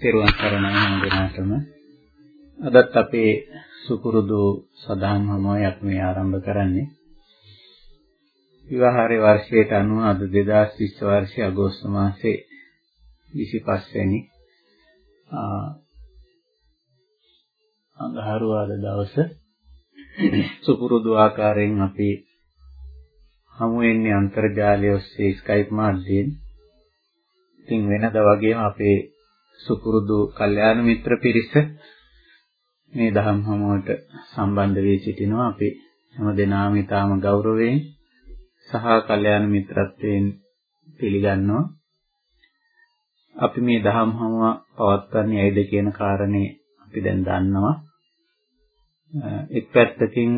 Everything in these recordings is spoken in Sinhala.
තෙරුවන් සරණයි හැම දිනකටම අදත් අපේ සුපුරුදු සදාන් හමුවයි අපි මේ ආරම්භ කරන්නේ. විවාහාරේ වර්ෂයට අනුව අද 2020 වර්ෂයේ අගෝස්තු මාසයේ 25 වෙනි අඟහරුවාද දවස සුපුරුදු ආකාරයෙන් අපි හමු වෙන්නේ අන්තර්ජාලය ඔස්සේ Skype මාධ්‍යයෙන්. ඉතින් වෙනද වගේම අපේ සුපුරුදු කල්යාණ මිත්‍ර පිරිස මේ දහම් හමුවට සම්බන්ධ වී සිටිනවා. අපි හැම දෙනාම ඊටාම ගෞරවයෙන් සහ කල්යාණ මිත්‍රත්වයෙන් පිළිගන්නවා. අපි මේ දහම් හමුව පවත්වන්නේ ඇයිද කියන කාරණේ අපි දැන් දන්නවා. එක් පැත්තකින්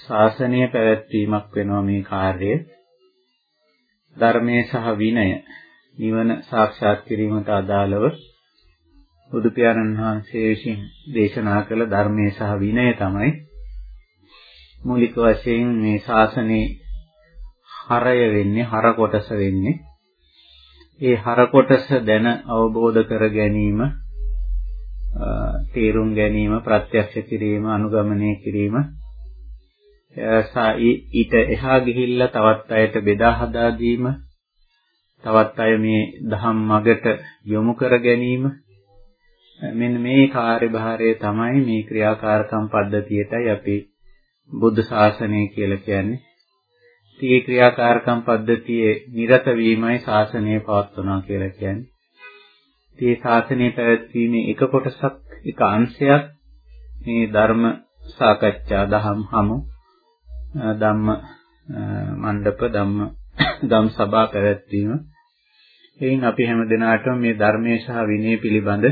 ශාසනය පැවැත්වීමක් වෙනවා මේ කාර්යය. ධර්මයේ සහ විනය නිවන සාක්ෂාත් කිරීමට අදාළව බුදු පියාණන් වහන්සේ විසින් දේශනා කළ ධර්මයේ සහ විනය තමයි මූලික වශයෙන් මේ ශාසනයේ හරය වෙන්නේ හර කොටස වෙන්නේ. ඒ හර කොටස දැන අවබෝධ කර ගැනීම තේරුම් ගැනීම ප්‍රත්‍යක්ෂ කිරීම අනුගමනය කිරීම ඊට එහා ගිහිල්ලා තවත් අයට බෙදා හදා දීම තවත් අය මේ දහම් මගට යොමු කර ගැනීම මෙන්න මේ කාර්යභාරය තමයි මේ ක්‍රියාකාරකම් පද්ධතියටයි අපි බුද්ධ ශාසනය කියලා කියන්නේ. මේ ක්‍රියාකාරකම් පද්ධතියේ නිරත වීමයි ශාසනය පවත්වනවා කියලා කියන්නේ. මේ ශාසනය පැවැත්වීමේ එක කොටසක් එක අංශයක් මේ ධර්ම සාකච්ඡා දහම් හමු ධම්ම මණ්ඩප ධම්ම ධම් සභා පැවැත්වීම. එයින් අපි හැම දිනාටම මේ ධර්මයේ සහ විනය පිළිබඳ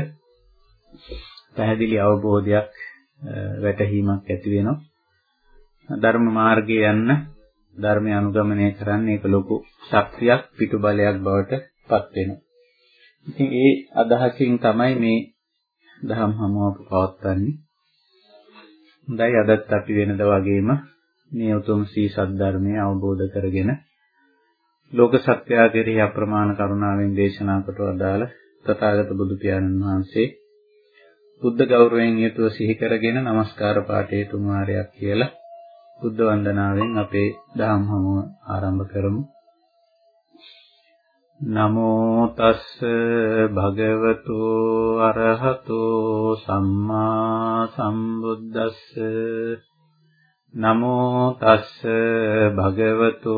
පැහැදිලි අවබෝධයක් වැටහීමක් ඇති වෙනවා. ධර්ම මාර්ගයේ යන්න ධර්මය අනුගමනය කරන්න ඒක ලොකු ශක්තියක් පිටු බලයක් බවට පත් වෙනවා. ඉතින් ඒ අදහසින් තමයි මේ දහම් හමුව පවත්වන්නේ. හොඳයි අදත් අපි වෙනද වගේම මේ උතුම් සී සද්ධර්මය අවබෝධ කරගෙන ලෝක සත්‍යය කෙරෙහි අප්‍රමාණ කරුණාවෙන් දේශනා කොට වදාළ තථාගත බුදු පියාණන් වහන්සේ බුද්ධ ගෞරවයෙන් යුතුව සිහි කරගෙන নমස්කාර පාඨයේ තුන් වාරයක් කියලා බුද්ධ වන්දනාවෙන් අපේ දහම් හමුව ආරම්භ කරමු. නමෝ තස්ස භගවතු අරහතෝ සම්මා සම්බුද්දස්ස නමෝ තස්ස භගවතු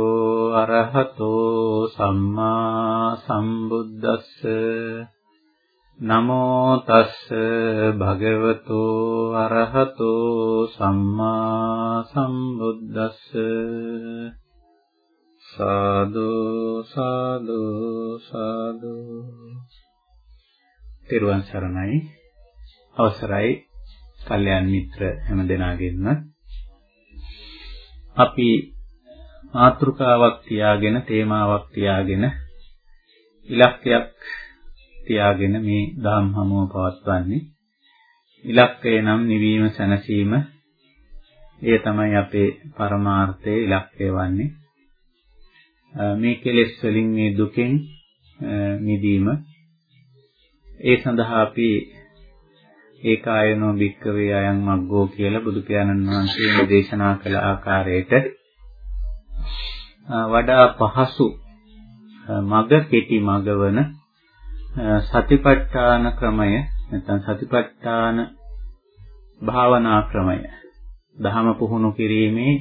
අරහතෝ සම්මා සම්බුද්දස්ස. නමෝ තස්ස භගවතු අරහතෝ සම්මා සම්බුද්දස්ස. සාදු සාදු සාදු. තිරුවන් සරණයි. අවසරයි. කල්යාණ මිත්‍ර හැම දෙනාගෙන්ම අපි මාතෘකාවක් තියාගෙන තේමාවක් තියාගෙන ඉලක්කයක් තියාගෙන මේ දහම් හමුව පවත්වන්නේ. ඉලක්කය නම් නිවීම සැනසීම ඒ තමයි අපේ පරමාර්ථයේ ඉලක්කය වන්නේ. මේ කෙලෙස් වලින් මේ දුකෙන් මිදීම. ඒ සඳහා අපි ඒකායනෝ භික්කවේ අයං මග්ගෝ කියලා බුදු පියාණන් වහන්සේ දේශනා කළ ආකාරයට වඩා පහසු මග කෙටි මග වන සතිපට්ඨාන ක්‍රමය නැත්නම් සතිපට්ඨාන භාවනා ක්‍රමය දහම පුහුණු කිරීමේ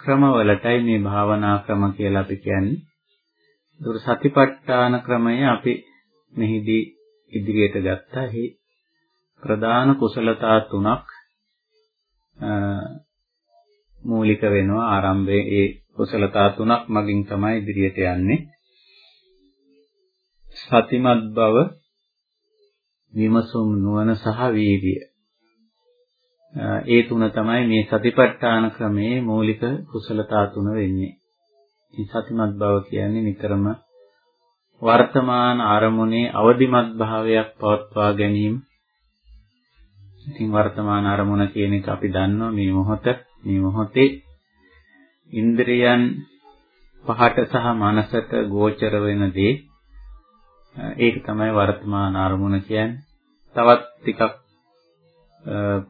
ක්‍රමවලටයි මේ භාවනා ක්‍රම කියලා අපි කියන්නේ. ඒතර සතිපට්ඨාන ක්‍රමය අපි මෙහිදී ඉදිරියට ගත්තා. එහි ප්‍රධාන කුසලතා තුනක් මූලික වෙනවා ආරම්භයේ ඒ කුසලතා තුනක් මගින් තමයි ඉදිරියට යන්නේ. සතිමත් බව විමසුම් නුවණ සහ වීර්යය ඒ තුන තමයි මේ සතිපට්ඨාන ක්‍රමයේ මූලික කුසලතා තුන වෙන්නේ. මේ සතිමත් බව කියන්නේ නිතරම වර්තමාන අරමුණේ අවදිමත් භාවයක් පවත්වා ගැනීම. ඉතින් වර්තමාන අරමුණ කියන එක අපි දන්නවා මේ මොහොත මේ මොහොතේ ඉන්ද්‍රියන් පහට සහ මනසට ගෝචර වෙන දේ ඒක තමයි වර්තමාන අරමුණ කියන්නේ. තවත් ටිකක්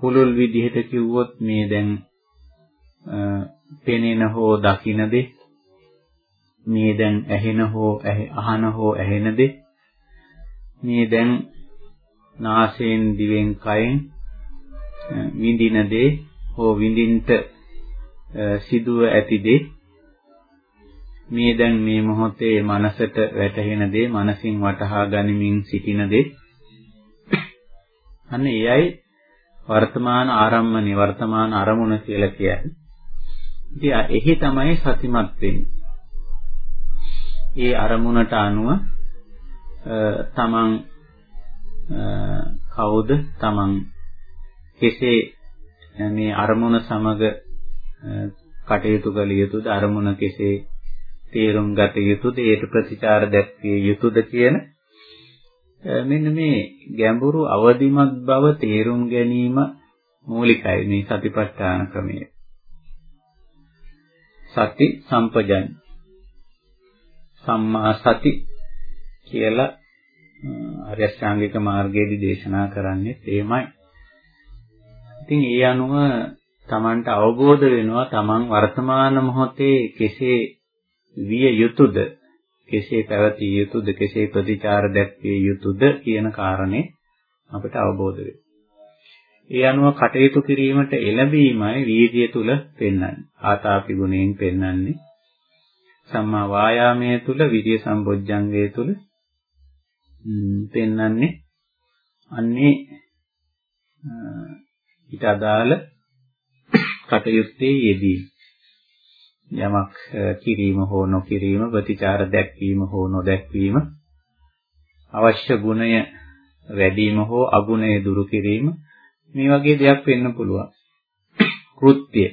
පුළුල් විදිහට කිව්වොත් මේ දැන් පෙනෙන හෝ දකින දේ මේ දැන් ඇහෙන හෝ අහන හෝ ඇහෙන දේ මේ දැන් නාසයෙන් දිවෙන් කයෙන් විඳින දේ හෝ විඳින්ට සිදුව ඇති දේ මේ දැන් මේ මොහොතේ මනසට වැටහෙන දේ මනසින් වටහා ගනිමින් සිටින දේ අන්න එයයි වර්තමාන ආරම්මනේ වර්තමාන අරමුණ කියලා කියන්නේ. ඉතින් එහි තමයි සතිමත් වෙන්නේ. ඒ අරමුණට අනුව තමන් කවුද තමන් කෙසේ මේ අරමුණ සමග කටයුතු කළ යුතුද අරමුණ කෙසේ තේරුම් ගත යුතුද ඒට ප්‍රතිචාර දැක්විය යුතුද කියන මෙන්න මේ ගැඹුරු අවදිමත් බව තේරුම් ගැනීම මූලිකයි මේ සතිපට්ඨාන ක්‍රමය. සති සම්පජඤ්ඤ සම්මා සති කියලා ආර්ය අෂ්ටාංගික මාර්ගයේදී දේශනා කරන්නේ එයමයි. ඉතින් ඒ අනුව Tamanට අවබෝධ වෙනවා Taman වර්තමාන මොහොතේ කෙසේ විය යුතුද කෙසේ පැවතිය යුතුද කෙසේ ප්‍රතිචාර දැක්විය යුතුද කියන කාරණේ අපිට අවබෝධ වෙනවා. ඒ අනුව කටයුතු කිරීමට එළඹීමයි වීර්යය තුල පෙන්වන්නේ. ආතාපි ගුණයෙන් පෙන්වන්නේ. සම්මා වායාමයේ තුල විරිය සම්බොජ්ජංගයේ තුල පෙන්වන්නේ අන්නේ ඊට අදාළ කටයුත්තේ යෙදී යමක් කිරීම හෝ නොකිරීම ප්‍රතිචාර දැක්වීම හෝ නොදැක්වීම අවශ්‍ය ගුණය වැඩිම හෝ අගුණය දුරු කිරීම මේ වගේ දෙයක් වෙන්න පුළුවන්. කෘත්‍ය.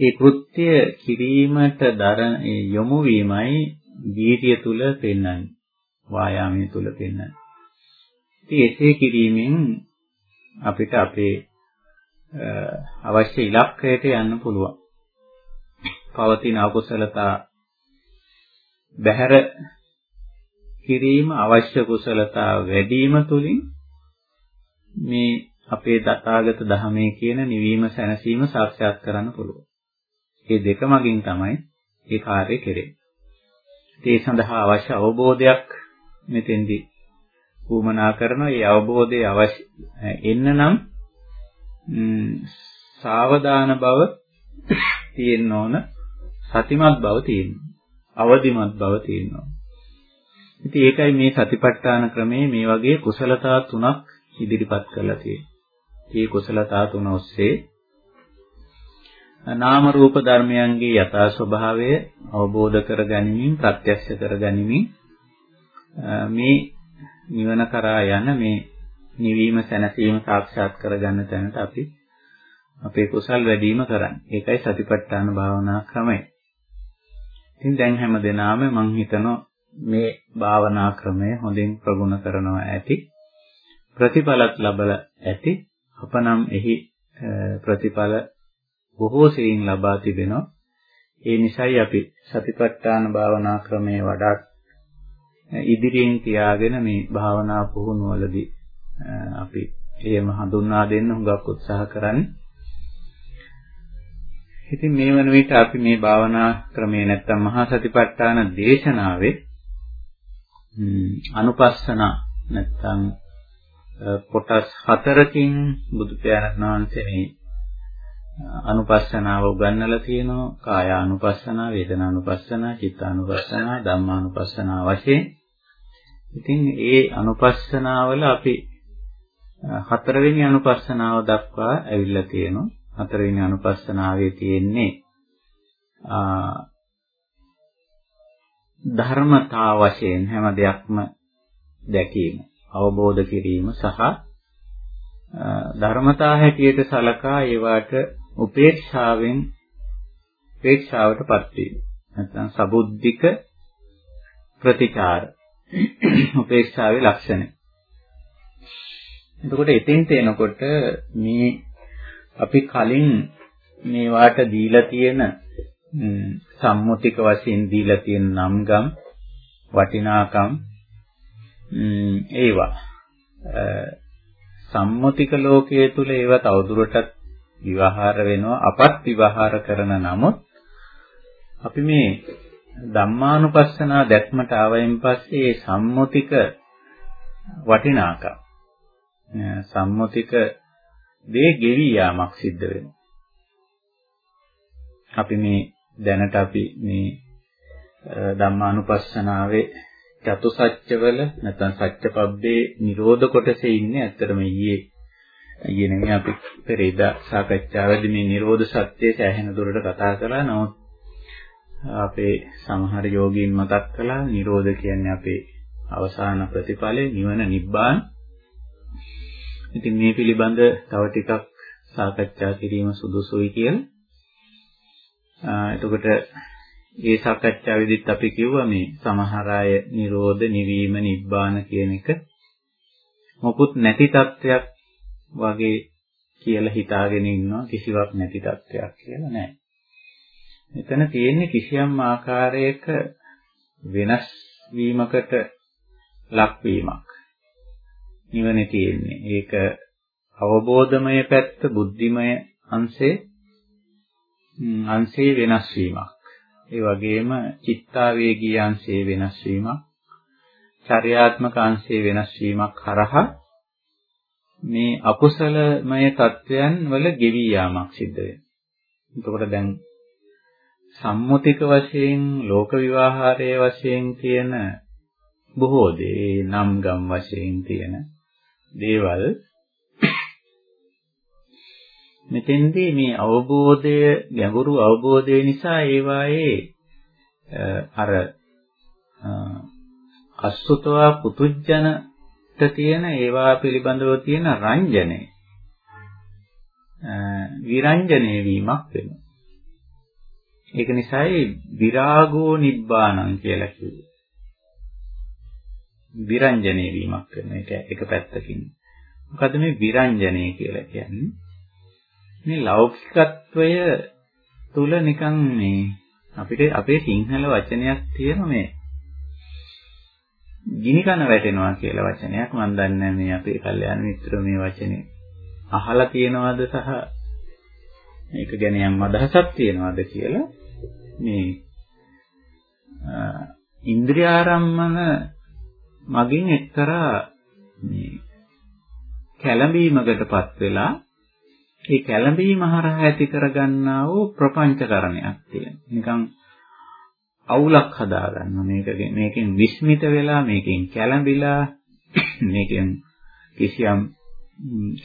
ඒ කෘත්‍ය කිරීමට දරන යොමු වීමයි වීර්ය තුල පෙන්වන්නේ වායාමයේ තුල පෙන්වන්නේ. ඉතින් එසේ කිරීමෙන් අපිට අපේ අවශ්‍ය ඉලක්කයට යන්න පුළුවන් පවතින අකුසලතා බැහැර කිරීම අවශ්‍ය කුසලතා වැඩිම තුලින් මේ අපේ දතාගත ධහමේ කියන නිවීම සැනසීම සාක්ෂාත් කරන්න පුළුවන්. මේ දෙක මගින් තමයි මේ කාර්යය කෙරෙන්නේ. ඒ සඳහා අවශ්‍ය අවබෝධයක් මෙතෙන්දී වුමනා කරන ඒ අවබෝධය අවශ්‍ය එන්න නම් සාවධාන බව තියෙන්න ඕන සතිමත් බව තියෙනවා. අවදිමත් බව තියෙනවා. ඉතින් ඒකයි මේ සතිපට්ඨාන ක්‍රමයේ මේ වගේ කුසලතා තුනක් ඉදිරිපත් කරලා තියෙන්නේ. මේ කුසලතා තුන ඔස්සේ නාම රූප ධර්මයන්ගේ යථා ස්වභාවය අවබෝධ කර ගැනීමෙන් ප්‍රත්‍යක්ෂ කර ගැනීමෙන් මේ නිවන කරා යන මේ නිවීම සැනසීම සාක්ෂාත් කරගන්න තැනට අපි අපේ කුසල් වැඩිම කරන්නේ. ඒකයි සතිපට්ඨාන භාවනා ක්‍රමය. ඉතින් දැන් හැම දිනාම මම හිතනවා මේ භාවනා ක්‍රමය හොඳින් ප්‍රගුණ කරනවා ඇති. ප්‍රතිඵලත් ලබලා ඇති. අපනම් එහි ප්‍රතිඵල බොහෝ සෙයින් ලබා තිබෙනවා. ඒ නිසායි අපි සතිපට්ඨාන භාවනා ක්‍රමයේ වඩාත් ඉදිරියෙන් තියාගෙන මේ භාවනා පුහුණුවලදී අපි එහෙම හඳුන්වා දෙන්න හුඟක් උත්සාහ කරන්නේ. ඉතින් මේ වන විට අපි මේ භාවනා ක්‍රමයේ නැත්තම් මහා සතිපට්ඨාන දේශනාවේ අනුපස්සන නැත්තම් කොටස් හතරකින් බුදු පියාණන් වහන්සේ මේ අනුපස්සනාව උගන්වලා තියෙනවා කාය අනුපස්සනාව වේදනා අනුපස්සනාව චිත්ත අනුපස්සනාව ධම්මානුපස්සනාව වශයෙන් ඉතින් ඒ අනුපස්සනාවල අපි හතරවෙනි අනුපස්සනාව දක්වා ඇවිල්ලා තියෙනවා. හතරවෙනි අනුපස්සනාවේ තියෙන්නේ ධර්මතා වශයෙන් හැම දෙයක්ම දැකීම අවබෝධ කිරීම සහ ධර්මතා හැටියට සලකා ඒවට උපේක්ෂාවෙන් උපේක්ෂාවටපත් වීම. නැත්නම් සබුද්ධික ප්‍රතිචාර. උපේක්ෂාවේ ලක්ෂණය. එතකොට එතෙන්ට එනකොට මේ අපි කලින් මේවාට දීලා තියෙන සම්මුතික වශයෙන් දීලා තියෙන නම්ගම් වටිනාකම් ඒවා. සම්මුතික ලෝකයේ තුල ඒවා තවදුරටත් විවහාර වෙනවා අපත් විවහාර කරන නමුත් අපි මේ ධම්මානුපස්සනා දැක්මට ආවයින් පස්සේ සම්මුතික වටිනාකම් සම්මුතික දේ ගෙවි යාමක් සිද්ධ වෙනවා. අපි මේ දැනට අපි මේ ධම්මානුපස්සනාවේ චතුසත්‍යවල නැත්නම් සත්‍යපබ්බේ නිරෝධ කොටසේ ඉන්නේ ඇත්තටම ඊයේ ඊයේ නෙමෙයි අපි පෙරේදා සාකච්ඡාවේදී මේ නිරෝධ සත්‍යය සෑහෙන දුරට කතා කළා නමුත් අපේ සමහර යෝගීන් මතක් කළා. නිරෝධ කියන්නේ අපේ අවසාන ප්‍රතිඵලය නිවන නිබ්බාන. ඉතින් මේ පිළිබඳ තව ටිකක් සාකච්ඡා කිරීම සුදුසුයි කියලා. එතකොට ඒ සාකච්ඡාවේදීත් අපි කිව්වා මේ සමහර අය නිරෝධ නිවීම නිබ්බාන කියන එක. මොකුත් නැති තත්වයක් වගේ කියලා හිතාගෙන ඉන්නවා. කිසිවක් නැති තත්වයක් කියලා නෑ. මෙතන තියෙන්නේ කිසියම් ආකාරයක වෙනස් වීමකට ලක්වීමක්. නිවනේ තියෙන්නේ. ඒක අවබෝධමය පැත්ත බුද්ධිමය අංශේ අංශේ වෙනස් වීමක්. ඒ වගේම චිත්තාවේගී අංශයේ වෙනස් වීමක්, චර්යාත්මක අංශයේ වෙනස් වීමක් හරහා මේ අකුසලමය තත්වයන් වල ගෙවි යාමක් සිද්ධ වෙනවා. එතකොට දැන් සම්මුතික වශයෙන් ලෝක විවාහාරයේ වශයෙන් තියෙන බොහෝ දේ නම් ගම් වශයෙන් තියෙන දේවල් මෙතෙන්දී මේ අවබෝධය ගැඹුරු අවබෝධය නිසා ඒවායේ අර අසුතවා පුතුජනට තියෙන ඒවා පිළිබඳව තියෙන රංජනය විරංජනේ වීමක් වෙනවා. ඒක නිසායි විරාගෝ නිබ්බාණං කියලා කිව්වේ. විරංජනේ වීමක් වෙන එක එක පැත්තකින්. මොකද මේ විරංජනේ කියලා කියන්නේ? මේ ලෞකිකත්වය තුල නිකන් මේ අපිට අපේ සිංහල වචනයක් තියෙන මේ ගිනි කන වැටෙනවා කියලා වචනයක් මම දන්නේ මේ අපේ කල්යාණ මිත්‍රෝ මේ වචනේ අහලා තියෙනවද සහ මේක ගැන යම් අදහසක් තියෙනවද කියලා මේ ඉන්ද්‍රියාරම්මන මගින් එක්තරා මේ කැළඹීමකටපත් වෙලා ඒ කැළඹීම හරහා ඇති කරගන්නා වූ ප්‍රපංචකරණයක් තියෙනවා. නිකන් අවුලක් හදාගන්න මේකගෙන් මේකෙන් විස්මිත වෙලා මේකෙන් කැළඹිලා මේකෙන් කිසියම්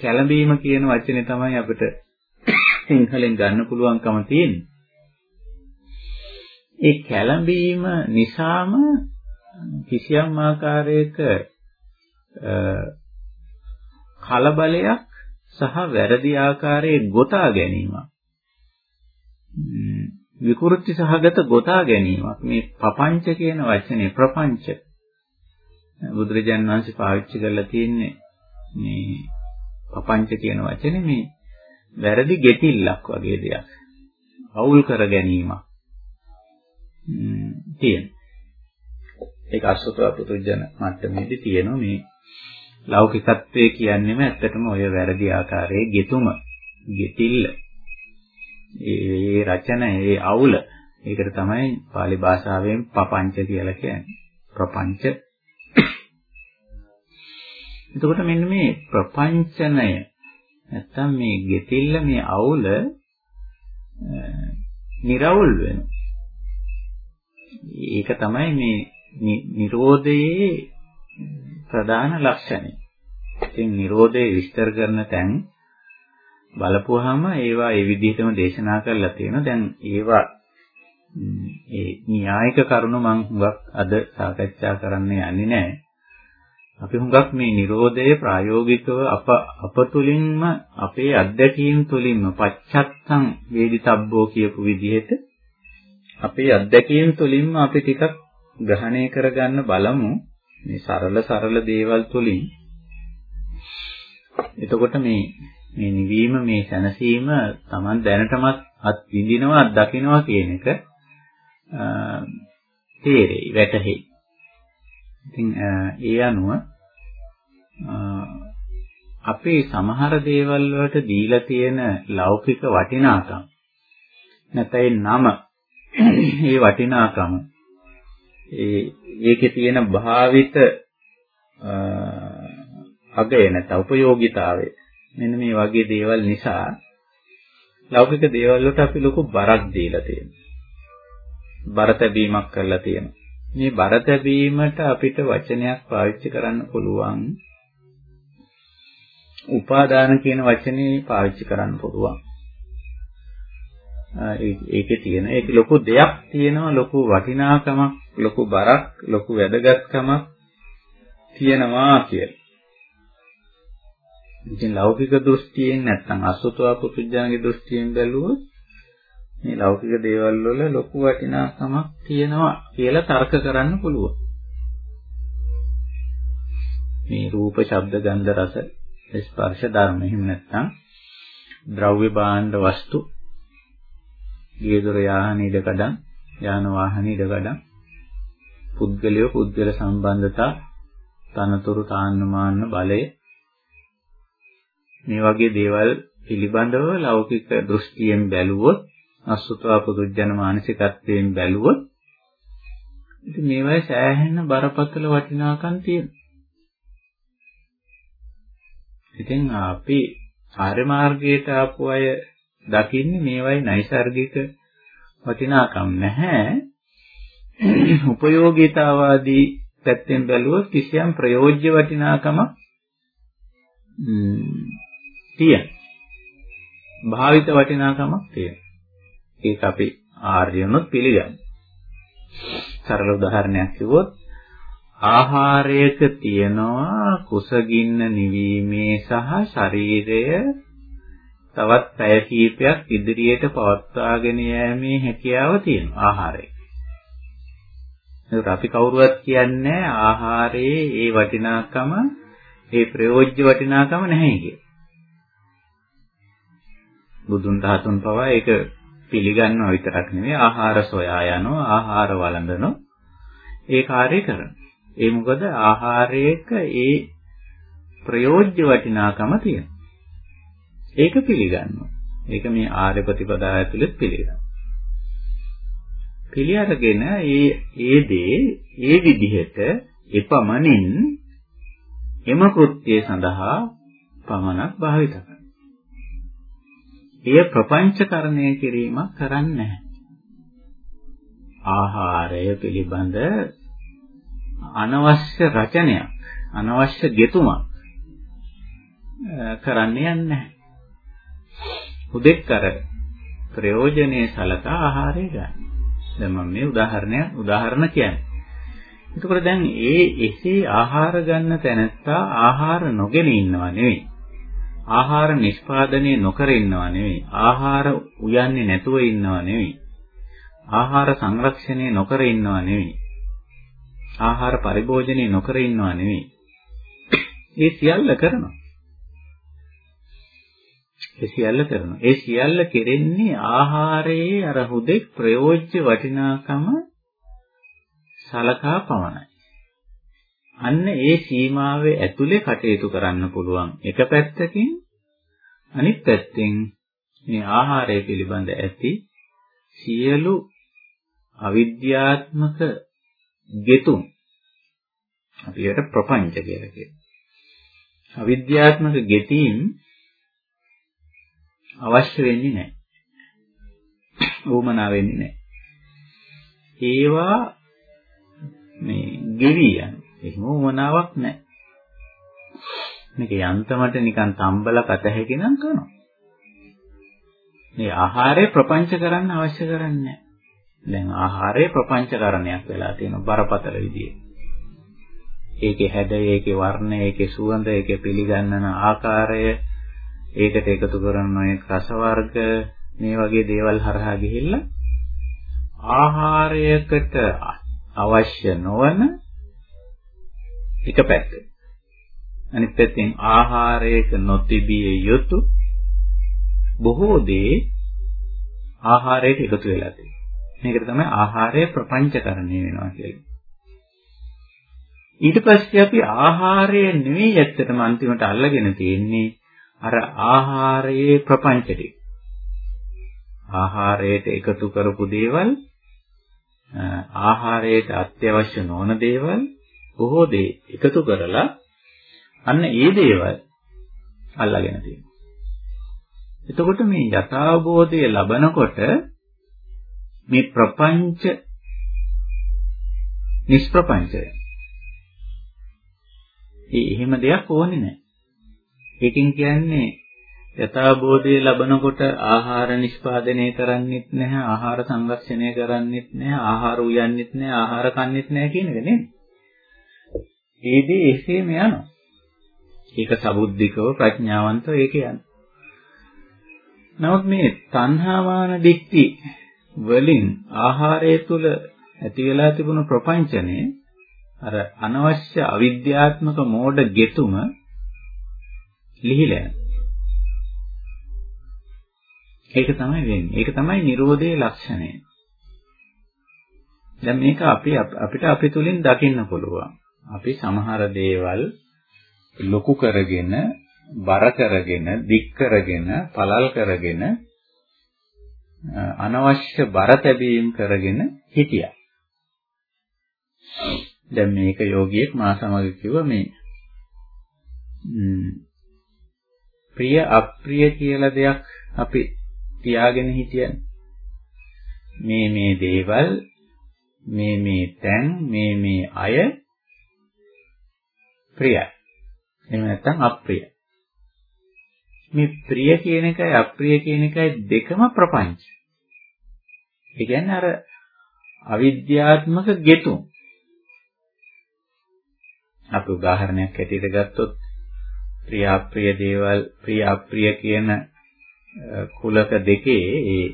කැළඹීම කියන වචනේ තමයි අපිට සිංහලෙන් ගන්න පුළුවන්කම තියෙන්නේ. ඒ කැළඹීම නිසාම කිසියම් ආකාරයක කලබලයක් සහ වැරදි ආකාරයේ ගොතා ගැනීමක්. විකෘති සහගත ගොතා ගැනීමක්. මේ පපංච කියන වචනේ ප්‍රපංච. බුදුරජාන් වහන්සේ පාවිච්චි කරලා තියෙන්නේ මේ පපංච කියන වචනේ මේ වැරදි ගෙතිල්ලක් වගේ දෙයක්. අවුල් කර ගැනීමක්. තියෙන ඒක අසුතව පුදුජන මට්ටමේදී තියෙනවා මේ ලෞකිකත්වයේ කියන්නේම ඇත්තටම ඔය වැරදි ආකාරයේ ගෙතුම, ගෙතිල්ල. ඒ රචන, ඒ අවුල. ඒකට තමයි pāli භාෂාවෙන් පපංච කියලා කියන්නේ. ප්‍රපංච. එතකොට මෙන්න මේ ප්‍රපංචනය නැත්තම් මේ ගෙතිල්ල මේ අවුල निराවුල් වෙනවා. ඒක තමයි මේ නිරෝධයේ ප්‍රධාන ලක්ෂණය. ඉතින් Nirodhe විස්තර කරන තැන් බලපුවාම ඒවා ඒ විදිහටම දේශනා කරලා තියෙනවා. දැන් ඒවා ඒ න්‍යායික කරුණු මම හුඟක් අද සාකච්ඡා කරන්න යන්නේ නැහැ. අපි හුඟක් මේ Nirodhe ප්‍රායෝගිකව අප අප තුලින්ම අපේ අත්දැකීම් තුලින්ම පච්චත්තං වේදිතබ්බෝ කියපු විදිහට අපේ අත්දැකීම් තුලින්ම අපි ටිකක් ග්‍රහණය කරගන්න බලමු මේ සරල සරල දේවල් තුලින් එතකොට මේ මේ නිවීම මේ සැනසීම Taman දැනටමත් අත් විඳිනවා අත් දකින්නවා කියන එක තේරෙයි වැටහෙයි. ඉතින් ඒ අනුව අපේ සමහර දේවල් වලට දීලා තියෙන ලෞකික වටිනාකම් නැත්නම් නම ඒ වටිනාකම ඒ ඒකේ තියෙන භාවිත අගය නැත්නම් ප්‍රයෝගිතාවය මෙන්න මේ වගේ දේවල් නිසා ලෞකික දේවල් වලට අපි ලොකු බරක් දීලා තියෙනවා. බර තැබීමක් කරලා තියෙනවා. මේ බර තැබීමට අපිට වචනයක් පාවිච්චි කරන්න පුළුවන්. උපාදාන කියන වචනේ පාවිච්චි කරන්න පුළුවන්. ඒකේ තියෙන ඒක ලොකු දෙයක් තියෙනවා ලොකු වටිනාකමක් ලොකු බරක් ලොකු වැදගත්කමක් තියෙනවා කියලා. ඉතින් ලෞකික දෘෂ්ටියෙන් නැත්නම් අසුතවා පුදුජනගේ දෘෂ්ටියෙන් බැලුවොත් මේ ලෞකික දේවල් වල ලොකු වටිනාකමක් තියෙනවා කියලා තර්ක කරන්න පුළුවන්. මේ රූප, ශබ්ද, ගන්ධ, රස, ස්පර්ශ ධර්ම එහෙම නැත්නම් ද්‍රව්‍ය භාණ්ඩ වස්තු ගේදොර යාහන ඉඩකඩම් යාන වාහන ඉඩකඩම් පුද්ගලය පුද්ගල සම්බන්ධතා තනතුරු තාන්නමාන බලය මේ වගේ දේවල් පිළිබඳව ලෞකික දෘෂ්ටියෙන් බැලුවොත් අසුතවා පුදුජන මානසිකත්වයෙන් බැලුවොත් ඉතින් මේවයි සෑහෙන බරපතල වටිනාකම් තියෙනවා. ඉතින් අපි ආර්ය මාර්ගයට ආපු අය දකින්නේ මේවයි නයිසાર્ගික වටිනාකම් නැහැ. උපයෝගීතාවාදී පැත්තෙන් බැලුවොත් කිසියම් ප්‍රයෝජ්‍ය වටිනාකමක් තියෙන. භාවිත වටිනාකමක් තියෙන. ඒක අපි ආර්යනොත් පිළිගන්න. සරල උදාහරණයක් කිව්වොත් ආහාරයක තියනවා කුසගින්න නිවීමේ සහ ශරීරය තවත් පැය කීපයක් ඉදිරියට පවත්වාගෙන යෑමේ හැකියාව තියෙනවා ආහාරයේ. ඒක අපි කවුරුවත් කියන්නේ ආහාරයේ ඒ වටිනාකම ඒ ප්‍රයෝජ්‍ය වටිනාකම නැහැ කියලා. බුදුන් දහතුන් පවා ඒක පිළිගන්නව විතරක් නෙමෙයි ආහාර සොයා යනවා ආහාර වළඳනවා ඒ කාර්යය කරනවා. ඒ මොකද ආහාරයක ඒ ප්‍රයෝජ්‍ය වටිනාකම තියෙනවා. ඒක පිළිගන්නවා. ඒක මේ ආර්ය ප්‍රතිපදාව ඇතුළත් පිළිගන්නවා. පිළි අරගෙන ඒ ඒ දේ ඒ විදිහට එපමණින් එම කෘත්‍යය සඳහා පමණක් භාවිත කරනවා. එය ප්‍රපංචකරණය කිරීමක් කරන්නේ නැහැ. ආහාරය පිළිබඳ අනවශ්‍ය රචනයක් අනවශ්‍ය ගෙතුමක් කරන්න යන්නේ නැහැ. හුදෙක් අර ප්‍රයෝජනේ සලකා ආහාරය ගන්න. දැන් මම මේ උදාහරණයක් උදාහරණ කියන්නේ. එතකොට දැන් ඒ එසේ ආහාර ගන්න තැනත්තා ආහාර නොගෙන ඉන්නවා නෙවෙයි. ආහාර නිෂ්පාදනය නොකර ඉන්නවා නෙවෙයි. ආහාර උයන්නේ නැතුව ඉන්නවා නෙවෙයි. ආහාර සංරක්ෂණය නොකර ඉන්නවා නෙවෙයි. ආහාර පරිභෝජනය නොකර ඉන්නවා නෙවෙයි. ඒ සියල්ල කරනවා. ඒ සියල්ල කරනවා. ඒ සියල්ල කෙරෙන්නේ ආහාරයේ අර හුදෙක් ප්‍රයෝජ්‍ය වටිනාකම සලකා පමණයි. අන්න ඒ සීමාවේ ඇතුලේ කටයුතු කරන්න පුළුවන්. එක පැත්තකින් අනිත් පැත්තෙන් මේ ආහාරය පිළිබඳ ඇති සියලු අවිද්‍යාත්මක ගෙතුම් අපි ඒකට ප්‍රපංච කියලා කියනවා. අවිද්‍යාත්මක ගෙතීම් අවශ්‍ය වෙන්නේ නැහැ. උවමනා වෙන්නේ නැහැ. ඒවා මේ ගෙවි යන. එහෙම උවමනාවක් නැහැ. මේක යන්තමට නිකන් තම්බල කත හැකි නම් කරනවා. මේ ආහාරය ප්‍රපංච කරන්න අවශ්‍ය කරන්නේ නැහැ. දැන් ආහාරය ප්‍රපංචකරණයක් වෙලා තියෙනවා බරපතල විදියට. ඒකේ හැඩය, ඒකේ වර්ණය, ඒකේ සුවඳ, ඒකේ පිළිගන්නන ආකාරය, ඒකට එකතු කරන ඔය රස වර්ග මේ වගේ දේවල් හරහා ගිහිල්ලා ආහාරයකට අවශ්‍ය නොවන එක පැත්ත. අනිත් පැත්තෙන් ආහාරයක නොතිබිය යුතු බොහෝ දේ ආහාරයට එකතු වෙලා තියෙනවා. මේකට තමයි ආහාරය ප්‍රපංචකරණය වෙනවා කියන්නේ. ඊට පස්සේ අපි ආහාරය නෙවෙයි ඇත්තටම අන්තිමට අල්ලගෙන තියෙන්නේ අර ආහාරයේ ප්‍රපංචටි. ආහාරයට එකතු කරපු දේවල් ආහාරයට අත්‍යවශ්‍ය නොවන දේවල් බොහෝ දේ එකතු කරලා අන්න ඒ දේවල් අල්ලාගෙන තියෙනවා. එතකොට මේ යථාබෝධය ලබනකොට මේ ප්‍රපංච නිෂ්ප්‍රපංචය. ඒ එහෙම දෙයක් ඕනේ නැහැ. ඒකෙන් කියන්නේ යථාබෝධය ලබනකොට ආහාර නිෂ්පාදනය කරන්නෙත් නැහැ, ආහාර සංරක්ෂණය කරන්නෙත් නැහැ, ආහාර උයන්නෙත් නැහැ, ආහාර කන්නෙත් නැහැ කියන එක නෙමෙයි. ඒ දේ එසේම යනවා. ඒක සබුද්ධිකව ප්‍රඥාවන්තව ඒක යනවා. නමුත් මේ තණ්හාමාන දික්ටි වලින් ආහාරය තුල ඇති වෙලා තිබුණු ප්‍රපංචනේ අර අනවශ්‍ය අවිද්‍යාත්මක මෝඩ ගෙතුම ලිහිලා ඒක තමයි වෙන්නේ. ඒක තමයි Nirodhe ලක්ෂණය. දැන් මේක අපි අපිට අපි තුලින් දකින්න පුළුවන්. අපි සමහර දේවල් ලොකු කරගෙන, බර කරගෙන, දික් කරගෙන, පළල් කරගෙන අනවශ්‍ය බර තැබීම් කරගෙන හිටියා. දැන් මේක යෝගියෙක් මා සමග කිව්ව මේ ප්‍රිය අප්‍රිය කියලා දෙයක් අපි තියාගෙන හිටියනේ. මේ මේ දේවල් මේ මේ තැන් මේ මේ අය ප්‍රියයි. එහෙම නැත්නම් අප්‍රියයි. මේ ප්‍රිය කියන එකයි අප්‍රිය කියන එකයි දෙකම ප්‍රපංච. ඒ කියන්නේ අර අවිද්‍යාත්මක ගෙතුම්. අපි උදාහරණයක් ඇටියට ගත්තොත් ප්‍රිය අප්‍රිය දේවල් ප්‍රිය අප්‍රිය කියන කුලක දෙකේ ඒ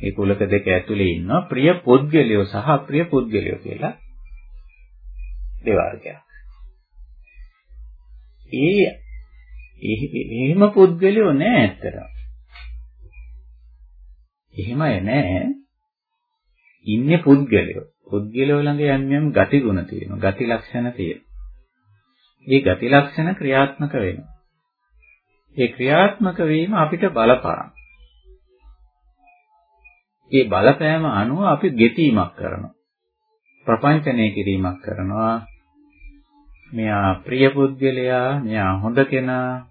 ඒ කුලක දෙක ඇතුලේ ඉන්නවා ප්‍රිය පුද්ගලයෝ සහ අප්‍රිය පුද්ගලයෝ කියලා දෙවර්ගයක්. ඒ එහෙම පුද්ගලයෝ නෑ ඇත්තටම. එහෙම අය නෑ. ඉන්නේ පුද්ගලයෝ. පුද්ගලයෝ ළඟ යම් යම් ගති ගුණ තියෙනවා. ගති ලක්ෂණ තියෙනවා. මේ ගති ලක්ෂණ ක්‍රියාත්මක වෙනවා. ඒ ක්‍රියාත්මක වීම අපිට බලපාන. ඒ බලපෑම අනුව අපි ගෙතීමක් කරනවා. ප්‍රපංචනය කිරීමක් කරනවා. මෙයා ප්‍රිය පුද්ගලයා, මෙයා හොඳ කෙනා,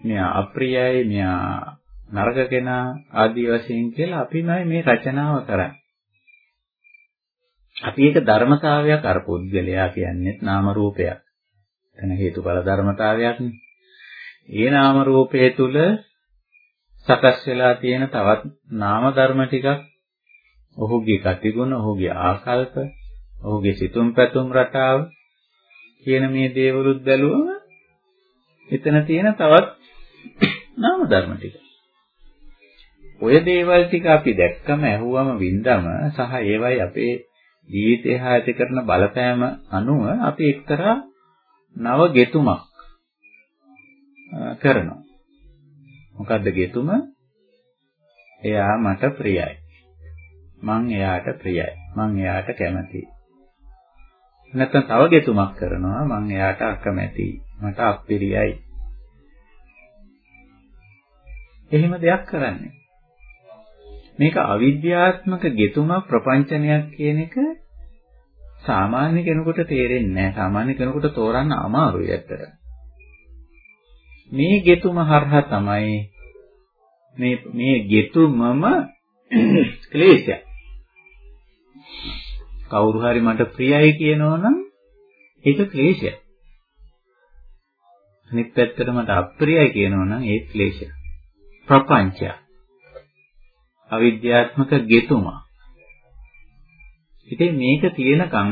මෙයා අප්‍රියයි, මෙයා නරක කෙනා ආදී වශයෙන් කියලා අපිමයි මේ රචනාව කරන්නේ. අපි ඒක ධර්මතාවයක් අර පුද්ගලයා කියන්නේ නාම රූපයක්. එතන හේතුඵල ධර්මතාවයක්නේ. ඒ නාම රූපයේ තුල සකස් වෙලා තියෙන තවත් නාම ධර්ම ටිකක් ඔහුගේ ගතිගුණ, ඔහුගේ ආකල්ප, ඔහුගේ සිතුම් පැතුම් රටාව කියන මේ දේවලුත් බැලුවම එතන තියෙන තවත් නාම ධර්ම ටික. ඔය දේවල් ටික අපි දැක්කම ඇහුවම වින්දම සහ ඒවයි අපේ ජීවිතය හා ඇති කරන බලපෑම අනුව අපි එක්තරා නව ගෙතුමක් කරනවා. මොකද්ද ගෙතුම? එයා මට ප්‍රියයි. මං එයාට ප්‍රියයි. මං එයාට කැමතියි. නැත්නම් තව ගෙතුමක් කරනවා මං එයාට අකමැතියි. මට අප්පිරියයි. එහෙම දෙයක් කරන්නේ. මේක අවිද්‍යාත්මක ගෙතුමක් ප්‍රපංචනයක් කියන එක සාමාන්‍ය කෙනෙකුට තේරෙන්නේ නැහැ. සාමාන්‍ය කෙනෙකුට තෝරන්න අමාරුයි ඇත්තට. මේ ගෙතුම හරහා තමයි මේ මේ ගෙතුමම ක්ලේශය. කවුරු හරි මට ප්‍රියයි කියනවනම් ඒක ක්ලේශයක්. අනිත් පැත්තට මට අප්‍රියයි කියනවනම් ඒක ක්ලේශයක්. ප්‍රපංචයක්. අවිද්‍යාත්මක ගෙතුමක්. ඉතින් මේක තියෙනකන්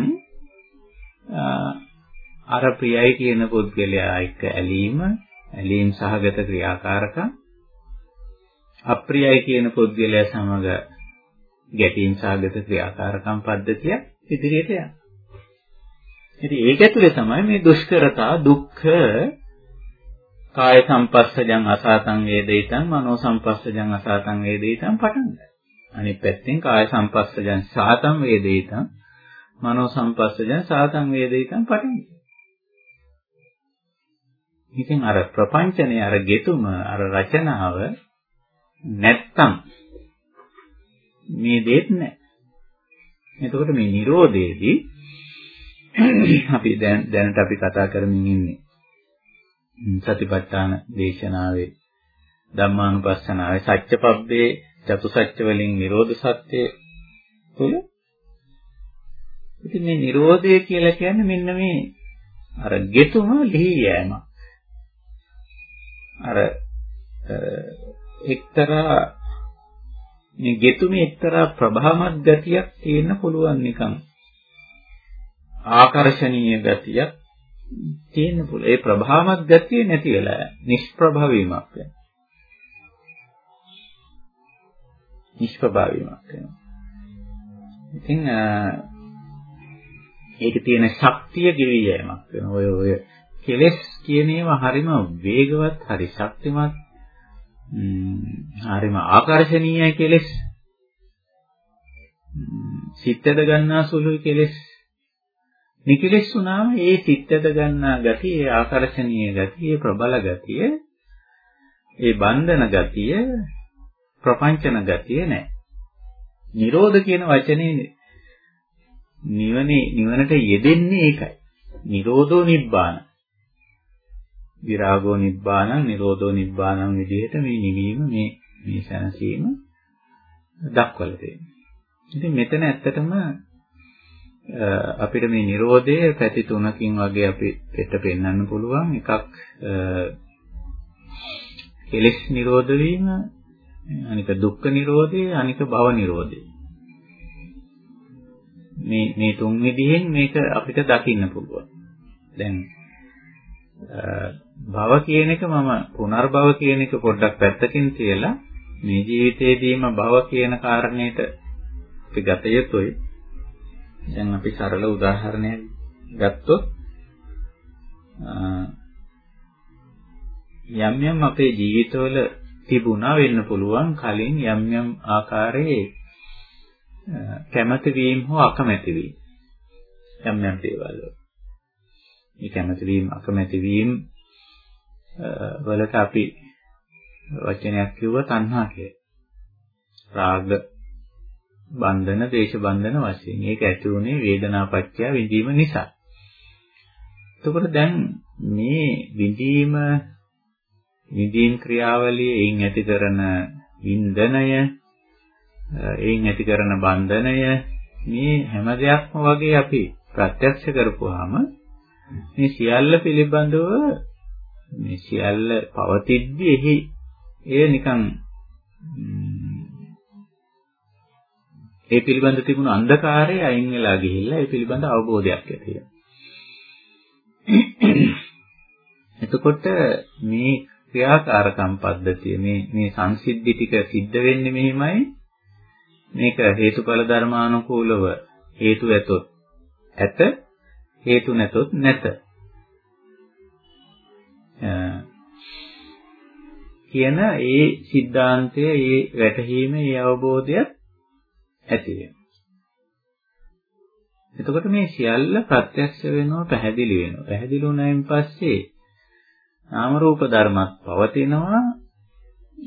අර ප්‍රියයි කියන පුද්ගලයා එක්ක ඇලීම, ඇලීම් සහගත ක්‍රියාකාරකම් අප්‍රියයි කියන පුද්ගලයා සමග ගැටීම් සහගත ක්‍රියාකාරකම් පද්ධතිය ඉදිරියට යනවා. ඉතින් ඒක ඇතුලේ තමයි මේ දුෂ්කරතා දුක්ඛ කාය සම්පස්සජං අසාතං වේදිතං මනෝ සම්පස්සජං අසාතං වේදිතං පටන් ගන්නවා. අනිත් පැත්තෙන් කාය සම්පස්සජං සාතං වේදිතං මනෝ සම්පස්සජන සාතං වේදිතං පටිච්ච. ඉතින් අර ප්‍රපංචනේ අර ගෙතුම අර රචනාව නැත්තම් මේ දෙත් නැහැ. එතකොට මේ Nirodheදී අපි දැන් දැනට අපි කතා කරමින් ඉන්නේ සතිපට්ඨාන දේශනාවේ ධම්මානුපස්සනාවේ සත්‍යපබ්බේ චතුසත්‍ය වලින් Nirodha සත්‍ය තුල. ඉතින් මේ Nirodhe කියලා කියන්නේ මෙන්න මේ අර ගෙතුම ලිහි යෑමක්. අර එක්තරා මේ ගෙතුමේ එක්තරා ප්‍රභාමත් ගතියක් තියෙන්න පුළුවන් නිකන් ආකර්ශනීය ගතියක් තියෙන්න පුළුවන්. ඒ ප්‍රභාමත් ගතිය නැති වෙලා නිෂ්ප්‍රභ වීමක් වෙනවා. නිෂ්ප්‍රභ වීමක් වෙනවා. ඉතින් ඒකේ තියෙන ශක්තිය ගෙවි යෑමක් වෙනවා. ඔය ඔය කෙලස් කියන ඒවා හරිම වේගවත්, හරි ශක්තිමත්, හරිම ආකර්ශනීය කෙලස්. සිත්තද ගන්නා සුළුයි කෙලස්. නිකලස් වුණාම ඒ සිත්තද ගන්නා ගතිය, ඒ ආකර්ශනීය ගතිය, ඒ ප්‍රබල ගතිය, ඒ බන්ධන ගතිය, ප්‍රපංචන ගතිය නැහැ. නිරෝධ කියන වචනේ නිවනේ නිවනට යෙදෙන්නේ ඒකයි. නිරෝධෝ නිබ්බාන. විරාගෝ නිබ්බානං නිරෝධෝ නිබ්බානං විදිහට මේ නිවීම මේ මේ සැනසීම දක්වලා තියෙනවා. ඉතින් මෙතන ඇත්තටම අපිට මේ Nirodhe පැති තුනකින් වගේ අපිට පෙන්වන්න පුළුවන්. එකක් කෙලෙස් නිරෝධ වීම අනික දුක්ඛ නිරෝධය අනික භව නිරෝධය මේ මේ තුන් විදිහෙන් මේක අපිට දකින්න පුළුවන්. දැන් භව කියන එක මම පුනර්භව කියන එක පොඩ්ඩක් පැත්තකින් තියලා මේ ජීවිතේදීම භව කියන කාරණේට අපි ගත යුතුයි. දැන් අපි සරල උදාහරණයක් ගත්තොත් යම් යම් අපේ ජීවිතවල තිබුණා වෙන්න පුළුවන් කලින් යම් යම් ආකාරයේ කැමැති වීම හෝ අකමැති වීම යම් යම් දේවල් වල මේ කැමැති වීම අකමැති වීම වලට අපි වචනයක් කිව්ව තණ්හා කියලා. රාග බන්ධන, දේශ බන්ධන වශයෙන්. ඒක ඇති වුණේ වේදනාපච්චය විඳීම නිසා. එතකොට දැන් මේ විඳීම විඳීම් ක්‍රියාවලිය එයින් ඇති කරන වින්දනය එයින් ඇති කරන බන්ධනය මේ හැම දෙයක්ම වගේ අපි ප්‍රත්‍යක්ෂ කරපුවාම මේ සියල්ල පිළිබඳව මේ සියල්ල පවතිද්දී එහි එය නිකන් ඒ පිළිබඳ තිබුණු අන්ධකාරය අයින් වෙලා ගිහිල්ලා ඒ පිළිබඳ අවබෝධයක් ඇති එතකොට මේ ක්‍රියාකාරකම් පද්ධතිය මේ මේ සංසිද්ධි ටික සිද්ධ වෙන්නේ මෙහිමයි. මේක හේතුඵල ධර්මානුකූලව හේතු ඇතොත් ඇත හේතු නැතොත් නැත. කියන ඒ සිද්ධාන්තය ඒ වැටහීම ඒ අවබෝධයත් ඇති වෙනවා. එතකොට මේ සියල්ල ප්‍රත්‍යක්ෂ වෙනවා, පැහැදිලි වෙනවා. පැහැදිලි වුණායින් පස්සේ නාම රූප ධර්මත් පවතිනවා.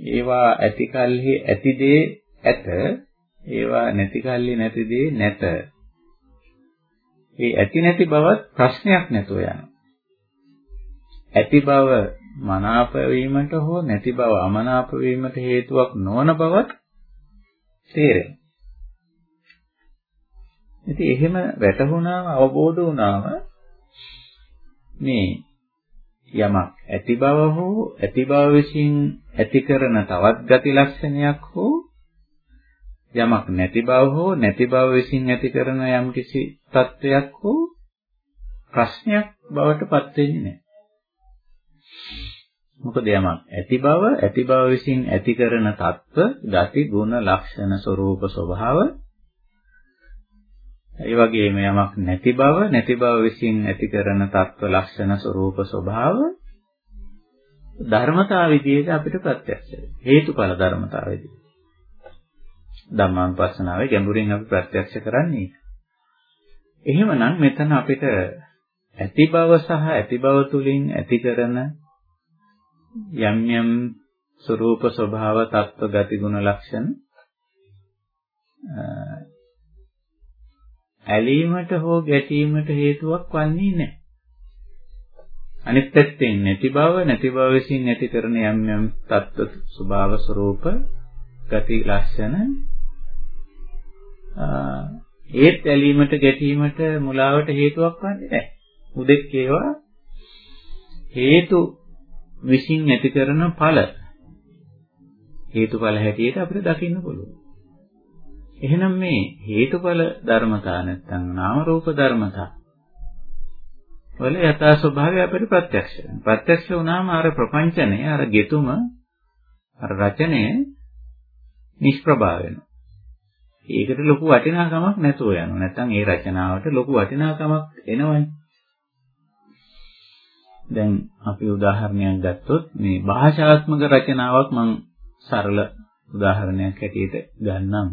ඒවා ඇති කල්හි ඇති දේ ඇත. ඒවා නැති කල්හි නැති දේ නැත. ඒ ඇති නැති බවත් ප්‍රශ්නයක් නැතුව යනවා. ඇති බව මනාප වීමට හෝ නැති බව අමනාප වීමට හේතුවක් නොවන බවත් තේරෙනවා. ඉතින් එහෙම වැටහුණාම අවබෝධ වුණාම මේ යමක් ඇති බව හෝ ඇති බව විසින් ඇති කරන තවත් ගති ලක්ෂණයක් හෝ යමක් නැති බව හෝ නැති බව විසින් ඇති කරන යම්කිසි තත්වයක් හෝ ප්‍රශ්නයක් බවට පත් වෙන්නේ නැහැ. මොකද යමක් ඇති බව ඇති බව විසින් ඇති කරන තත්ත්ව, ගති, ගුණ, ලක්ෂණ, ස්වરૂප, ස්වභාව ඒ වගේම යමක් නැති බව නැති බව විසින් ඇති කරන තත්ත්ව, ලක්ෂණ, ස්වરૂප, ස්වභාව ධර්මතාව විදිහට අපිට ප්‍රත්‍යක්ෂ වෙනවා. හේතුඵල ධර්මතාව විදිහට. ධම්මානුපස්සනාවේ ගැඹුරින් අපි ප්‍රත්‍යක්ෂ කරන්නේ. එහෙමනම් මෙතන අපිට ඇති බව සහ ඇති බව තුලින් ඇති කරන යම් යම් ස්වરૂප ස්වභාව තත්ත්ව ගති ගුණ ලක්ෂණ ඇලීමට හෝ ගැටීමට හේතුවක් වන්නේ නැහැ. අනිත් පැත්තෙන් නැති බව නැති බව විසින් ඇති කරන යම් යම් තත්ත්ව ස්වභාව ස්වરૂප ගති ලක්ෂණ ඒත් ඇලීමට ගැටීමට මුලාවට හේතුවක් වන්නේ නැහැ. උදෙක් ඒවා හේතු විසින් ඇති කරන ඵල හේතුඵල හැටියට අපිට දකින්න පුළුවන්. එහෙනම් මේ හේතුඵල ධර්මතා නැත්නම් නාම රූප ධර්මතා වල යථා ස්වභාවය අපිට ප්‍රත්‍යක්ෂ වෙනවා. ප්‍රත්‍යක්ෂ වුණාම අර ප්‍රපංචනය අර ගෙතුම අර රචනය නිෂ්ප්‍රභා වෙනවා. ඒකට ලොකු වටිනාකමක් නැතුව යනවා. නැත්නම් ඒ රචනාවට ලොකු වටිනාකමක් එනවනේ. දැන් අපි උදාහරණයක් ගත්තොත් මේ භාෂාත්මක රචනාවක් මම සරල උදාහරණයක් හැටියට ගන්නම්.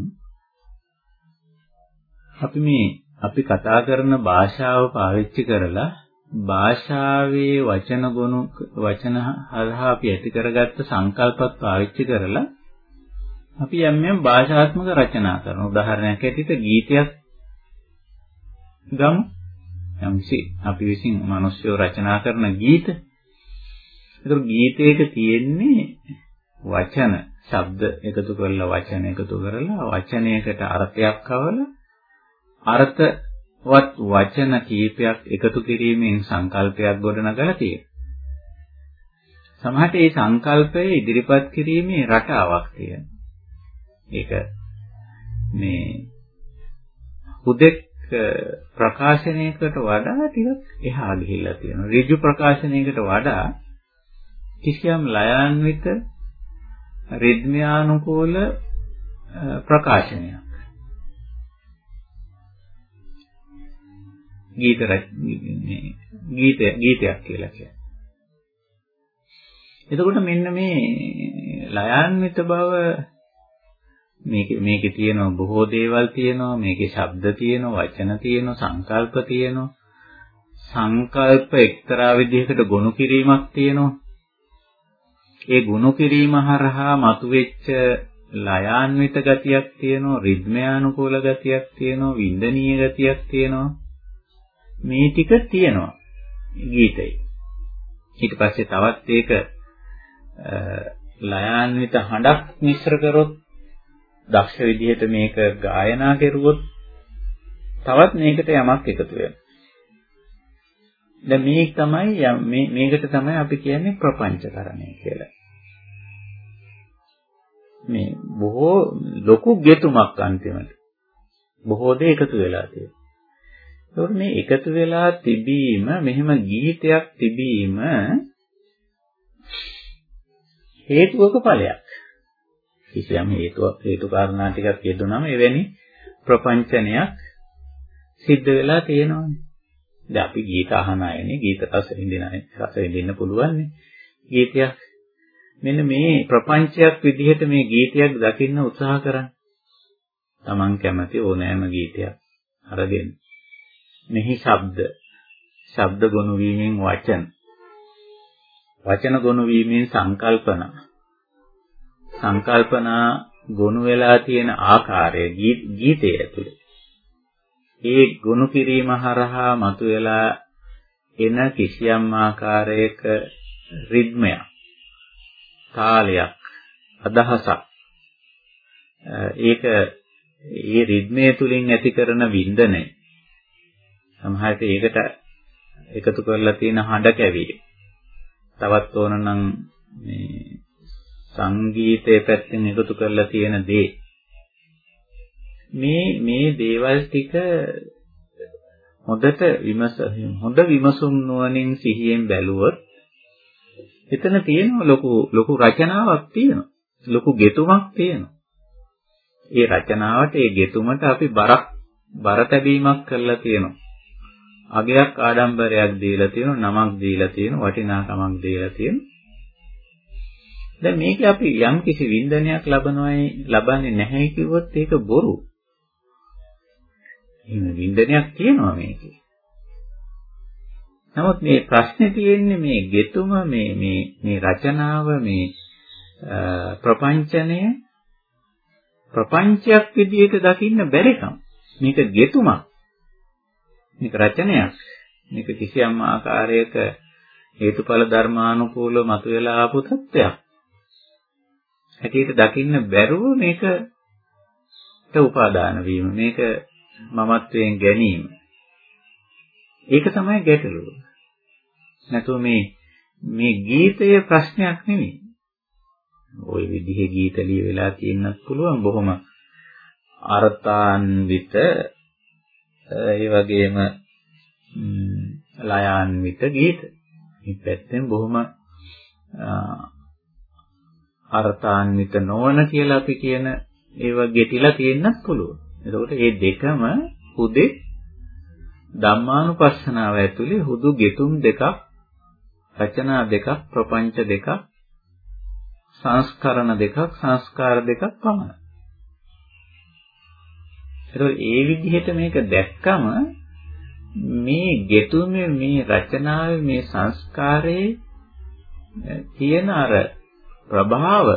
අපි මේ අපි කතා කරන භාෂාව පාවිච්චි කරලා භාෂාවේ වචන ගුණ වචන හරහා අපි ඇති කරගත්ත සංකල්පත් පාවිච්චි කරලා අපි යම් යම් භාෂාත්මක රචනා කරන උදාහරණයක් ඇටියට ගීතයක් ගමු. යම්සි අපි විසින් මිනිස්සු රචනා කරන ගීත. ඒතර ගීතයක තියෙන්නේ වචන ශබ්ද එකතු කරලා වචන එකතු කරලා වචනයකට අර්ථයක් කවලා අර්ථවත් වචන කීපයක් එකතු කිරීමෙන් සංකල්පයක් ගොඩනගලා තියෙනවා. සමහරට මේ සංකල්පය ඉදිරිපත් කිරීමේ රටාවක් තියෙනවා. ඒක මේ උදෙක් ප්‍රකාශනයකට වඩා ටිකක් එහා ගිහිල්ලා තියෙනවා. ඍජු ප්‍රකාශනයකට වඩා කිසියම් ලයාන්විත රිද්මයානුකූල ප්‍රකාශනයක්. ගීත ගීත ගීතයක් කියලා කියන්නේ. එතකොට මෙන්න මේ ලයාන්විත බව මේකේ මේකේ තියෙන බොහෝ දේවල් තියෙනවා මේකේ ශබ්ද තියෙනවා වචන තියෙනවා සංකල්ප තියෙනවා. සංකල්ප එක්තරා විදිහකට ගොනු කිරීමක් තියෙනවා. ඒ ගුණ කිරීම හරහා මතුවෙච්ච ලයාන්විත ගතියක් තියෙනවා රිද්මයානුකූල ගතියක් තියෙනවා වින්දනීය ගතියක් තියෙනවා. මේ ටික තියෙනවා ගීතේ ඊට පස්සේ තවත් ඒක ලයාන්විත හඬක් මිශ්‍ර කරොත් දක්ෂ විදිහට මේක ගායනා කෙරුවොත් තවත් මේකට යමක් එකතු වෙනවා දැන් මේක තමයි මේකට තමයි අපි කියන්නේ ප්‍රපංචකරණය කියලා. මේ බොහෝ ලොකු ගෙතුමක් අන්තිමට බොහෝ දේ එකතු වෙලා තියෙනවා. ඒකෝර මේ එකතු වෙලා තිබීම මෙහෙම ගීතයක් තිබීම හේතුවක ඵලයක්. කිසියම් හේතුවක් හේතු කාරණා ටිකක් යෙදුනම එවැනි ප්‍රපංචනයක් සිද්ධ වෙලා තියෙනවානේ. දැන් අපි ගීත අහන අයනේ ගීත රස විඳින අය රස විඳින්න පුළුවන් නේ. ගීතයක් මෙන්න මේ ප්‍රපංචයක් විදිහට මේ ගීතයක් දකින්න උත්සාහ කරන්න. Taman කැමති ඕනෑම ගීතයක් අරගෙන. මෙහි ශබ්ද ශබ්ද ගොනු වීමෙන් වචන වචන ගොනු වීමෙන් සංකල්පන. සංකල්පනා ගොනු වෙලා තියෙන ආකාරය ගීතයේ ඇතුළේ. ඒ ගොනු කිරීම හරහා මතුවලා එන කිසියම් ආකාරයක රිද්මයක් තාලයක් අදහසක්. ඒක ඒ රිද්මය තුලින් ඇති කරන වින්දනය. සමහරට ඒකට එකතු කරලා තියෙන හඬ කැවීම තවත් ඕනනම් මේ සංගීතයේ පැත්තෙන් එකතු කරලා තියෙන දේ මේ මේ දේවල් ටික හොඳට විමස හොඳ විමසුම් නුවණින් සිහියෙන් බැලුවොත් එතන තියෙන ලොකු ලොකු රචනාවක් තියෙනවා. ලොකු ගෙතුමක් තියෙනවා. ඒ රචනාවට ඒ ගෙතුමට අපි බරක් බර තැබීමක් කරලා තියෙනවා. අගයක් ආඩම්බරයක් දීලා තියෙනවා, නමක් දීලා තියෙනවා, වටිනාකමක් දීලා තියෙනවා. දැන් මේක අපි යම් කිසි වින්දනයක් ලබනවායි ලබන්නේ නැහැ කිව්වොත් ඒක බොරු. එහෙම වින්දනයක් තියෙනවා මේකේ. නමුත් මේ ප්‍රශ්නේ තියෙන්නේ මේ ගෙතුම මේ මේ මේ රචනාව මේ ප්‍රපංචනය ප්‍රපංචයක් විදිහට දකින්න බැරිකම. මේක ගෙතුමක්. මේක රචනයක්. මේක කිසියම් ආකාරයක හේතුඵල ධර්මානුකූලව මතුවලා ආපු තත්ත්වයක්. හැටියට දකින්න බැරුව මේකට උපාදාන වීම මේක මමත්වයෙන් ගැනීම ඒක තමයි ගැටලුව. නැතුව මේ මේ ගීතය ප්‍රශ්නයක් නෙමෙයි. ওই විදිහේ ගීත ලියවිලා තියෙන්නත් පුළුවන් බොහොම අර්ථාන්විත ඒ වගේම ලයාන්විත ගීත. මේ පැත්තෙන් බොහොම අර්ථාන්විත නොවන කියලා අපි කියන ඒවා ගෙටිලා තියෙන්නත් පුළුවන්. එතකොට මේ දෙකම හුදේ ධම්මානුපස්සනාව ඇතුලේ හුදු ගෙතුම් දෙකක් රචනා දෙකක් ප්‍රපංච දෙකක් සංස්කරණ දෙකක් සංස්කාර දෙකක් පමණයි. ඒතකොට ඒ විදිහට මේක දැක්කම මේ ගෙතුමේ මේ රචනාවේ මේ සංස්කාරයේ තියෙන අර ප්‍රභාව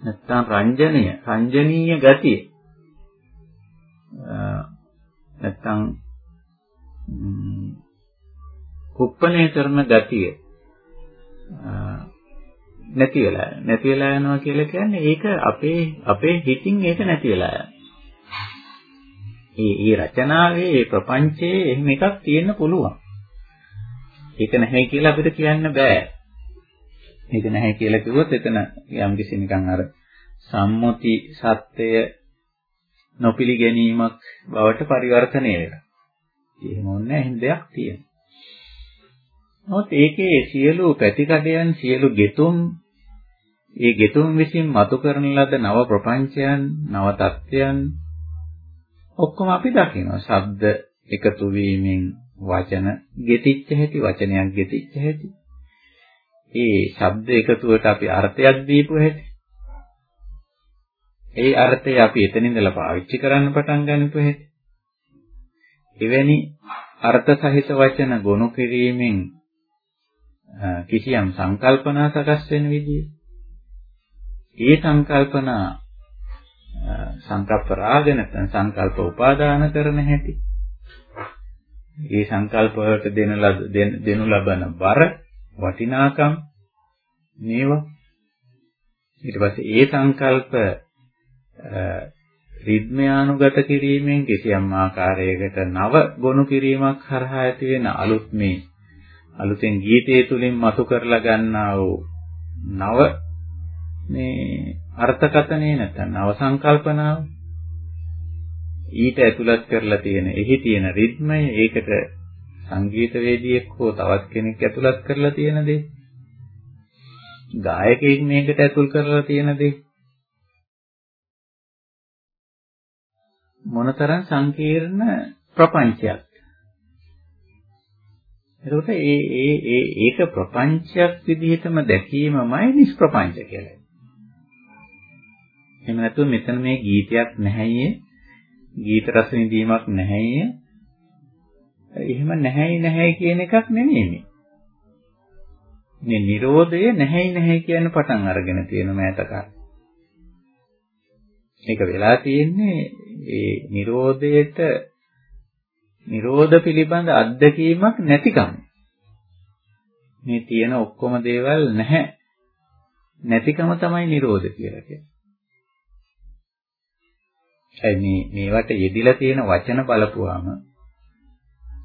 නැත්තම් රංජනීය රංජනීය ගතිය නැත්තම් කුප්පණය කරන ගතිය නැති වෙලා නැති වෙලා යනවා කියලා කියන්නේ ඒක අපේ අපේ හිතින් ඒක නැති වෙලා යනවා. ඒ ඒ රචනාවේ ඒ ප්‍රපංචයේ එහෙම එකක් තියෙන්න පුළුවන්. ඒක නැහැ කියලා අපිට කියන්න බෑ. මේක නැහැ කියලා කිව්වොත් එතන යම් කිසි නිකන් අර සම්මුති සත්‍යය නොපිළිගැනීමක් බවට පරිවර්තනය වෙනවා. එහෙම ඕනේ එහෙම දෙයක් තියෙනවා. නමුත් ඒකේ සියලු පැතිකඩයන් සියලු ගෙතුම් ඒ ගෙතුම් විසින් මතු කරන ලද නව ප්‍රපංචයන් නව තත්ත්වයන් ඔක්කොම අපි දකිනවා. ශබ්ද එකතු වීමෙන් වචන ගෙතිච්ච හැටි වචනයක් ගෙතිච්ච හැටි ඒ ශබ්ද එකතුවට අපි අර්ථයක් දීපු හැටි. ඒ අර්ථය අපි එතන ඉඳලා පාවිච්චි කරන්න පටන් ගන්නපු හැටි. එවැනි අර්ථ සහිත වචන ගොනු කිරීමෙන් කිසියම් සංකල්පනා සකස් වෙන විදිය. ඒ සංකල්පනා සංකල්ප රාග නැත්නම් සංකල්ප උපාදාන කරන හැටි. ඒ සංකල්ප වලට දෙන දෙනු ලබන බර වටිනාකම් මේවා ඊට පස්සේ ඒ සංකල්ප රිද්මයානුගත කිරීමෙන් කිසියම් ආකාරයකට නව ගොනු කිරීමක් හරහා ඇති වෙන අලුත් මේ අලුතෙන් ගීතය තුලින් මතු කරලා ගන්නා වූ නව මේ අර්ථකතනේ නැත්නම් නව සංකල්පනාව ඊට ඇතුළත් කරලා තියෙන එහි තියෙන රිද්මය ඒකට සංගීතවේදියෙක් හෝ තවත් කෙනෙක් ඇතුළත් කරලා තියෙන දේ. ගායකයෙක් මේකට ඇතුල් කරලා තියෙන දේ. මොනතරම් සංකීර්ණ ප්‍රපංචයක්. එතකොට ඒ ඒ ඒ ඒක ප්‍රපංචයක් විදිහටම දැකීමමයි නිෂ්ප්‍රපංච කියලා. එහෙම නැතුව මෙතන මේ ගීතයක් නැහැයේ ගීත රස විඳීමක් නැහැයේ එහෙම නැහැයි නැහැ කියන එකක් නෙමෙයි මේ. මේ Nirodhaය නැහැයි නැහැ කියන පටන් අරගෙන තියෙන මෑතකා. ඒක වෙලා තියෙන්නේ ඒ Nirodhaයට Nirodha පිළිබඳ අත්දැකීමක් නැතිකම. මේ තියෙන ඔක්කොම දේවල් නැහැ. නැතිකම තමයි Nirodha කියලා කියන්නේ. ඒ මේ මේවට යෙදිලා තියෙන වචන බලපුවාම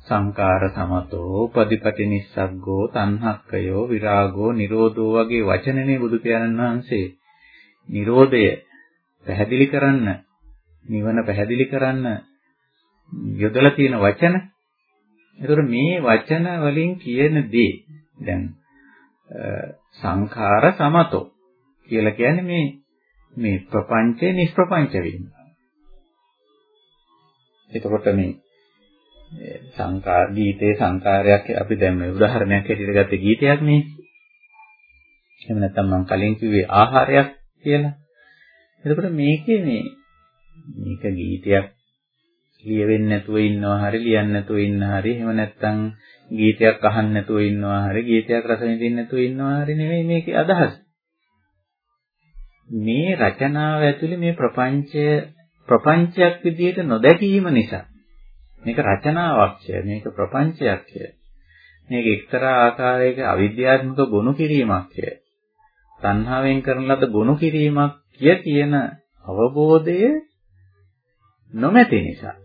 සංකාර සමතෝ උපදිපටි නිස්සග්ගෝ තණ්හක්කයෝ විරාගෝ නිරෝධෝ වගේ වචනනේ බුදු පියාණන් වහන්සේ නිරෝධය පැහැදිලි කරන්න නිවන පැහැදිලි කරන්න යොදලා තියෙන වචන. ඒතර මේ වචන වලින් කියන දේ දැන් සංඛාර සමතෝ කියලා කියන්නේ මේ මේ ප්‍රපංචේ නිෂ්ප්‍රපංච වීම. එතකොට මේ සංකාර ගීතේ සංකාරයක් අපි දැන් මේ උදාහරණයක් හැටියට ගත්තේ ගීතයක් නේ. එහෙම නැත්නම් මම කලින් කිව්වේ ආහාරයක් කියලා. එතකොට මේකේ මේ මේක ගීතයක් ලියවෙන්නේ නැතුව ඉන්නවා හරි ලියන්න නැතුව ඉන්න හරි එහෙම නැත්නම් ගීතයක් අහන්න නැතුව ඉන්නවා හරි ගීතයක් රස විඳින්න නැතුව ඉන්නවා හරි නෙවෙයි මේකේ අදහස. මේ රචනාව ඇතුලේ මේ ප්‍රපංචය ප්‍රපංචයක් විදිහට නොදැකීම නිසා. මේක රචනාවක්ය මේක ප්‍රපංචයක්ය මේක එක්තරා ආකාරයක අවිද්‍යාත්මක ගොනු කිරීමක්ය තණ්හාවෙන් කරන ලද ගොනු කිරීමක් කිය කියන අවබෝධය නොමැති නිසා.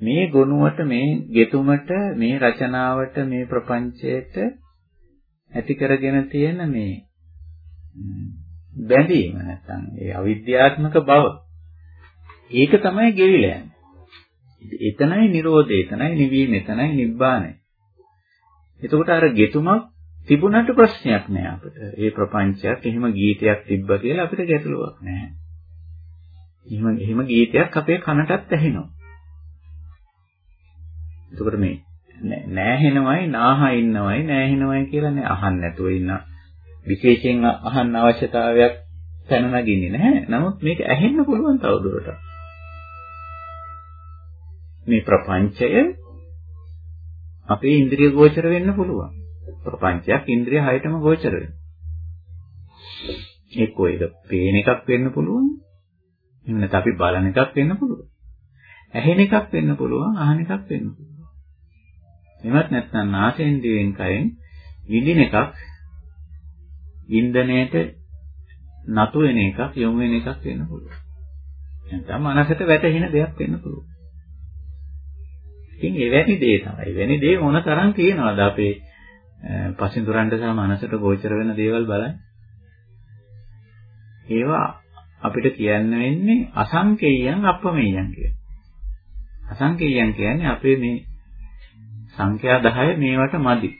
මේ ගුණුවට මේ ගෙතුමට මේ රචනාවට මේ ප්‍රපංචයට ඇති කරගෙන තියෙන මේ බැඳීම නැත්නම් ඒ අවිද්‍යාත්මක බව ඒක තමයි ගෙවිලා යන්නේ. එතනයි Nirodha, එතනයි නිවීම, එතනයි නිබ්බානයි. එතකොට අර ගෙතුමක් තිබුණාට ප්‍රශ්නයක් නෑ අපිට. ඒ ප්‍රපංචයක් එහෙම ගීතයක් තිබ්බ කියලා අපිට ගැටලුවක් නෑ. එහෙම එහෙම ගීතයක් අපේ කනටත් ඇහෙනවා. එතකොට මේ නෑහෙනවයි නාහා ඉන්නවයි නෑහෙනවයි කියලා නේ අහන්න නැතුව ඉන්න විශේෂයෙන් අහන්න අවශ්‍යතාවයක් පැන නගින්නේ නැහැ. නමුත් මේක ඇහෙන්න පුළුවන් තවදුරටත්. මේ ප්‍රපංචය අපේ ඉන්ද්‍රිය ගෝචර වෙන්න පුළුවන්. ප්‍රපංචයක් ඉන්ද්‍රිය හයටම ගෝචර වෙනවා. එක්කෝ ඒක පේන එකක් වෙන්න පුළුවන්. එහෙම නැත්නම් අපි බලන එකක් වෙන්න පුළුවන්. ඇහෙන එකක් වෙන්න පුළුවන්, අහන එකක් වෙන්න පුළුවන්. එමත් නැත්නම් නාසයෙන් දිවෙන් කයෙන් විඳින එකක් ඉන්ධනයට නතු වෙන එකක් යොමු වෙන එකක් වෙන්න පුළුවන්. නැත්නම් මනසට වැටහෙන දෙයක් වෙන්න පුළුවන්. ඉතින් එවැනි දේ තමයි. එවැනි දේ මොන තරම් තියෙනවද අපේ පසින්දුරන්ට සහ මනසට ගෝචර වෙන දේවල් බලන්න. ඒවා අපිට කියන්න වෙන්නේ අසංකේයයන් අපමෙයයන් කියලා. අසංකේයයන් කියන්නේ අපේ මේ සංඛ්‍යා 10 මේවට මදි.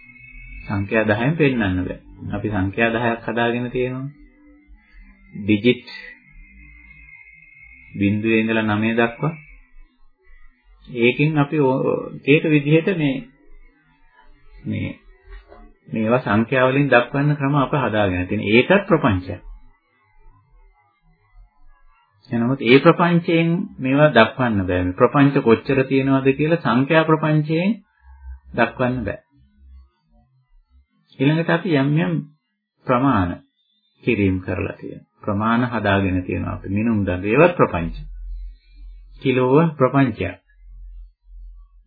සංඛ්‍යා 10න් පෙන්වන්න බෑ. අපි සංඛ්‍යා 10ක් හදාගෙන තියෙනවා. ඩිජිට් බිඳුවේ ඉඳලා 9 දක්වා. ඒකෙන් අපි ඒක විදිහට මේ මේ මේවා සංඛ්‍යා වලින් දක්වන්න ක්‍රම අප හදාගෙන තියෙන. ඒකත් ප්‍රපංචයක්. එනමුත් ඒ ප්‍රපංචයෙන් මේවා දක්වන්න බෑ. මේ ප්‍රපංච කොච්චර තියෙනවද කියලා සංඛ්‍යා ප්‍රපංචයෙන් දක්වන්න බෑ. ඊළඟට අපි යම් යම් ප්‍රමාණ කිරීම කරලා තියෙනවා. ප්‍රමාණ හදාගෙන තියෙනවා අපි මිනුම් දඬු ඒවත් ප්‍රපංච. කිලෝව ප්‍රපංචයක්.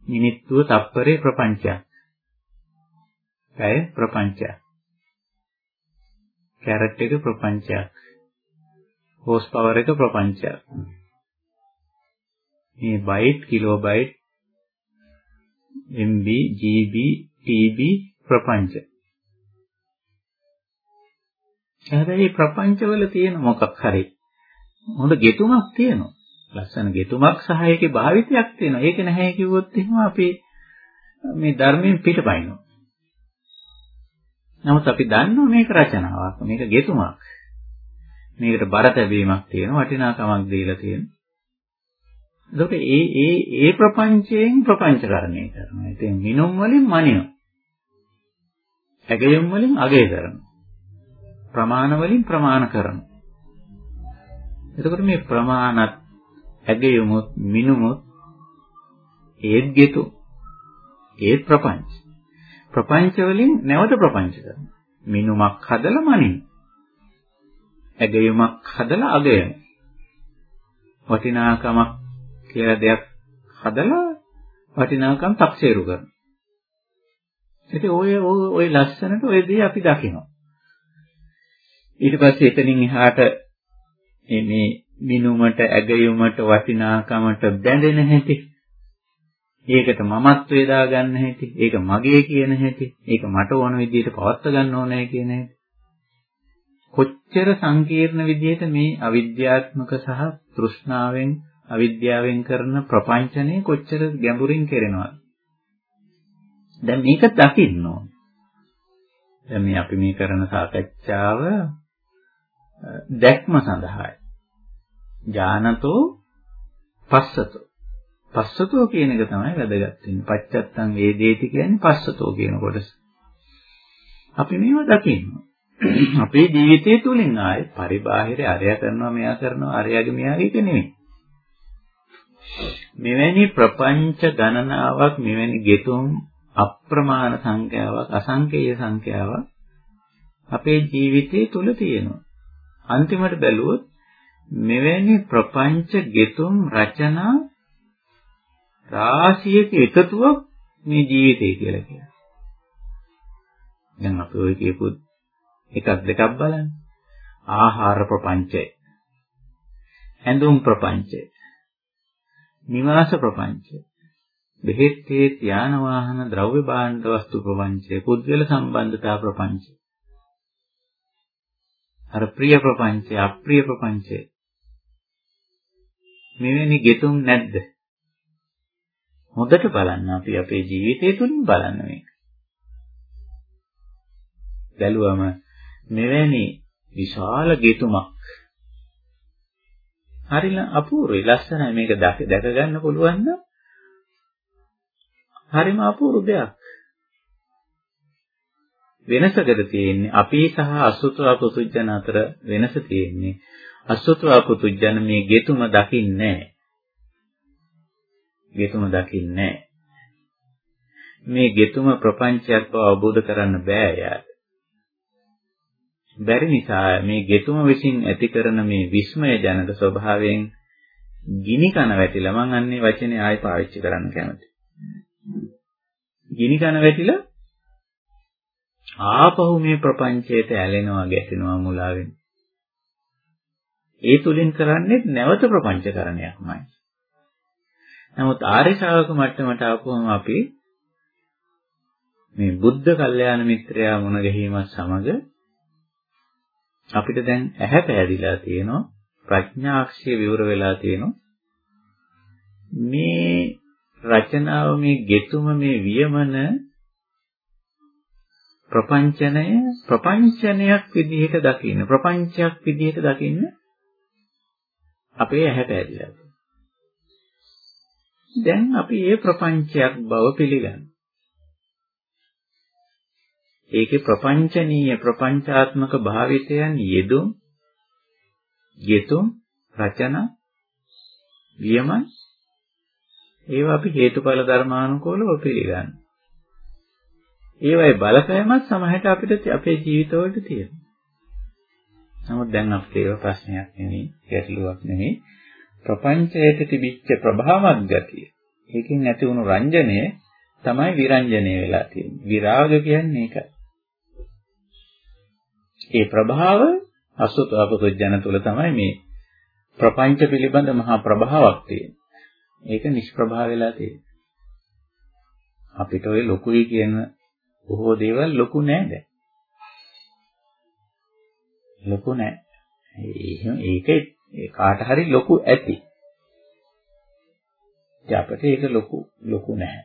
මිනිත්තුව තප්පරේ ප්‍රපංචයක්. පැය ප්‍රපංචයක්. කැරට් එක ප්‍රපංචයක්. හෝස් පවර් එක ප්‍රපංචයක්. මේ byte kilobyte MB GB TB ප්‍රපංච. හැබැයි ප්‍රපංචවල තියෙන මොකක් හරි හොඳ ගෙතුමක් තියෙනවා. ලස්සන ගෙතුමක් සහ ඒකේ භාවිතයක් තියෙනවා. ඒක නැහැ කිව්වොත් එහෙම අපි මේ ධර්මයෙන් පිටපයින්නවා. නමුත් අපි දන්නවා මේක රචනාවක්. මේක ගෙතුමක්. මේකට බර තැබීමක් තියෙනවා. වටිනාකමක් දීලා තියෙනවා. එතකොට ඒ ඒ ඒ ප්‍රපංචයෙන් ප්‍රපංචකරණය කරනවා. ඉතින් මිනුම් වලින් මනිනවා. ඇගයුම් වලින් අගය කරනවා. ප්‍රමාණ වලින් ප්‍රමාණ කරනවා. එතකොට මේ ප්‍රමාණත් ඇගයුමුත් මිනුමුත් ඒත් ගෙතු ඒත් ප්‍රපංච. ප්‍රපංච වලින් නැවත ප්‍රපංච කරනවා. මිනුමක් හදලා මනින. ඇගයුමක් හදලා අගයන. වටිනාකමක් කියලා දෙයක් හදලා වටිනාකම් තක්සේරු කරනවා. ඉතින් ඔය ඔය ලස්සනට ඔය දේ අපි දකිනවා. ඊට පස්සේ එතනින් එහාට මේ මිනුමට ඇගයුමට වටිනාකමට බැඳෙන හැටි. ඒකට මමත්වය දා ගන්න හැටි. ඒක මගේ කියන හැටි. ඒක මට ඕන විදිහට පවත්වා ගන්න ඕනේ කියන හැටි. කොච්චර සංකීර්ණ විදිහට මේ අවිද්‍යාත්මක සහ තෘෂ්ණාවෙන් අවිද්‍යාවෙන් කරන ප්‍රපංචනේ කොච්චර ගැඹුරින් කෙරෙනවද? දැන් මේක දකින්න ඕන. දැන් මේ අපි මේ කරන සාකච්ඡාව දැක්ම සඳහායි ඥානතෝ පස්සතෝ පස්සතෝ කියන එක තමයි වැදගත් වෙන්නේ. පච්චත්තං වේදේති කියන්නේ පස්සතෝ කියන කොටස. අපි මේව දකින්න. අපේ ජීවිතය තුලින් ආයේ පරිබාහිර අරය කරනවා මෙයා කරනවා අරයගේ මෙයාගේ එක නෙමෙයි. මෙවැනි ප්‍රපංච ගණනාවක් මෙවැනි ගෙතුම් අප්‍රමාණ සංඛ්‍යාවක් අසංකේය සංඛ්‍යාවක් අපේ ජීවිතයේ තුල තියෙනවා. අන්තිමට බැලුවොත් මෙවැනි ප්‍රපංච ගෙතුම් රචනා රාශියක එකතුවක් මේ ජීවිතය කියලා කියනවා. දැන් අපි ඔය කියපු එකක් දෙකක් බලන්න. ආහාර ප්‍රපංචය. ඇඳුම් ප්‍රපංචය. නිවාස ප්‍රපංචය. බෙහෙත් හේත් යාන වාහන ද්‍රව්‍ය භාණ්ඩ වස්තු ප්‍රපංචය. පුද්ගල සම්බන්ධතා ප්‍රපංචය. අර ප්‍රිය ප්‍රපංචය අප්‍රිය ප්‍රපංචය. මෙවැනි ගෙතුම් නැද්ද? හොඳට බලන්න අපි අපේ ජීවිතය තුලින් බලන්න මේක. බැලුවම මෙවැනි විශාල ගෙතුමක් හරිල අපූර්වයි ලස්සනයි මේක දැක ගන්න පුළුවන් නම් හරිම අපූර්ව දෙයක් වෙනසකට තියෙන්නේ අපි සහ අසුතවා පුතුජන අතර වෙනස තියෙන්නේ අසුතවා පුතුජන මේ ගෙතුම දකින්නේ නැහැ ගෙතුම දකින්නේ මේ ගෙතුම ප්‍රපංචයක් බව අවබෝධ කරන්න බෑ යාට. බැරි නිසා මේ ගෙතුම විසින් ඇති කරන මේ විස්මය ජනක ස්වභාවයෙන් ගිනි කන වැටිලා මම අන්නේ වචනේ ආයි පාවිච්චි කරන්න කැමතියි. ගිනි කන වැටිලා ආපහු මේ ප්‍රපංචයට ඇලෙනවා ගැටෙනවා මුලා වෙනවා. ඒ තුලින් කරන්නේ නැවත ප්‍රපංචකරණයක්මයි. නමුත් ආර්ය ශ්‍රාවක මට්ටමට ආපුවම අපි මේ බුද්ධ කල්යාණ මිත්‍රයා මුණ ගැහිමත් සමග අපිට දැන් ඇහැ පෑදිලා තියෙනවා ප්‍රඥාක්ෂය විවර වෙලා තියෙනවා මේ රචනාව මේ ගෙතුම මේ වියමන ප්‍රපංචනය ප්‍රපංචනයක් විදිහට දකින්න ප්‍රපංචයක් විදිහට දකින්න අපේ ඇහැ පෑදිලා දැන් අපි ඒ ප්‍රපංචයක් බව පිළිගන්න. ඒකේ ප්‍රපංචනීය ප්‍රපංචාත්මක භාවිතයන් යෙදුම්, යෙතුම්, රචනා, වියමන් ඒවා අපි හේතුඵල ධර්මානුකූලව පිළිගන්න. ඒවයි බලපෑමත් සමහරට අපිට අපේ ජීවිතවලට තියෙනවා. නමුත් දැන් අපිට ඒව ප්‍රශ්නයක් නෙවෙයි, ගැටලුවක් නෙවෙයි. ප්‍රපංචයට තිබිච්ච ප්‍රභාවත් ගතිය. ඒකෙන් ඇති වුණු රංජනය තමයි විරංජනය වෙලා තියෙන්නේ. විරාග කියන්නේ ඒකයි. ඒ ප්‍රභාව අසුත අපසොජ්ජන තුල තමයි මේ ප්‍රපංච පිළිබඳ මහා ප්‍රභාවක් තියෙන්නේ. ඒක නිෂ්ප්‍රභා වෙලා තියෙන්නේ. අපිට ওই ලොකුයි කියන බොහෝ දේවල් ලොකු නෑ දැන්. ලොකු නෑ. ඒක ඒ කාට හරි ලොකු ඇති. ඉතින් අපිට ඒක ලොකු ලොකු නැහැ.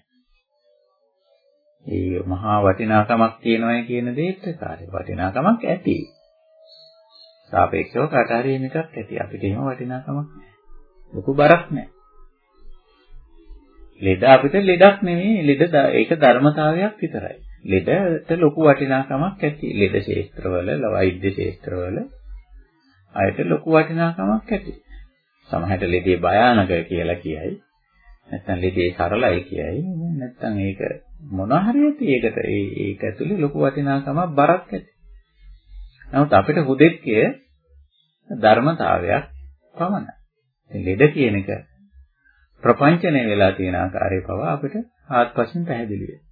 ඒ මහා වටිනාකමක් තියෙනවා කියන දෙයට කාර්ය වටිනාකමක් ඇති. සාපේක්ෂව කාට හරි මේකක් ඇති. අපිට එහෙම වටිනාකමක් නැහැ. ලොකු බරක් නැහැ. ලෙඩ අපිට ලෙඩක් නෙමෙයි ලෙඩ ඒක ධර්මතාවයක් විතරයි. ලෙඩට ලොකු වටිනාකමක් ඇති. ලෙඩ ශේත්‍රවල, වෛද්‍ය ශේත්‍රවල අයට ලොකු වටිනාකමක් ඇති. සමහරට ලෙඩේ භයානක කියලා කියයි. නැත්නම් ලෙඩේ සරලයි කියයි. නැත්නම් ඒක මොන හරි ඇති. ඒකට ඒක ඇතුලේ ලොකු වටිනාකමක් බරක් ඇති. නමුත් අපිට හුදෙක්කය ධර්මතාවයක් පමණයි. ලෙඩ කියන එක ප්‍රපංචණය වෙලා තියෙන ආකාරය පවා අපිට ආත්පසින් පැහැදිලි වෙනවා.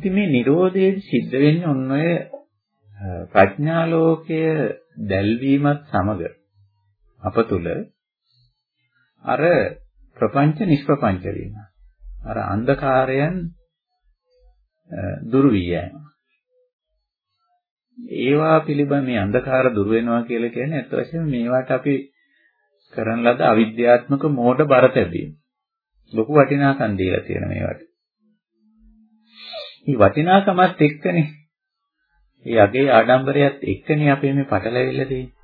ඉතින් මේ Nirodhe සිද්ධ වෙන්නේ ඔන්න ඔය ප්‍රඥා ලෝකය දැල්වීමත් සමග අප තුල අර ප්‍රපංච නිෂ්ප්‍රපංච වීම අර අන්ධකාරයන් දුරු වී යෑම ඒවා පිළිබඳ මේ අන්ධකාර දුර වෙනවා කියලා කියන්නේ අත් වශයෙන්ම මේවට අපි කරන ලද අවිද්‍යාත්මක මෝඩ බර තැබීම ලොකු වටිනාකම් දීලා තියෙන මේවට. මේ වටිනාකමත් එක්කනේ ඒ අගේ ආඩම්බරයත් එක්කනේ අපේ මේ පටලැවිල්ල තියෙන්නේ.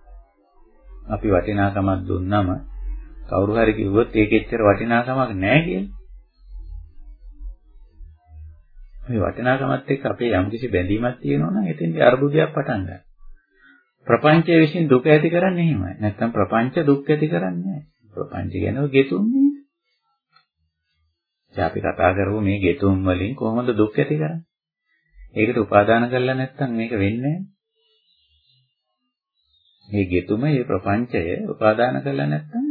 අපි වටිනාකමක් දුන්නම කවුරු හරි කිව්වොත් ඒක එච්චර වටිනාකමක් නැහැ කියලා. මේ වටිනාකමත් එක්ක අපේ යම්කිසි බැඳීමක් තියෙනවා නම් එතෙන්දී අරුබුදයක් පටන් ගන්නවා. ප්‍රපංචය විසින් දුක ඇති කරන්නේ එහෙමයි. නැත්තම් ප්‍රපංච දුක් ඇති කරන්නේ නැහැ. ප්‍රපංච කියන්නේ ගෙතුම් නේද? අපි කතා කරමු මේ ගෙතුම් වලින් කොහොමද දුක් ඇති කරන්නේ? ඒකට උපාදාන කරලා නැත්නම් මේක වෙන්නේ මේ ගෙතුම මේ ප්‍රපංචය උපාදාන කරලා නැත්නම්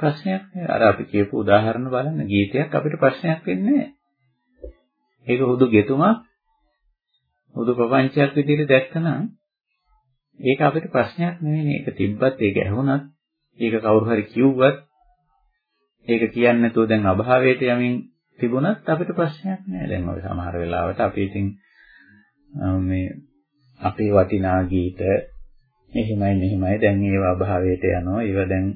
ප්‍රශ්නයක් නෑ. අර අපි කියපු උදාහරණ බලන්න ගීතයක් අපිට ප්‍රශ්නයක් වෙන්නේ නෑ. ඒක හුදු ගෙතුමක් හුදු ප්‍රපංචයක් විදිහට දැක්කනම් ඒක අපිට ප්‍රශ්නයක් නෙවෙයි. ඒක තිබ්බත් ඒක ඇහුණත් ඒක කවුරු හරි කිව්වත් ඒක කියන්නේ නැතුව දැන් අභාවයට යමින් තිබුණත් අපිට ප්‍රශ්නයක් නෑ. දැන් ඔය සමහර වෙලාවට අපි ඉතින් මේ අපේ වටිනා ගීත එහෙමයි මෙහෙමයි දැන් ඒවා අභාවයට යනවා. ඒවා දැන්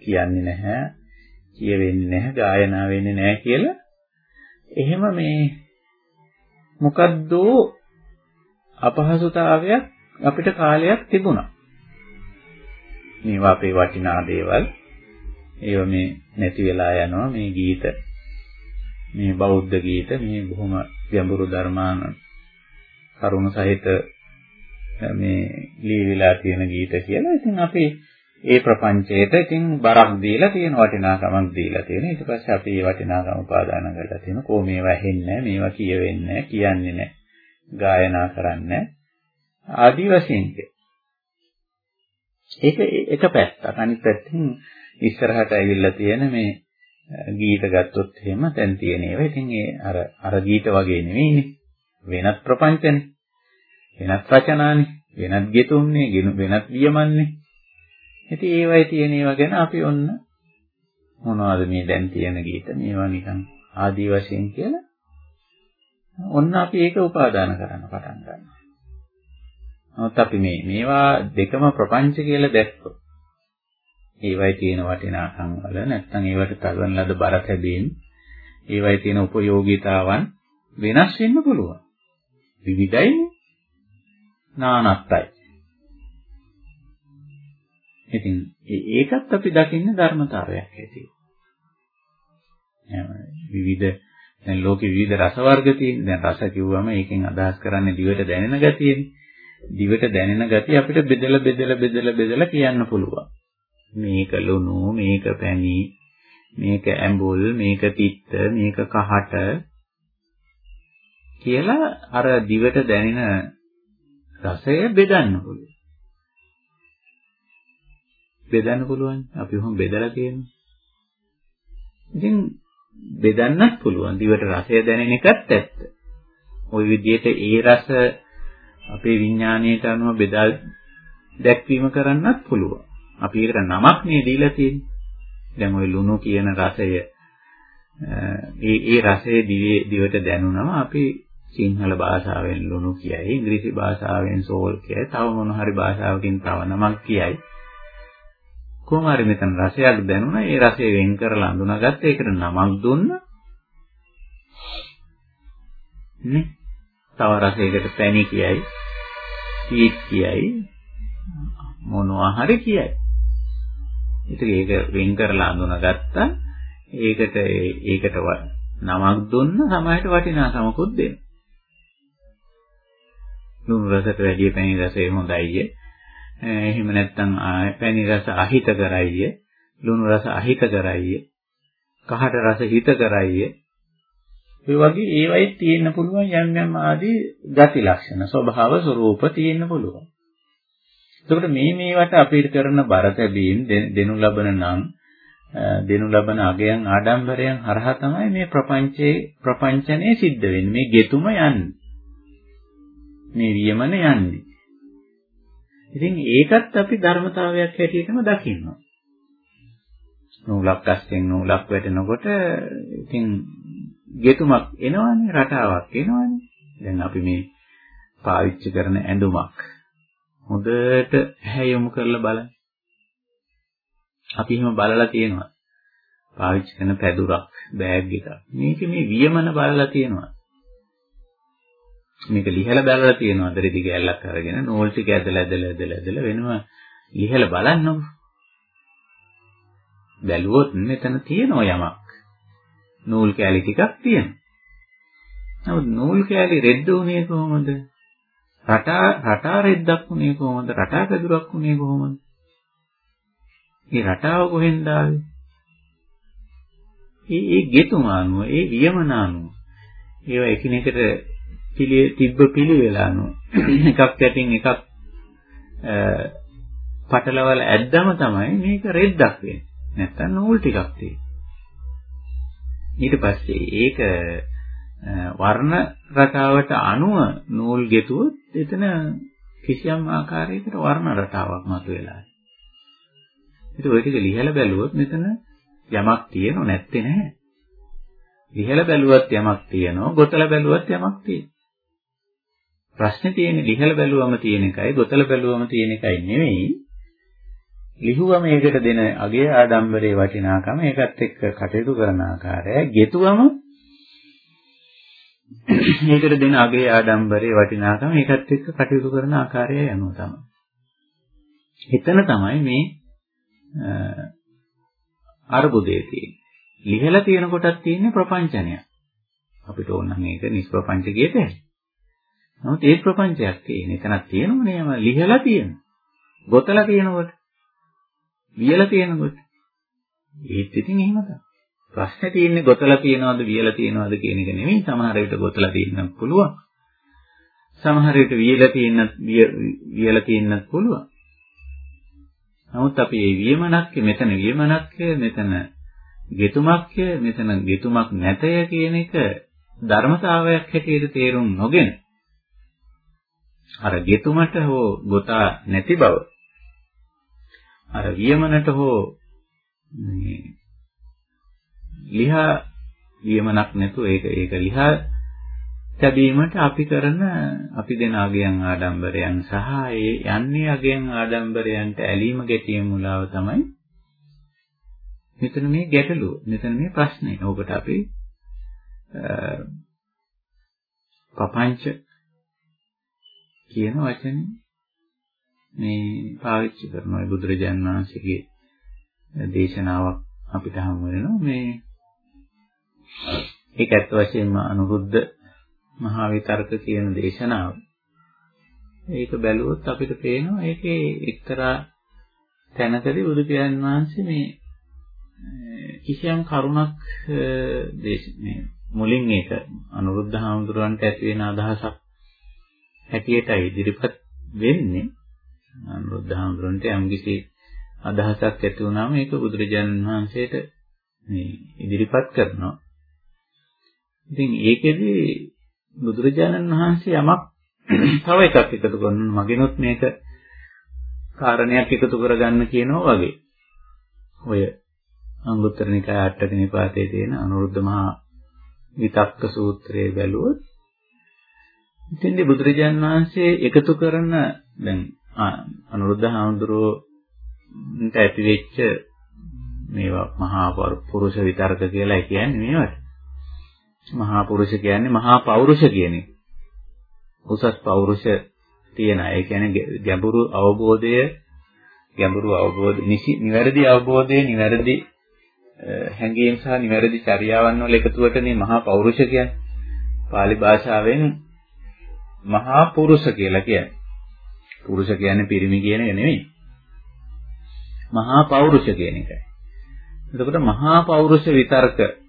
කියන්නේ නැහැ. කියවෙන්නේ නැහැ. ගායනා වෙන්නේ නැහැ කියලා එහෙම මේ මොකද්ද අපහසුතාවයක් අපිට කාලයක් තිබුණා. මේවා අපේ වටිනා දේවල්. ඒව මේ නැති වෙලා යනවා මේ ගීත. මේ බෞද්ධ ගීත මේ බොහොම ගැඹුරු ධර්මාන කරුණ සහිත මේ ලියවිලා තියෙන ගීත කියලා. ඉතින් අපි ඒ ප්‍රපංචයට ඉතින් බරක් දීලා තියෙන වටිනාකමක් දීලා තියෙන. ඊට පස්සේ අපි මේ වටිනාකම උපාදාන කරලා තියෙන. කො මේවා හෙන්නේ මේවා කියවෙන්නේ කියන්නේ නැහැ. ගායනා කරන්නේ ආදි වශයෙන්. ඒක එක පැත්තක්. අනිත් පැත්තෙන් ඉස්සරහට ඇවිල්ලා තියෙන මේ ගීත ගත්තොත් එහෙම දැන් තියෙන ඒවා ඉතින් ඒ අර අර ගීත වගේ නෙවෙයිනේ. වෙනත් ප්‍රපංචනේ. වෙනත් රචනානේ. වෙනත් ගෙතුම්නේ, වෙනත් වියමන්නේ. ඉතින් ඒවයි තියෙන ඒවා ගැන අපි ඔන්න මොනවද මේ දැන් තියෙන ගීත මේවා නිකන් ආදී වශයෙන් කියලා ඔන්න අපි ඒක උපාදාන කරන්න පටන් ගන්නවා. නමුත් අපි මේ මේවා දෙකම ප්‍රපංච කියලා දැක්කොත් ඒවයි තියෙන වටිනාකම් වල නැත්නම් ඒවට තලවන ලද බර තැබීම් ඒවයි තියෙන උපයෝගීතාවන් වෙනස් වෙන්න පුළුවන්. විවිධයිනේ. නානත්තයි. ඉතින් ඒකත් අපි දකින්න ධර්මතාවයක් ඇති. විවිධ දැන් ලෝකේ විවිධ රස වර්ග තියෙන. දැන් රස කිව්වම ඒකෙන් අදහස් කරන්නේ දිවට දැනෙන ගතියනේ. දිවට දැනෙන ගතිය අපිට බෙදලා බෙදලා බෙදලා බෙදලා කියන්න පුළුවන්. මේක ලුණු, මේක පැණි, මේක ඇඹුල්, මේක තිත්ත, මේක කහට කියලා අර දිවට දැනෙන රසය බෙදන්න පුළුවන්. බෙදන්න පුළුවන්. අපි කොහොම බෙදලා තියෙන්නේ. ඉතින් බෙදන්නත් පුළුවන්. දිවට රසය දැනෙන එකත් ඇත්ත. ওই විදිහට ඒ රස අපේ විඥාණයට අනුව බෙදා දැක්වීම කරන්නත් පුළුවන්. අපි ඒකට නමක් නේ දීලා තියෙන්නේ. දැන් ওই ලුණු කියන රසය ඒ ඒ රසයේ දිවේ දිවට දැනුනම අපි සිංහල භාෂාවෙන් ලුණු කියයි, ඉංග්‍රීසි භාෂාවෙන් සෝල් කියයි, තව මොන හරි භාෂාවකින් තව නමක් කියයි. කොහොම හරි මෙතන රසයක් දැනුණා. ඒ රසය වෙන් කරලා අඳුනාගත්ත ඒකට නමක් දුන්නා. නේ? තව රසයකට පැණි කියයි, සීට් කියයි, මොනවා හරි කියයි. ඉතින් ඒක වෙන් කරලා අඳුනාගත්තා. ඒකට ඒකට නමක් දුන්න සමහරට වටිනාකමකුත් දෙන්න. ලුණු රසට වැඩිය පැණි රසය හොඳයි. එහෙම නැත්නම් පැණි රස අහිත කරයිය, ලුණු රස අහිත කරයිය, කහට රස හිත කරයිය. ඒ වගේ ඒවයි තියෙන්න පුළුවන් යම් යම් ආදී ගති ලක්ෂණ, ස්වභාව ස්වરૂප තියෙන්න පුළුවන්. එතකොට මේ මේවට අපිට කරන බර තැබීම් දෙනු ලබන නම් දෙනු ලබන අගයන් ආඩම්බරයන් හරහා තමයි මේ ප්‍රපංචයේ ප්‍රපංචනේ සිද්ධ වෙන්නේ. මේ ගෙතුම යන්නේ. මේ වියමන යන්නේ. ඉතින් ඒකත් අපි ධර්මතාවයක් හැටියටම දකිනවා. නූලක් අස්යෙන් නූලක් වැටෙනකොට ඉතින් ගෙතුමක් එනවනේ රටාවක් එනවනේ. දැන් අපි මේ පාවිච්චි කරන ඇඳුමක් හොඳට ඇහැ යොමු කරලා බලන්න. අපි එහෙම බලලා තියෙනවා. පාවිච්චි කරන පැදුරක්, බෑග් එකක්. මේක මේ වියමන බලලා තියෙනවා. මේක ලිහලා බලලා තියෙනවා දරි දිග ඇල්ලක් අරගෙන නූල් ටික ඇදලා ඇදලා ඇදලා ඇදලා වෙනම ලිහලා බලන්නකො බැලුවොත් මෙතන තියෙනවා යමක් නූල් කෑලි ටිකක් තියෙනවා නමුත් නූල් කෑලි රෙද්ද උනේ කොහොමද රටා රටා රෙද්දක් උනේ කොහොමද රටා කැදුරක් උනේ කොහොමද මේ රටාව කොහෙන්ද ආවේ? ඒ ඒ ගෙතුමානුව, ඒ වියමනානුව ඒවා එකිනෙකට පිළිය තිබ්බ පිළිවෙල අනුව එකක් යටින් එකක් පටලවල ඇද්දම තමයි මේක රෙද්දක් වෙන්නේ. නැත්තම් නූල් ටිකක් තියෙන්නේ. ඊට පස්සේ ඒක වර්ණ රටාවට අනුව නූල් ගෙතුවොත් එතන කිසියම් ආකාරයකට වර්ණ රටාවක් මතුවෙලා. ඒක ඔය ටික ලිහලා බැලුවොත් මෙතන යමක් තියෙනව නැත්තේ නැහැ. ලිහලා බැලුවත් යමක් තියෙනවා, ගොතලා බැලුවත් යමක් තියෙනවා. ප්‍රශ්නේ තියෙන්නේ ලිහලා බැලුවම තියෙන එකයි, ගොතලා බැලුවම තියෙන එකයි නෙවෙයි. ලිහුවම ඒකට දෙන අගේ ආඩම්බරයේ වටිනාකම ඒකත් එක්ක කටයුතු කරන ආකාරය, ගෙතුවම මේකට දෙන අගේ ආඩම්බරයේ වටිනාකම ඒකත් එක්ක කටයුතු කරන ආකාරය යනවා තමයි. එතන තමයි මේ අරුබුදේ තියෙන්නේ. ලිහලා තියෙන කොටක් තියෙන්නේ ප්‍රපංචනය. අපිට ඕන නම් ඒක නිෂ්ප්‍රපංච කියත හැකියි. නමුත් ඒ ප්‍රපංචයක් තියෙන. එතනක් තියෙනවනේ යම ලිහලා තියෙන. ගොතලා තියෙනකොට. වියලා තියෙනකොට. ඒත් ඉතින් එහෙම තමයි. ප්‍රශ්නේ තියෙන්නේ ගොතලා තියෙනවද වියලා තියෙනවද කියන එක නෙමෙයි. සමහර විට ගොතලා තියෙන්නත් පුළුවන්. සමහර විට වියලා තියෙන්නත් වියලා තියෙන්නත් පුළුවන්. නමුත් අපි මේ වියමනක්ක මෙතන වියමනක්ක මෙතන ගෙතුමක්ය මෙතන ගෙතුමක් නැතය කියන එක ධර්මතාවයක් හැටියට තේරුම් නොගෙන අර ගෙතුමට හෝ ගොතා නැති බව අර වියමනට හෝ ලිහා වියමනක් නැතුව ඒක ඒක ලිහා තැබීමට අපි කරන අපි දෙන අගයන් ආඩම්බරයන් සහ ඒ යන්නේ අගයන් ආඩම්බරයන්ට ඇලීම ගැටීම මුලාව තමයි මෙතන මේ ගැටලුව මෙතන මේ ප්‍රශ්නේ. ඕකට අපි පපංච කියන වචනේ මේ පාවිච්චි කරනවා බුදුරජාණන් වහන්සේගේ දේශනාවක් අපිට හමු වෙනවා මේ ඒක ඇත්ත වශයෙන්ම අනුරුද්ධ මහා විතර්ක කියන දේශනාව. ඒක බැලුවොත් අපිට පේනවා ඒකේ එක්තරා තැනකදී බුදු පියාණන් වහන්සේ මේ කිසියම් කරුණක් මේ මුලින් ඒක අනුරුද්ධ හාමුදුරන්ට ඇති වෙන අදහසක් හැටියටයි ඉදිරිපත් වෙන්නේ අනුරුද්ධ හාමුදුරන්ට යම්කිසි අදහසක් ඇති වුණාම ඒක බුදුරජාණන් වහන්සේට මේ ඉදිරිපත් කරනවා. ඉතින් ඒකෙදි බුදුරජාණන් වහන්සේ යමක් තව එකක් එකතු කරනවා මගිනුත් මේක කාරණයක් එකතු කරගන්න කියනවා වගේ. ඔය අංගුත්තර නිකාය අටක නිපාතයේ තියෙන අනුරුද්ධ මහා විතක්ක සූත්‍රයේ බැලුවොත් ඉතින්දී බුදුරජාන් වහන්සේ එකතු කරන දැන් අනුරුද්ධ හාමුදුරුවන්ට ඇතිවෙච්ච මේවා මහා පුරුෂ විතර්ක කියලා කියන්නේ මේවට. මහා පුරුෂ කියන්නේ මහා පෞරුෂ කියන එක. උසස් පෞරුෂ තියෙන අය. ඒ කියන්නේ ගැඹුරු අවබෝධය ගැඹුරු අවබෝධ නිවැරදි අවබෝධය නිවැරදි හැඟීම් සහ නිවැරදි චර්යාවන් වල එකතුවටනේ මහා පෞරුෂ කියන්නේ. pāli භාෂාවෙන් මහා පුරුෂ කියලා කියන්නේ. පුරුෂ කියන්නේ පිරිමි කියන එක නෙමෙයි. මහා පෞරුෂ කියන එකයි. එතකොට මහා පෞරුෂ විතර්ක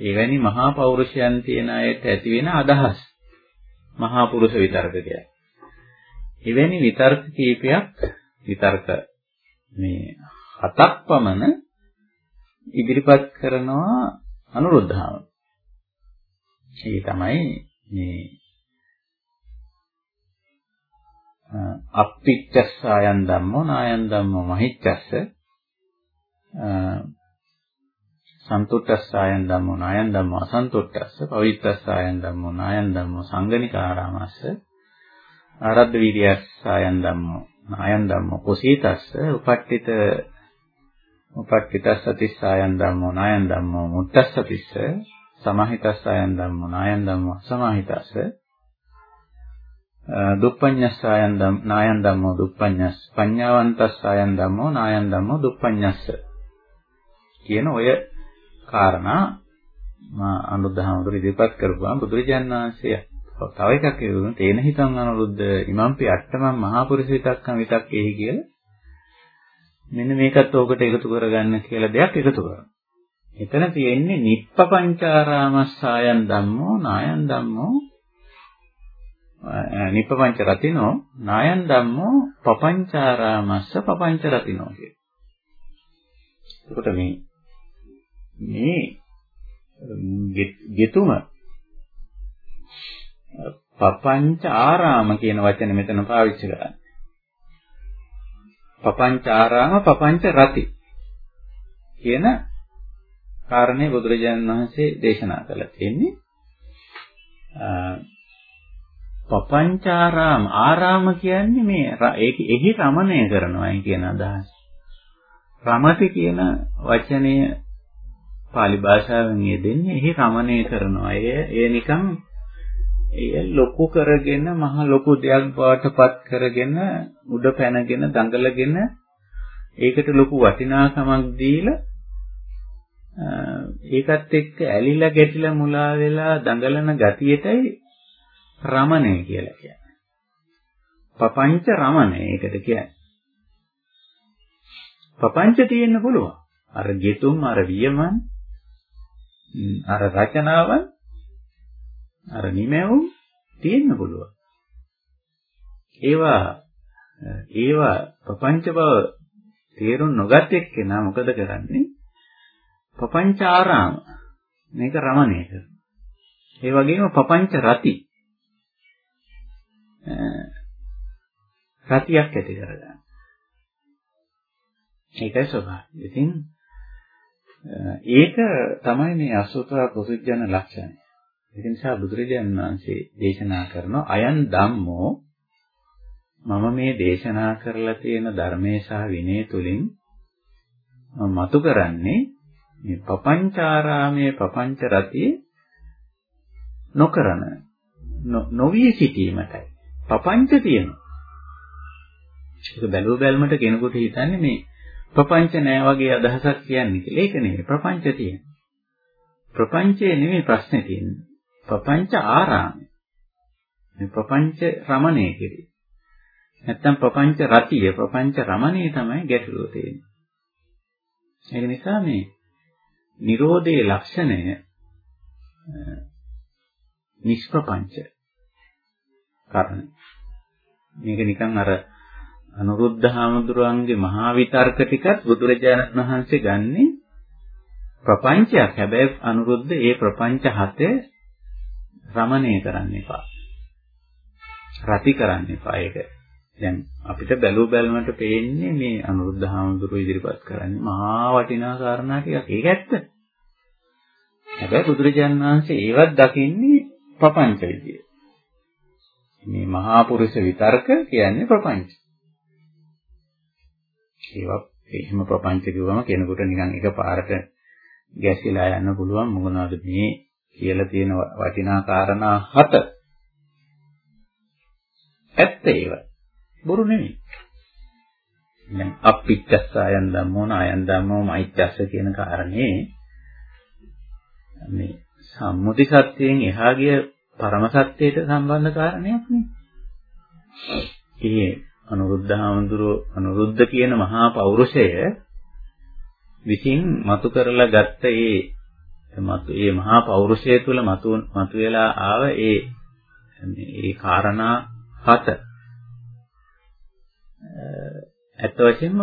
එවැනි මහා පෞරුෂයන් තියෙන අයට ඇති වෙන අදහස් මහා පුරුෂ විතර්ක කියන්නේ. එවැනි විතර්ක කීපයක් විතර්ක මේ හතක් පමණ ඉදිරිපත් කරනවා අනුරුද්ධාම. ඒ තමයි මේ අප්පිච්චස්ස ආයන් ධම්මෝ නායන් ධම්මෝ මහිච්චස්ස සන්තුට්ඨස්ස ආයන් ධම්මෝ නායන් ධම්මෝ අසන්තුට්ඨස්ස පවිත්තස්ස ආයන් ධම්මෝ නායන් ධම්මෝ සංගනිකාරාමස්ස ආරද්ධ වීර්යස්ස ආයන් ධම්මෝ නායන් ධම්මෝ කුසීතස්ස උපට්ඨිත උපට්ඨිතස්සතිස්ස ආයන් ධම්මෝ නායන් ධම්මෝ මුත්තස්සතිස්ස සමාහිතස්ස ආයන් ධම්මෝ නායන් ධම්මෝ සමාහිතස්ස දුප්පඤ්ඤස්ස ආයන් ධම් නායන් ධම්මෝ දුප්පඤ්ඤස් පඤ්ඤාවන්තස්ස ආයන් ධම්මෝ නායන් ධම්මෝ දුප්පඤ්ඤස්ස කියන ඔය කාරණා මා අනුරුද්ධහමතුරු ඉදිරිපත් කරපුවාම බුදුරජාණන් වහන්සේ තව එකක් කියනවා තේන හිතං අනුරුද්ධ ඉමම්පි අට්ඨමං මහා පුරුෂ විතක්කම් විතක්කේහි කියලා මෙන්න මේකත් ඕකට එකතු කරගන්න කියලා දෙයක් එකතු කරනවා. එතන තියෙන්නේ නිප්පපංචාරාමස්සායන් ධම්මෝ නායන් ධම්මෝ නිප්පපංච රතිනෝ නායන් ධම්මෝ පපංචාරාමස්ස පපංච රතිනෝ කිය. එතකොට මේ මේ ගෙතුම පපංච ආරාම කියන වචනේ මෙතන පාවිච්චි කරන්නේ. පපංච ආරාම පපංච රති කියන කාරණේ බුදුරජාණන් වහන්සේ දේශනා කළා තියෙන්නේ. පපංචාරාම ආරාම කියන්නේ මේ ඒක එහි රමණය කරනවායි කියන අදහස. රමති කියන වචනය pāli භාෂාවෙන් යෙදෙන්නේ එහි රමණය කරනවා. එය ඒ නිකන් එය ලොකු කරගෙන මහ ලොකු දෙයක් බවට පත් කරගෙන උඩ පැනගෙන දඟලගෙන ඒකට ලොකු වටිනාකමක් දීලා ඒකත් එක්ක ඇලිලා ගැටිලා මුලා වෙලා දඟලන ගතියටයි රමණය කියලා කියන්නේ. පපංච රමණය ඒකට කියන්නේ. පපංච තියෙන්න පුළුවන්. අර ගෙතුම් අර වියමන් අර රචනාවන් අර නිමැවුම් තියෙන්න පුළුවන්. ඒවා ඒවා ප්‍රපංච බව තේරුම් නොගත් එක්කෙනා මොකද කරන්නේ? ප්‍රපංච ආරාම මේක රමණය කරනවා. ඒ වගේම ප්‍රපංච රති රතියක් ඇති කරගන්න. ඒකයි ස්වභාවය. ඉතින් ඒක තමයි මේ අසෝතවා පුදුජන ලක්ෂණය. ඒ නිසා බුදුරජාණන් වහන්සේ දේශනා කරන අයන් ධම්මෝ. මම මේ දේශනා කරලා තියෙන ධර්මයේ සහ විනය තුලින් මතු කරන්නේ මේ පපංචාරාමයේ පපංච රතිය නොකරන නොවිය සිටීමටයි. පපංච තියෙනවා. ඒක බැලුව බැලමට කෙනෙකුට හිතන්නේ මේ ප්‍රපංච නෑ වගේ අදහසක් කියන්නේ කියලා. ඒක නෙමෙයි ප්‍රපංච තියෙන්නේ. ප්‍රපංචයේ නෙමෙයි ප්‍රශ්නේ තියෙන්නේ. ප්‍රපංච ආරාමය. මේ ප්‍රපංච රමණය කෙරේ. නැත්තම් ප්‍රපංච රතිය ප්‍රපංච රමණය තමයි ගැටලුව තියෙන්නේ. ඒක නිසා මේ Nirodhe ලක්ෂණය නිෂ්ප්‍රපංච කරන. මේක නිකන් අර අනුරුද්ධ හාමුදුරුවන්ගේ මහා විතර්ක ටිකත් බුදුරජාණන් වහන්සේ ගන්නෙ ප්‍රපංචයක්. හැබැයි අනුරුද්ධ ඒ ප්‍රපංච හතේ රමණය කරන්න එපා. රති කරන්න එපා ඒක. දැන් අපිට බැලුව බැලමට පේන්නේ මේ අනුරුද්ධ හාමුදුරුවෝ ඉදිරිපත් කරන්නේ මහා වටිනා කාරණා ටිකක්. ඒක ඇත්ත. හැබැයි බුදුරජාණන් වහන්සේ ඒවත් දකින්නේ ප්‍රපංච විදිය. මේ මහා පුරුෂ විතර්ක කියන්නේ ප්‍රපංච. ඒවා එහෙම ප්‍රපංච කිව්වම කෙනෙකුට නිකන් එකපාරට ගැසිලා යන්න පුළුවන් මොනවද මේ කියලා තියෙන වටිනා කාරණා හත. ඇත්ත ඒව. බොරු නෙමෙයි. දැන් අප්පිච්චස්ස අයන් ධම්මෝ නායන් ධම්මෝ මෛත්‍යස්ස කියන කාරණේ මේ සම්මුති සත්‍යයෙන් එහා ගිය පරම සත්‍යයට සම්බන්ධ කාරණයක් නේ. ඒ අනුරුද්ධ හාමුදුරුව අනුරුද්ධ කියන මහා පෞරුෂය විසින් මතු කරලා ගත්ත ඒ මතු ඒ මහා පෞරුෂය තුළ මතු මතුවලා ආව ඒ ඒ කාරණා හත. ඇත්ත වශයෙන්ම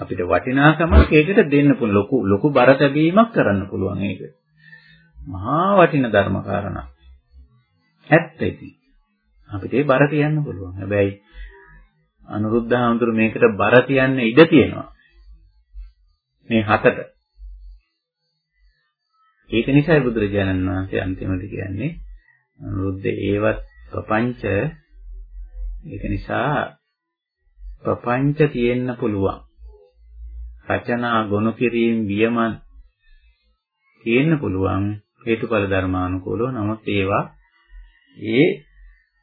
අපිට වටිනාකමක් ඒකට දෙන්න පුළුවන් ලොකු ලොකු බර තැබීමක් කරන්න පුළුවන් ඒක. මහා වටින ධර්ම කාරණා. ඇත්ත ඉතින් අපිට ඒ බර තියන්න පුළුවන්. හැබැයි අනුරුද්ධ හාමුදුරු මේකට බර තියන්න ඉඩ තියෙනවා. මේ හතට. ඒක නිසායි බුදුරජාණන් වහන්සේ අන්තිමට කියන්නේ අනුරුද්ධ ඒවත් ප්‍රපංච ඒක නිසා ප්‍රපංච තියෙන්න පුළුවන්. රචනා ගොනු කිරීම වියමන් තියෙන්න පුළුවන් හේතුඵල ධර්මානුකූලව. නමුත් ඒවා ඒ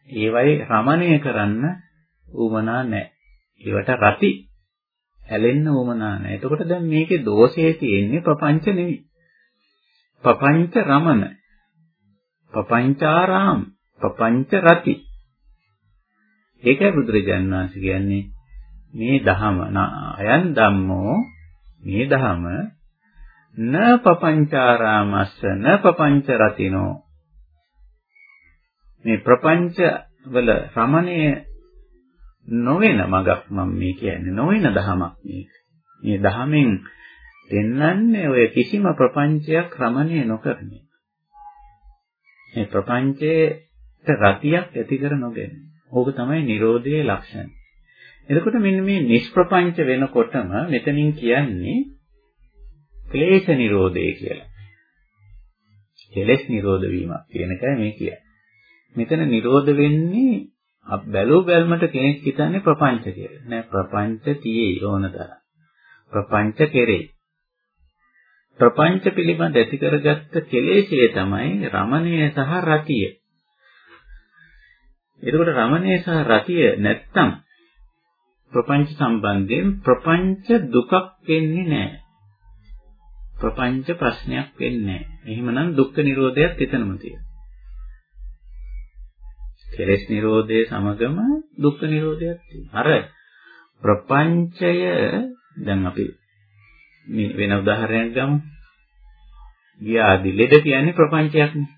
ඒවයි රමණය කරන්න උවමනා නැහැ. ඒවට රති ඇලෙන්න උවමනා නැහැ. එතකොට දැන් මේකේ දෝෂයේ තියෙන්නේ ප්‍රපංච නෙවෙයි. ප්‍රපංච රමණ. ප්‍රපංචාරාම. ප්‍රපංච රති. ඒකයි බුදුරජාන් වහන්සේ කියන්නේ මේ ධම අයන් ධම්මෝ මේ ධම න පපංචාරාමස්ස න පපංච රතිනෝ මේ ප්‍රපංච වල රමණය නොවන මගක් මම මේ කියන්නේ නොවන ධමයක් මේක. මේ ධමෙන් දෙන්නන්නේ ඔය කිසිම ප්‍රපංචයක් රමණය නොකරන. මේ ප්‍රපංචයට රතියක් ඇති කර නොගෙන. ඕක තමයි Nirodhaye ලක්ෂණ. එතකොට මෙන්න මේ නිෂ්ප්‍රපංච වෙනකොටම මෙතනින් කියන්නේ ක්ලේශ නිරෝධය කියලා. කෙලෙස් නිරෝධ වීමක් කියන එකයි මේ කියන්නේ. මෙතන නිරෝධ වෙන්නේ බැලූ බැල්මට කෙනෙක් හිතන්නේ ප්‍රපංච කියලා. නෑ ප්‍රපංච තියේ ඕනතරම්. ප්‍රපංච කෙරේ. ප්‍රපංච පිළිබඳ ඇති කරගත්ත කෙලෙෂය තමයි රමණය සහ රතිය. එතකොට රමණය සහ රතිය නැත්තම් ප්‍රපංච සම්බන්ධයෙන් ප්‍රපංච දුකක් වෙන්නේ නැහැ. ප්‍රපංච ප්‍රශ්නයක් වෙන්නේ නැහැ. එහෙමනම් දුක්ඛ නිරෝධයත් එතනම තියෙනවා. කෙලෙස් නිරෝධය සමගම දුක්ඛ නිරෝධයත් තියෙනවා. අර ප්‍රපංචය දැන් අපි මේ වෙන උදාහරණයක් ගමු. ගියාදි ලෙඩ කියන්නේ ප්‍රපංචයක්නේ.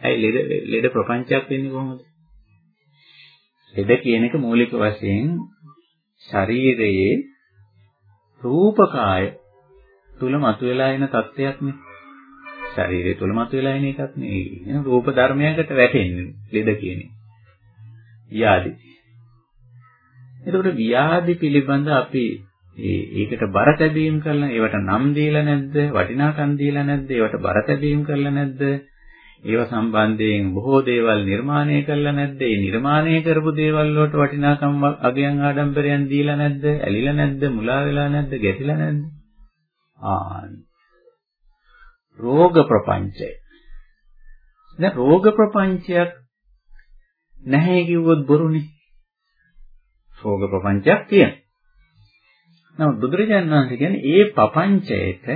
ඇයි ලෙඩ ලෙඩ ප්‍රපංචයක් වෙන්නේ කොහොමද? ලෙඩ කියන එක මූලික වශයෙන් ශරීරයේ රූපකාය තුල මතුවලා එන තත්ත්වයක්නේ. ශරීරය තුල මතුවලා එන එකක් නෙවෙයි. රූප ධර්මයකට වැටෙන්නේ ලෙඩ කියන්නේ. ව්‍යාධි. එතකොට ව්‍යාධි පිළිබඳ අපි ඒකට බර තැබීම් කරලා ඒවට නම් දීලා නැද්ද? වටිනාකම් දීලා නැද්ද? ඒවට බර තැබීම් කරලා නැද්ද? ඒව සම්බන්ධයෙන් බොහෝ දේවල් නිර්මාණය කළා නැද්ද? ඒ නිර්මාණය කරපු දේවල් වලට වටිනාකම් අගයන් ආඩම්බරයන් දීලා නැද්ද? ඇලිලා නැද්ද? මුලා වෙලා නැද්ද? ගැටිලා නැද්ද? ආනි. රෝග ප්‍රපංචය. දැන් රෝග ප්‍රපංචයක් නැහැ කිව්වොත් බොරුනේ. රෝග ප්‍රපංචයක් තියෙනවා. නමුත් බුදුරජාණන් වහන්සේ කියන්නේ ඒ ප්‍රපංචයට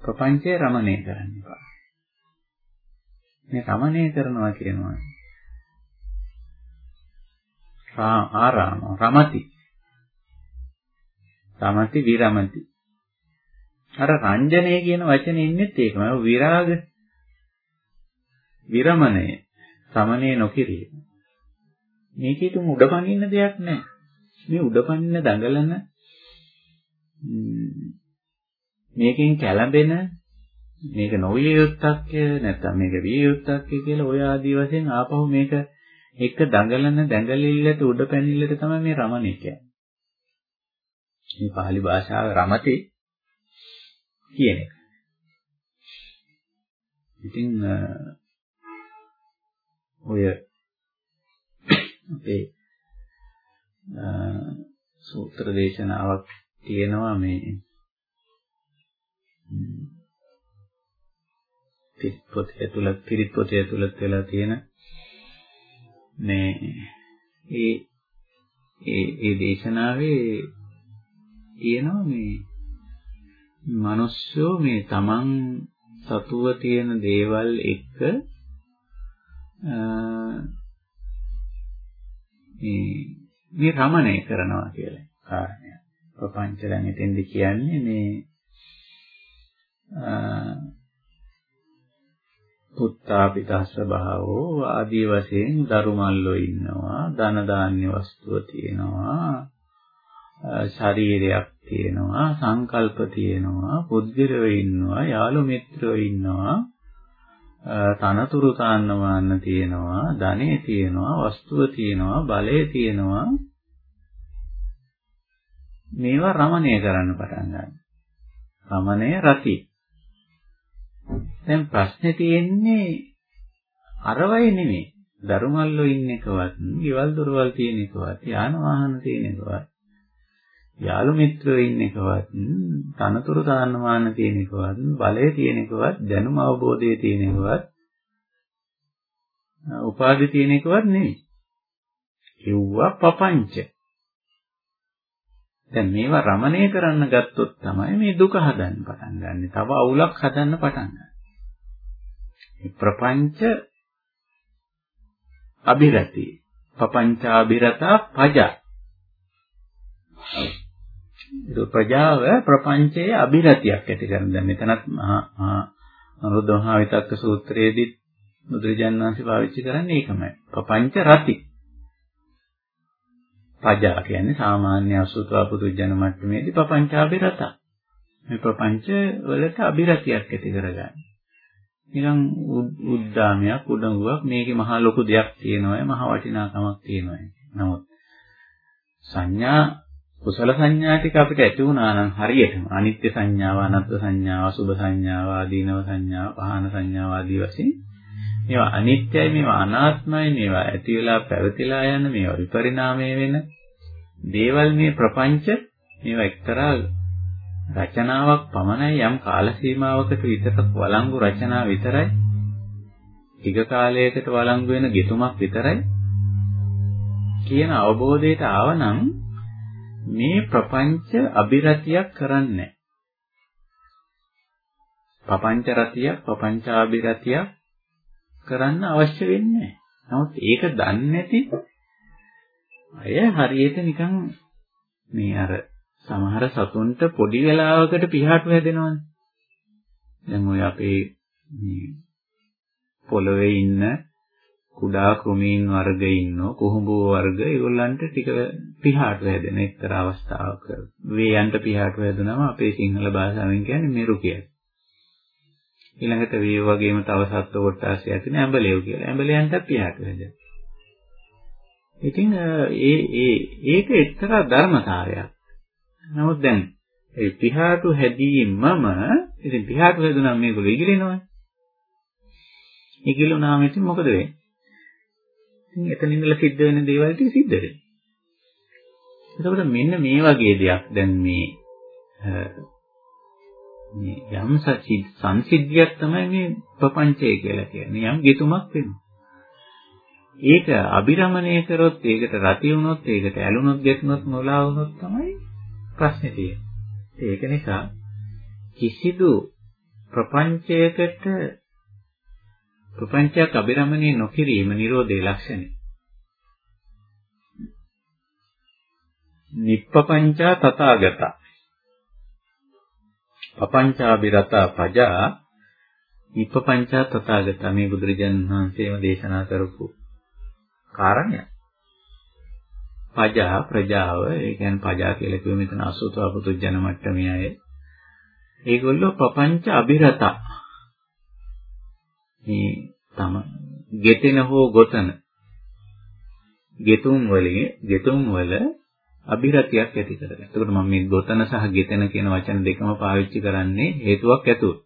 ප්‍රපංචය රමණය කරන්න එපා. මේ රමණය කරනවා කියනවා. ආරාම රමති. රමති විරමති. අර රංජනය කියන වචනේ ඉන්නෙත් ඒකම විරාග විරමණය සමනය නොකිරීම. මේකේ තුම උඩපනින්න දෙයක් නැහැ. මේ උඩපනින්න දඟලන මේකෙන් කැළඹෙන මේක නොවිය යුත්තක්ය නැත්නම් මේක විය යුත්තක්ය කියලා ඔය ආදී වශයෙන් ආපහු මේක එක දඟලන දඟලිල්ලට උඩ පැනිල්ලට තමයි මේ රමණය කියන්නේ. මේ pāli භාෂාවේ රමති කියන එක. ඉතින් ඔය අපේ සූත්‍ර දේශනාවක් තියෙනවා මේ පිරිත් පොතේ ඇතුළත් පිරිත් පොතේ ඇතුළත් වෙලා තියෙන මේ ඒ ඒ ඒ දේශනාවේ තියෙනවා මේ මිනිස්සු මේ තමන් සතුව තියෙන දේවල් එක්ක මේ මේ රමණය කරනවා කියලා කාරණය. ප්‍රපංච දැන් එතෙන්දි කියන්නේ මේ පුත්තාපිතස්ස භාවෝ ආදී වශයෙන් දරුමල්ලෝ ඉන්නවා ධන දාන්‍ය වස්තුව තියෙනවා ශරීරයක් තියෙනවා සංකල්ප තියෙනවා පුද්ගලයෝ ඉන්නවා යාළු මිත්‍රයෝ ඉන්නවා තනතුරු තාන්නවන්න තියෙනවා ධනෙ තියෙනවා වස්තුව තියෙනවා බලය තියෙනවා. මේවා රමණය කරන්න පටන් ගන්නවා. රමණය රති. දැන් ප්‍රශ්නේ තියෙන්නේ අරවයි නෙමෙයි. දරුමල්ලෝ ඉන්න එකවත්, ගෙවල් දොරවල් තියෙන එකවත්, යාන වාහන තියෙන එකවත්, යාළු මිත්‍රයෝ ඉන්න එකවත්, තනතුරු තාන්නමාන තියෙන එකවත්, බලය තියෙන එකවත්, දැනුම අවබෝධය තියෙන එකවත්, උපාධි තියෙන එකවත් නෙමෙයි. කිව්වා පපංච. දැන් මේවා රමණය කරන්න ගත්තොත් තමයි මේ දුක හදන්න පටන් ගන්න. තව අවුලක් හදන්න පටන් ගන්න. ප්‍රපංච අභිරති පపంచාබිරතා පජා. ඒක ප්‍රජාව ප්‍රපංචයේ අභිරතියක් ඇති කරන දැන් මෙතනත් මහා අනුරුද්ධ මහා විතක්ක සූත්‍රයේදී බුදුරජාණන් වහන්සේ පාවිච්චි කරන්නේ ඒකමයි. ප්‍රපංච රති. පජා කියන්නේ සාමාන්‍ය අසුතවා පුදුජන මට්ටමේදී ප්‍රපංච අභිරත. මේ ප්‍රපංච වලට අභිරතියක් ඇති කරගන්න. නිකන් උද්දාමයක් උඩඟුවක් මේකේ මහා ලොකු දෙයක් තියෙනවා මහා වටිනාකමක් තියෙනවා. නමුත් සංඥා කුසල සංඥා ටික අපිට ඇති වුණා නම් හරියටම අනිත්‍ය සංඥාව අනත්ත් සංඥාව අසුභ සංඥාව ආදීනව සංඥාව පහන සංඥාව ආදී වශයෙන් මේවා අනිත්‍යයි මේවා අනාත්මයි මේවා ඇති වෙලා පැවතිලා යන මේවා විපරිණාමය වෙන දේවල් මේ ප්‍රපංච මේවා එක්තරා රචනාවක් පමණයි යම් කාල සීමාවකට විතර වළංගු රචනා විතරයි ටික කාලයකට වළංගු වෙන ගෙතුමක් විතරයි කියන අවබෝධයට ආවනම් මේ ප්‍රපංච අභිරතියක් කරන්නේ පපංච රතියක් පපංචාභිරතියක් කරන්න අවශ්‍ය වෙන්නේ නමුත් ඒක දන්නේ නැති අය හරියට නිකන් මේ අර සමහර සතුන්ට පොඩි වෙලාවකට පිහාටු හැදෙනවනේ. දැන් ඔය අපේ මේ පොළවේ ඉන්න කුඩා කෘමීන් වර්ග ඉන්නෝ කුහුඹුව වර්ග ඒගොල්ලන්ට ටික පිහාටු හැදෙන එක්තරා අවස්ථාවක වේයන්ට පිහාටු හැදුනම අපේ සිංහල භාෂාවෙන් කියන්නේ මෙරු කියලා. ඊළඟට වේව වගේම තව සත්ව කොටසක් තියෙන ඇඹලෙව් කියලා. ඇඹලයන්ට පිහාටු හැදෙන. ඉතින් ඒ ඒ ඒක එක්තරා ධර්මතාවයක්. නමුත් දැන් ඒ පිහාටු හැදීමම ඉතින් පිහාටු හැදුනම මේගොල්ලෝ ඉගිලෙනවා. ඉගිලුනාම ඉතින් මොකද වෙන්නේ? ඉතින් එතන ඉඳලා සිද්ධ වෙන දේවල් ටික සිද්ධ වෙනවා. එතකොට මෙන්න මේ වගේ දෙයක් දැන් මේ මේ යම් සංසිද්ධියක් තමයි මේ ප්‍රපංචය කියලා කියන්නේ. යම් ගෙතුමක් වෙනවා. ඒක අබිරමණය කරොත් ඒකට රති වුණොත් ඒකට ඇලුනොත් ගැටුනොත් නොලා වුණොත් තමයි ප්‍රශ්නේ තියෙන්නේ. ඒක නිසා කිසිදු ප්‍රපංචයකට ප්‍රපංචයක් අබිරමණය නොකිරීම නිරෝධයේ ලක්ෂණය. නිප්පපංචා තථාගත. පපංචාබිරත පජා නිප්පපංචා තථාගත මේ බුදුරජාණන් වහන්සේම දේශනා කරපු කාරණයක්. පජා ප්‍රජාව ඒ කියන්නේ පජා කියලා කිව්වෙ මෙතන අසුතව පුදුජන මට්ටමේ අය. ඒගොල්ලෝ පපංච අබිරත. මේ තම ගෙතෙන හෝ ගොතන ගෙතුම් වලින් ගෙතුම් වල අභිරතියක් ඇති කරගන්න. එතකොට මම මේ ගොතන සහ ගෙතන කියන වචන දෙකම පාවිච්චි කරන්නේ හේතුවක් ඇතුව.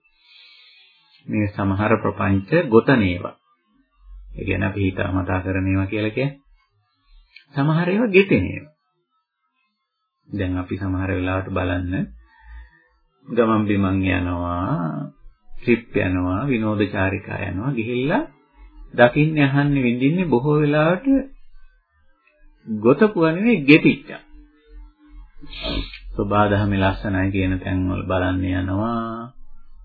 මේ සමහර ප්‍රපංච ගොතන ඒවා. ඒ කියන්නේ අපි හිතාමතා කරන ඒවා කියලා කියන්නේ. සමහර ඒවා ගෙතෙන ඒවා. දැන් අපි සමහර වෙලාවට බලන්න ගමන් බිමන් යනවා, ට්‍රිප් යනවා, විනෝදචාරිකා යනවා ගිහිල්ලා දකින්න අහන්නේ විඳින්නේ බොහෝ වෙලාවට ගොතපුවා නෙවෙයි ගෙතිච්චා. සබාධමේ ලස්සනයි කියන තැන් වල බලන්න යනවා.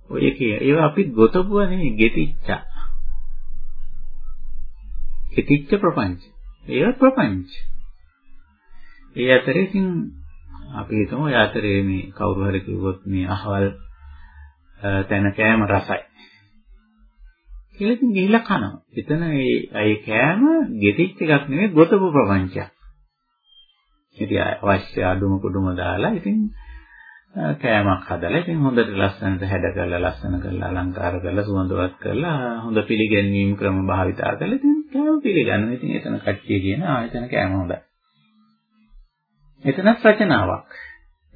ඔය කිය ඒවා අපි ගොතපුවා නෙවෙයි ගෙතිච්චා. ගෙතිච්ච ප්‍රපංච. ඒවා ප්‍රපංච. ඒ අතරේ ඉතින් අපි හිතමු ඒ අතරේ මේ කවුරු හරි කිව්වොත් මේ අහවල් තැන කෑම රසයි. කියලා ඉතින් ගිහිල්ලා කනවා. එතන ඒ ඒ කෑම ගෙතිච්ච එකක් නෙවෙයි ගොතපු ප්‍රපංචයක්. ඉතින් අවශ්‍ය අඩුම කුඩුම දාලා ඉතින් කෑමක් හදලා ඉතින් හොඳට ලස්සනට හැඩ කරලා ලස්සන කරලා අලංකාර කරලා සුවඳවත් කරලා හොඳ පිළිගැන්වීම් ක්‍රම භාවිතා කරලා ඉතින් කෑම පිළිගන්නවා. ඉතින් එතන කට්ටිය කියන ආයතන කෑම හොඳයි. එතනත් රචනාවක්.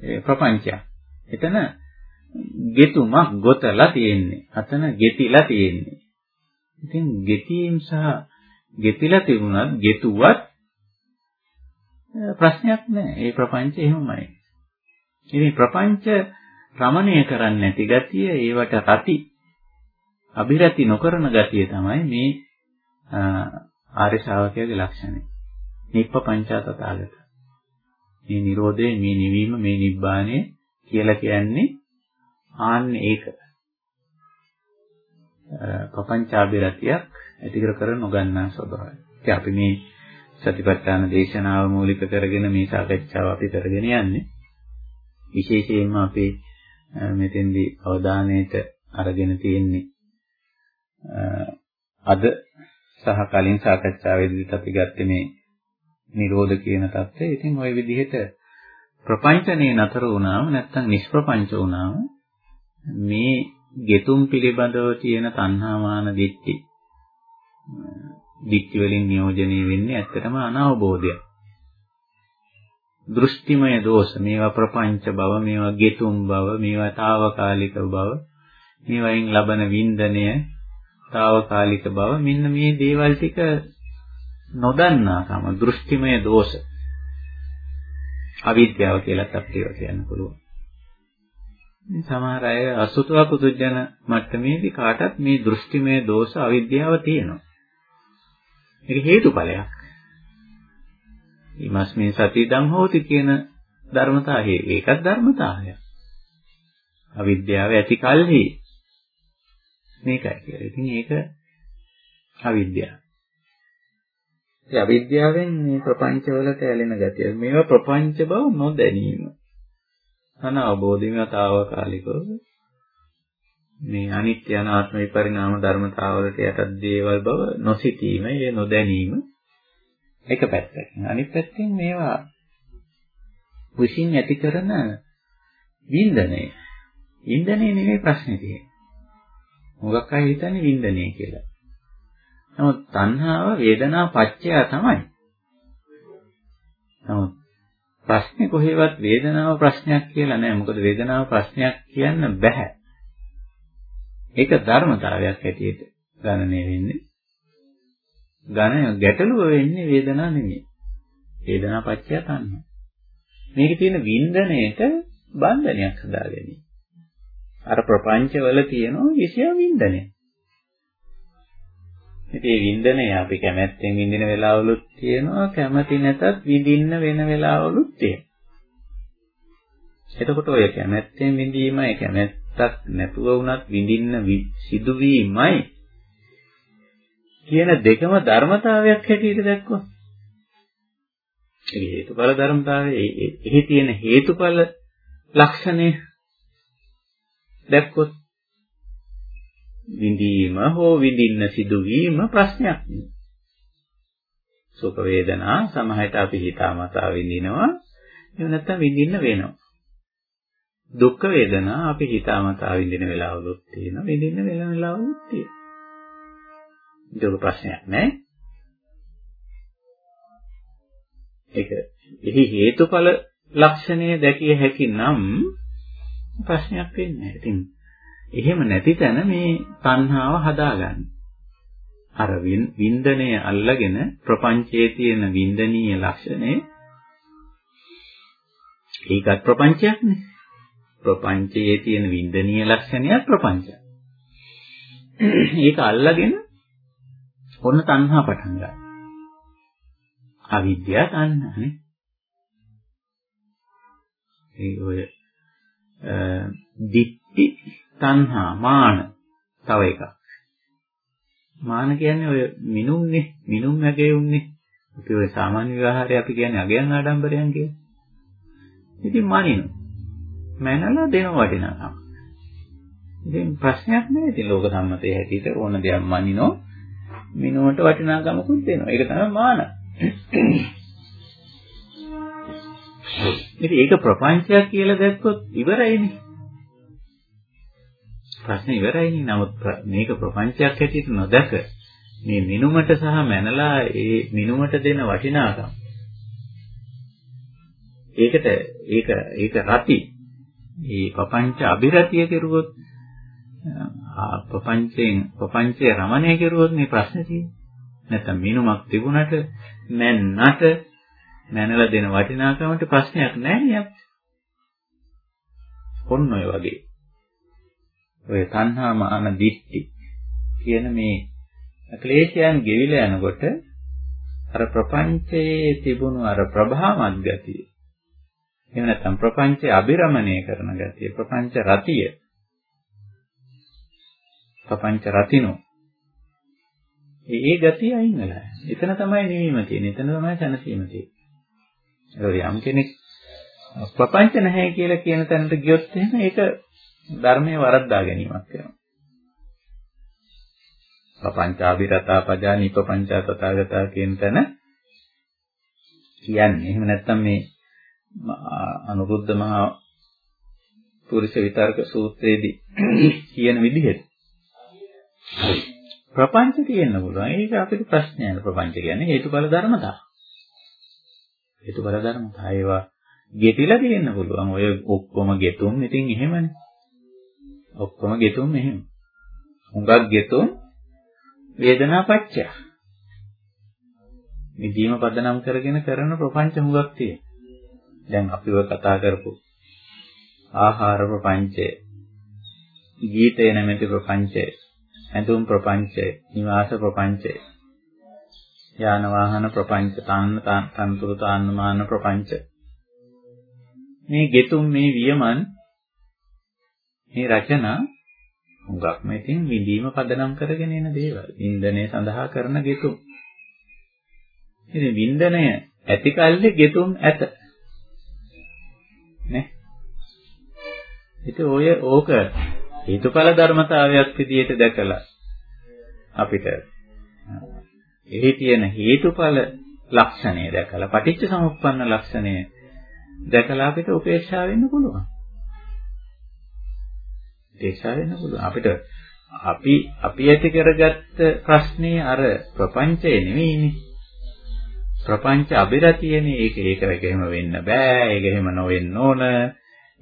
ඒ ප්‍රපංචයක්. එතන ගෙතුමක් ගොතලා තියෙන්නේ. අතන ගෙතිලා තියෙන්නේ. ඉතින් ගෙතීම් සහ ගෙතිලා තිබුණත් ගෙතුවත් ප්‍රශ්නයක් නැහැ. ඒ ප්‍රපංච එහෙමමයි. ඉතින් ප්‍රපංච රමණය කරන්නේ නැති ගතිය ඒවට රති අභිරති නොකරන ගතිය තමයි මේ ආර්ය ශ්‍රාවකයාගේ ලක්ෂණය. නිප්පපංචතතාගත. මේ Nirodhe මේ නිවීම මේ නිබ්බාණය කියලා කියන්නේ ආන්න ඒක. පපංචාබිරතියක් ඇතිකර කර නොගන්නා ස්වභාවය. ඉතින් අපි මේ සතිපට්ඨාන දේශනාව මූලික කරගෙන මේ සාකච්ඡාව අපි කරගෙන යන්නේ. විශේෂයෙන්ම අපේ මෙතෙන්දී අවධානයට අරගෙන තියෙන්නේ අද සහ කලින් සාකච්ඡාවේදීත් අපි ගත්තේ මේ නිරෝධ කියන தත්ත්වය. ඉතින් ওই විදිහට ප්‍රපංචනේ නතර වුණාම නැත්නම් නිෂ්ප්‍රපංච වුණාම මේ ගෙතුම් පිළිබඳව තියෙන තණ්හාමාන දිට්ඨි දික්ටි වලින් නියෝජනය වෙන්නේ ඇත්තටම අනවබෝධය. දෘෂ්ටිමය දෝෂ මේවා ප්‍රපංච බව මේවා ගෙතුම් බව මේවා తాවකාලික බව මේවයින් ලබන වින්දනය తాවකාලික බව මෙන්න මේ දේවල් ටික නොදන්නාකම දෘෂ්ටිමය දෝෂ අවිද්‍යාව කියලාත් අපිට කියන්න පුළුවන්. සමහර අය අසුතව පුදුජන මට්ටමේදී කාටත් මේ දෘෂ්ටිමය දෝෂ අවිද්‍යාව තියෙනවා. ඒක හේතුඵලයක්. ීමස්මින් සතිදම් හෝති කියන ධර්මතාවය ඒකත් ධර්මතාවයක්. අවිද්‍යාව ඇති කල්හි මේකයි කියලා. ඉතින් ඒක අවිද්‍යාව. ඒ අවිද්‍යාවෙන් මේ ප්‍රපංච වලට ඇලෙන ගතිය. මේවා ප්‍රපංච බව නොදැනීම. අනවබෝධීමතාවකාලිකව මේ අනිත්‍ය අනාත්ම විපරිණාම ධර්මතාවලට යටත් දේවල් බව නොසිතීම, ඒ නොදැනීම එක පැත්තකින්. අනිත් පැත්තෙන් මේවා විශ්ින් ඇති කරන වින්දනය. වින්දනය නෙමෙයි ප්‍රශ්නේ තියෙන්නේ. මොකක් අය හිතන්නේ වින්දනය කියලා. නමුත් තණ්හාව වේදනා පත්‍ය තමයි. නමුත් ප්‍රශ්නේ කොහේවත් වේදනාව ප්‍රශ්නයක් කියලා නෑ. මොකද වේදනාව ප්‍රශ්නයක් කියන්න බෑ. ඒක ධර්මතාවයක් හැටියට ගණනය වෙන්නේ. ගණ ගැටලුව වෙන්නේ වේදනාව නෙමෙයි. වේදනා පත්‍ය තණ්හා. මේකේ තියෙන වින්දනයේට බන්ධනයක් හදා ගැනීම. අර ප්‍රපංචවල තියෙන විෂය වින්දනය. ඉතින් මේ වින්දනය අපි කැමැත්තෙන් විඳින වෙලාවලුත් තියෙනවා කැමති නැතත් විඳින්න වෙන වෙලාවලුත් තියෙනවා. එතකොට ඔය කැමැත්තෙන් විඳීමයි කැමැත්තක් නැතුව වුණත් විඳින්න සිදුවීමයි කියන දෙකම ධර්මතාවයක් හැටියට දැක්කොත් ඒ හේතුඵල ධර්මතාවය එහි තියෙන හේතුඵල ලක්ෂණය දැක්කොත් විඳීම හෝ විඳින්න සිදුවීම ප්‍රශ්නයක් නෙවෙයි. සුඛ වේදනා සමහරට අපි හිතාමතා විඳිනවා එහෙම නැත්නම් විඳින්න වෙනවා. දුක් වේදනා අපි හිතාමතා විඳින වෙලාවලුත් තියෙනවා විඳින්න වෙන වෙලාවලුත් තියෙනවා. ඒක ප්‍රශ්නයක් නෑ. ඒක එහි හේතුඵල ලක්ෂණය දැකිය හැකි නම් ප්‍රශ්නයක් වෙන්නේ නැහැ. ඉතින් එහෙම නැති තැන මේ තණ්හාව හදාගන්න. අර වින්දනය අල්ලගෙන ප්‍රපංචයේ තියෙන වින්දනීය ලක්ෂණය ඒකත් ප්‍රපංචයක් නේ. ප්‍රපංචයේ තියෙන වින්දනීය ලක්ෂණයක් ප්‍රපංචයක්. ඒක අල්ලගෙන ඔන්න තණ්හා පටන් ගන්නවා. අවිද්‍යාව තණ්හානේ. ඒ ඔය දිට්ටි තණ්හා මාන තව එකක්. මාන කියන්නේ ඔය මිනුම්නේ මිනුම් ඇගෙයුන්නේ. අපි ඔය සාමාන්‍ය විවාහාරය අපි කියන්නේ අගයන් ආඩම්බරයන් කියලා. ඉතින් මනිනු. මැනලා දෙන වටිනාකම. ඉතින් ප්‍රශ්නයක් නෑ. ඉතින් ලෝක සම්මතයේ හැටියට ඕන දෙයක් මනිනෝ මිනුවට වටිනාකමකුත් දෙනවා. ඒක තමයි මාන. ඉතින් ඒක ප්‍රපංචයක් කියලා දැක්කොත් ඉවරයිනේ. ප්‍රශ්නේ ඉවරයිනේ. නමුත් මේක ප්‍රපංචයක් හැටියට නොදක. මේ මිනුමට සහ මැනලා ඒ මිනුමට දෙන වටිනාකම. ඒකට ඒක ඒක රති. මේ ප්‍රපංච අභිරතිය කෙරුවොත් ප්‍රපංචයෙන් ප්‍රපංචය රමණය කෙරුවොත් මේ ප්‍රශ්නේ තියෙන්නේ. නැත්නම් මිනුමක් තිබුණට මැන්නට මැනලා දෙන වටිනාකමට ප්‍රශ්නයක් නැහැ නේ ඔන්න ඔය වගේ. ඔය තණ්හා මාන දිට්ඨි කියන මේ ක්ලේශයන් ගෙවිලා යනකොට අර ප්‍රපංචයේ තිබුණු අර ප්‍රභාමත් ගතිය එහෙම නැත්නම් ප්‍රපංචය අබිරමණය කරන ගතිය ප්‍රපංච රතිය ප්‍රපංච රතිනෝ ඒ ගතිය අයින් වෙලා. එතන තමයි නිවීම තියෙන්නේ. එතන තමයි සැනසීම තියෙන්නේ. ඒක යම් කෙනෙක් ප්‍රපංච නැහැ කියලා කියන තැනට ගියොත් එහෙම ඒක ධර්මයේ වරද්දා ගැනීමක් වෙනවා. ප්‍රපංචාභිරතා පජා නිපපංචා තථාගතා කියන තැන කියන්නේ. එහෙම නැත්නම් මේ අනුරුද්ධ මහා පුරිස විතර්ක සූත්‍රයේදී කියන විදිහට ප්‍රපංච තියෙන්න පුළුවන්. ඒක අපිට ප්‍රශ්නයක්. ප්‍රපංච කියන්නේ හේතුඵල ධර්මතා. හේතුඵල ධර්මතා ඒවා ගෙතිලා තියෙන්න පුළුවන්. ඔය ඔක්කොම ගෙතුම් ඉතින් එහෙමනේ. ඔක්කොම ගෙතුම් එහෙම. හුඟක් ගෙතුම් වේදනාපච්චය. නිදීම පදනම් කරගෙන කරන ප්‍රපංච හුඟක් තියෙනවා. දැන් අපි ඔය කතා කරපු ආහාර ප්‍රපංචය, ගීතය නැමැති ප්‍රපංචය, ඇඳුම් ප්‍රපංචය, නිවාස ප්‍රපංචය, යාන වාහන ප්‍රපංච, තාන්න තන්තුරු තාන්නමාන ප්‍රපංච. මේ ගෙතුම් මේ වියමන් මේ රචනා හුඟක්ම ඉතින් විඳීම පදනම් කරගෙන එන දේවල්. වින්දනය සඳහා කරන ගෙතුම්. ඉතින් වින්දනය ඇති කල්ලි ගෙතුම් ඇත. නේ? ඉතින් ඔය ඕක හේතුඵල ධර්මතාවයක් විදිහට දැකලා අපිට එහි තියෙන හේතුඵල ලක්ෂණය දැකලා පටිච්ච සමුප්පන්න ලක්ෂණය දැකලා අපිට උපේක්ෂා වෙන්න පුළුවන්. උපේක්ෂා වෙන්න පුළුවන්. අපිට අපි අපි ඇති කරගත්ත ප්‍රශ්නේ අර ප්‍රපංචය නෙවෙයිනේ. ප්‍රපංච අබිරතියනේ ඒක ඒක එහෙම වෙන්න බෑ. ඒක එහෙම නොවෙන්න ඕන.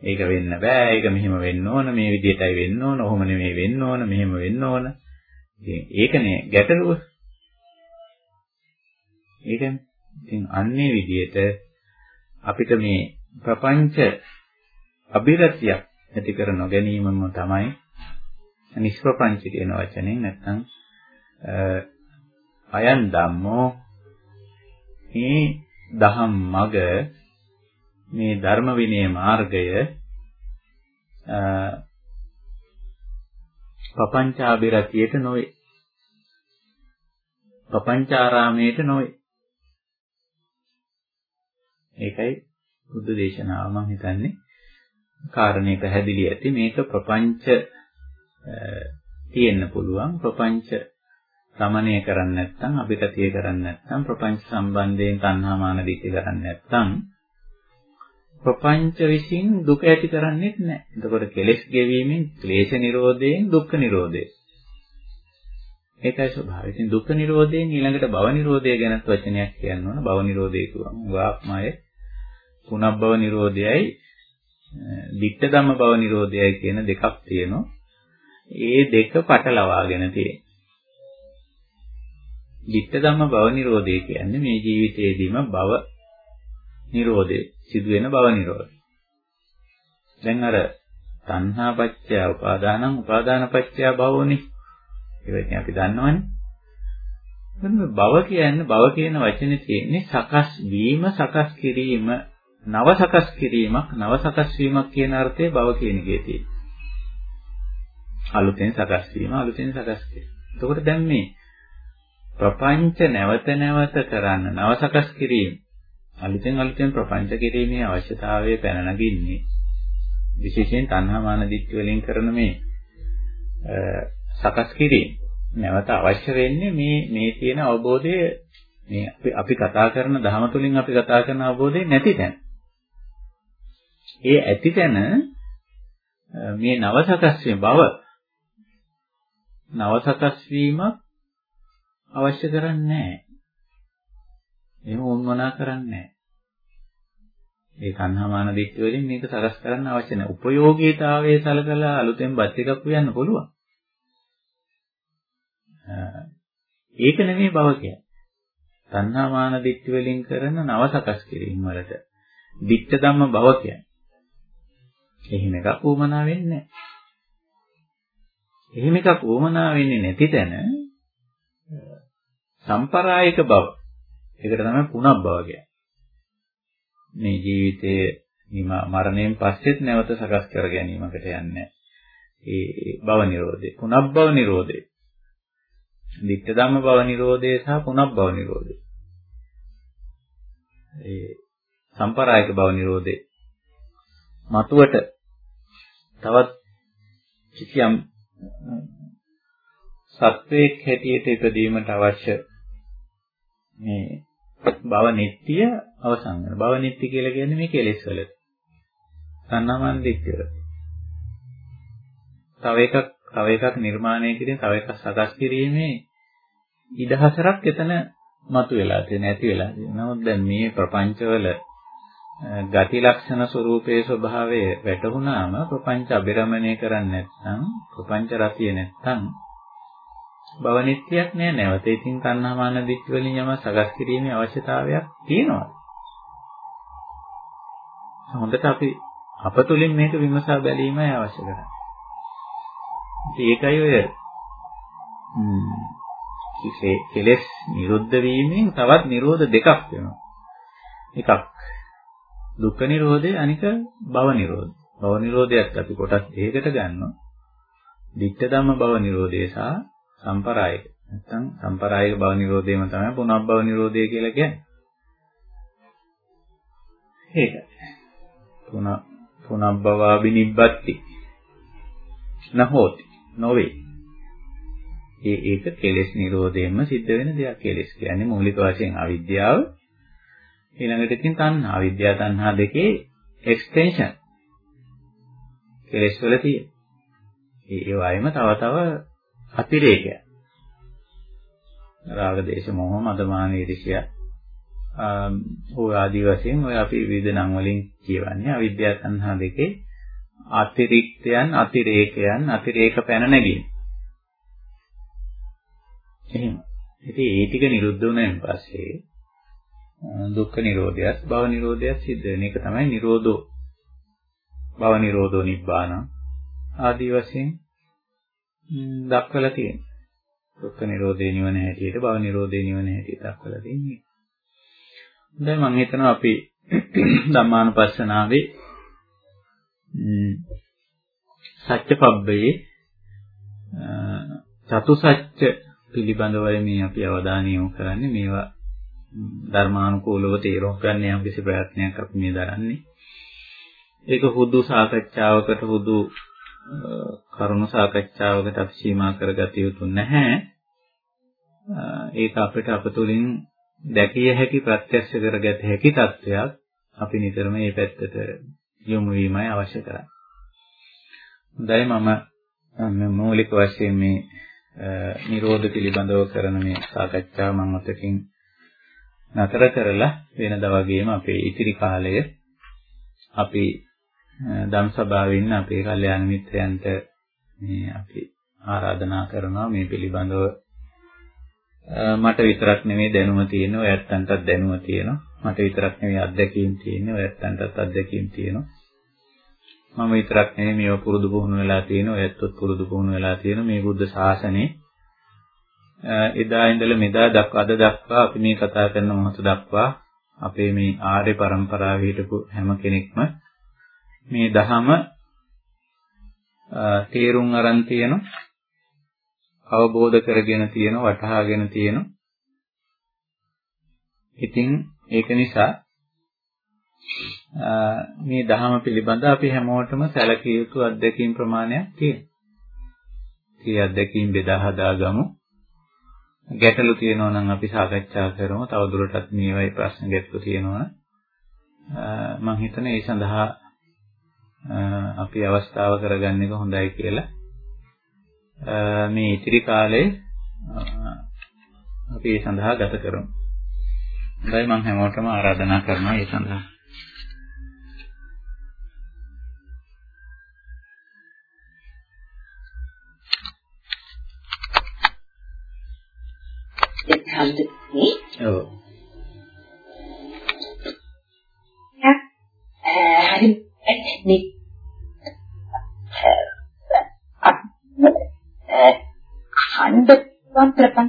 ඒක වෙන්න බෑ. ඒක මෙහෙම වෙන්න ඕන. මේ විදිහටයි වෙන්න ඕන. ඔහොම නෙමෙයි වෙන්න ඕන. මෙහෙම වෙන්න ඕන. ඉතින් ඒකනේ ගැටලුව. ඒකනේ. ඉතින් අන්නේ විදිහට අපිට මේ ප්‍රපංච අභිරතියක් ඇති කර නොගැනීමම තමයි නිෂ්ප්‍රපංච කියන වචනේ නැත්නම් අයන් ධම්මෝ මේ දහම් මග මේ ධර්ම විනය මාර්ගය පපංචාබිරතියට නොවේ. පපංචාරාමයට නොවේ. ඒකයි බුද්ධ දේශනාව මම හිතන්නේ කාරණේ පැහැදිලි ඇති මේක ප්‍රපංච තියෙන්න පුළුවන් ප්‍රපංච සමනය කරන්නේ නැත්නම් අභිගතිය කරන්නේ නැත්නම් ප්‍රපංච සම්බන්ධයෙන් තණ්හා මාන දිට්ඨි කරන්නේ නැත්නම් ප්‍රපංච විසින් දුක ඇති කරන්නේ නැහැ. එතකොට කෙලෙස් ගෙවීමෙන් ක්ලේශ නිරෝධයෙන් දුක්ඛ නිරෝධය. ඒකයි ස්වභාවය. ඉතින් දුක්ඛ නිරෝධයෙන් ඊළඟට භව නිරෝධය ගැනත් වචනයක් කියන්න ඕන. භව නිරෝධය කියවම වාක්මය පුනබ්බව නිරෝධයයි ditta ධම්ම භව නිරෝධයයි කියන දෙකක් තියෙනවා. ඒ දෙක පටලවාගෙන තියෙනවා. ditta ධම්ම භව නිරෝධය කියන්නේ මේ ජීවිතයේදීම භව නිරෝධය සිදුවෙන භව නිරෝධය. දැන් අර තණ්හා පත්‍ය උපාදානං උපාදාන පත්‍ය භවෝනි. ඒක ඉතින් අපි දන්නවනේ. භව කියන්නේ භව කියන වචනේ තියෙන්නේ සකස් වීම සකස් කිරීම නව සකස් කිරීමක් නව සකස් වීමක් කියන අර්ථයේ භව කියන එකේ තියෙනවා. අලුතෙන් සකස් වීම අලුතෙන් සකස් කිරීම. එතකොට දැන් මේ ප්‍රපංච නැවත නැවත කරන්න නව සකස් කිරීම අලුතෙන් අලුතෙන් ප්‍රපංච කිරීමේ අවශ්‍යතාවය පැන නගින්නේ විශේෂයෙන් තණ්හා මාන දිට්ඨි වලින් කරන මේ සකස් කිරීම නැවත අවශ්‍ය වෙන්නේ මේ මේ තියෙන අවබෝධය මේ අපි අපි කතා කරන ධහම තුලින් අපි කතා කරන අවබෝධය නැති තැන. ඒ ඇති තැන මේ නව සකස් වීම බව නව සකස් වීමක් අවශ්‍ය කරන්නේ නැහැ. එහෙම වුණා කරන්නේ නැහැ. ඒ කන්හමාන දික්ක වලින් මේක සකස් කරන්න අවශ්‍ය නැහැ. උපයෝගීතාවයේ සලකලා අලුතෙන් බත් එකක් උයන්න පුළුවන්. ඒක නෙමෙයි භව කියන්නේ. තණ්හාමාන දික්ක වලින් කරන නව සකස් කිරීම වලට දික්ක ධම්ම භව කියන්නේ. එහෙම එකක් උවමනා වෙන්නේ නැහැ. එහෙම එකක් උවමනා වෙන්නේ නැති තැන සම්පරායික බව. ඒකට තමයි පුනබ්බව කියන්නේ. මේ ජීවිතයේ මරණයෙන් පස්සෙත් නැවත සකස් කර ගැනීමකට යන්නේ. ඒ භව නිරෝධය. පුනබ්බව නිරෝධය. ditta ධම්ම භව නිරෝධය සහ පුනබ්බව නිරෝධය. ඒ සම්පරායක භව නිරෝධය. මතුවට තවත් කිසියම් සත්වයක් හැටියට ඉපදීමට අවශ්‍ය මේ භව නිට්ටිය අවසන් වෙනවා. භව නිට්ටි කියලා කියන්නේ මේ කෙලෙස් වල. සන්නමන් දික්කර. තව එකක් තව එකක් නිර්මාණය කිරීම තව එකක් සකස් කිරීමේ ඉදහසරක් එතන මතුවලා තියෙන ඇති වෙලා තියෙනවා. නමුත් දැන් මේ ප්‍රපංචවල ගති ලක්ෂණ ස්වરૂපයේ ස්වභාවය වැටහුණාම ප්‍රපංච අබිරමණය කරන්නේ නැත්නම් ප්‍රපංච රතිය නැත්නම් භව නිත්‍යයක් නෑ නැවත ඉතින් තණ්හාමාන දික්ක වලින් යම සකස් කිරීමේ අවශ්‍යතාවයක් තියෙනවා. හොඳට අපි අප තුලින් මේක විමසා බැලීමයි අවශ්‍ය කරන්නේ. ඒකයි ඔය කෙලෙස් නිරුද්ධ වීමෙන් තවත් නිරෝධ දෙකක් වෙනවා. එකක් දුක්ඛ නිරෝධය අනික භව නිරෝධය. භව නිරෝධයත් අපි කොටස් දෙකකට ගන්නවා. ditta ධම්ම භව නිරෝධය සහ සම්පරායක. නැත්තම් සම්පරායක භව නිරෝධයම තමයි පුනබ්බව නිරෝධය කියලා කියන්නේ. ඒක. පුන පුනබ්බවා බිනිබ්බත්ති. නහෝති. නොවේ. ඒ ඒක කෙලෙස් නිරෝධයෙන්ම සිද්ධ වෙන දෙයක්. කෙලෙස් කියන්නේ මූලික වශයෙන් අවිද්‍යාව ඊළඟට ඉතින් තණ්හා අවිද්‍යාව තණ්හා දෙකේ එක්ස්ටෙන්ෂන් කෙලෙස් වල තියෙන. ඒ වයිම තව තව අතිරේකයක්. රාග දේශ මොහ මදමාන ඊර්ෂ්‍ය ඔය ආදි වශයෙන් ඔය අපි විවිධ නම් වලින් කියවන්නේ අවිද්‍යාව තණ්හා දෙකේ අතිරික්තයන් අතිරේකයන් අතිරේක පැන නැගීම. එහෙම. ඉතින් ඒ ටික නිරුද්ධ වුණාන් පස්සේ දුක්ඛ නිරෝධයත් භව නිරෝධයත් සිද්ධ වෙන එක තමයි නිරෝධෝ භව නිරෝධෝ නිබ්බාන ආදී වශයෙන් දක්වලා තියෙන්නේ. දුක්ඛ නිරෝධේ නිවන හැටියට භව නිරෝධේ නිවන හැටියට දක්වලා තියෙන්නේ. දැන් මම හිතනවා අපි ධම්මානුපස්සනාවේ සත්‍යපබ්බේ චතුසත්‍ය පිළිබඳවයි මේ අපි අවධානය යොමු කරන්නේ මේවා ධර්මානුකූලව තේරුම් ගන්න යම් කිසි ප්‍රයත්නයක් අපි මේ දරන්නේ ඒක හුදු සාකච්ඡාවකට හුදු කරුණු සාකච්ඡාවකට අපි සීමා කරගත යුතු නැහැ ඒක අපිට අපතුලින් දැකිය හැකි ප්‍රත්‍යක්ෂ කරගත හැකි තත්වයක් අපි නිතරම මේ පැත්තට යොමු වීමයි අවශ්‍ය කරන්නේ. හොඳයි මම මූලික වශයෙන් මේ නිරෝධ පිළිබඳව කරන මේ සාකච්ඡාව මම ඔතකින් නතර කරලා වෙනදා වගේම අපේ ඉතිරි කාලය අපි ධම් සභාවෙන් අපේ කල්යාණ මිත්‍රයන්ට මේ අපි ආරාධනා කරනවා. මේ පිළිබඳව මට විතරක් නෙමෙයි දැනුම තියෙන ඔය ඇත්තන්ටත් දැනුම තියෙනවා. මට විතරක් නෙමෙයි අත්දැකීම් තියෙන්නේ ඔය ඇත්තන්ටත් අත්දැකීම් තියෙනවා. මම විතරක් නෙමෙයි මේව පුරුදු පුහුණු වෙලා තියෙන ඔයත්ත් පුරුදු පුහුණු වෙලා තියෙන මේ බුද්ධ ශාසනේ එදා ඉඳලා මෙදා දක්වා අද දක්වා අපි මේ කතා කරන මොහොත දක්වා අපේ මේ ආර්ය પરම්පරාවේ හිටපු හැම කෙනෙක්ම මේ දහම තේරුම් අරන් තියෙන අවබෝධ කරගෙන තියෙන වටහාගෙන තියෙන ඉතින් ඒක නිසා මේ ධහම පිළිබඳ අපි හැමෝටම සැලකිය යුතු අත්දැකීම් ප්‍රමාණයක් තියෙනවා. ඒ අත්දැකීම් බෙදා හදා ගමු. ගැටලු තියෙනවා නම් අපි සාකච්ඡා කරමු. තවදුරටත් මේවයි ප්‍රශ්න ගැටලු තියෙනවා. මම හිතන ඒ සඳහා අපි අවස්ථාව කරගන්න එක හොඳයි කියලා. මේ ඉතිරි කාලේ අපි ඒ සඳහා ගත කරමු. හොඳයි මම හැමෝටම ආරාධනා කරනවා ඒ සඳහා. හඳුන්නේ. ඔව්. හරි මේ හන්ද වන්තරපන්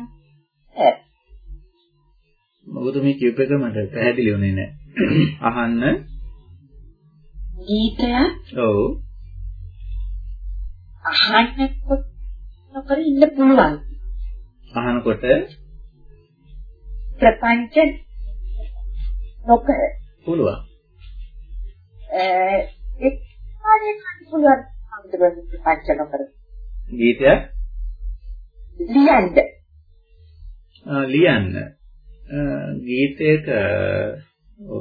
මොකද මේ කියුප එක මට පැහැදිලි වුණේ නැහැ. අහන්න. ගීතය ඔව්. අහන්න නොකර ඉන්න පුළුවන්. අහනකොට ප්‍රපංච නොකර පුළුවන්. ඒ කාර්යයක් පුළුවන් අන්තරවල ප්‍රපංච නොකර. ගීතයක් ලියන්න. ලියන්න. ගීතයක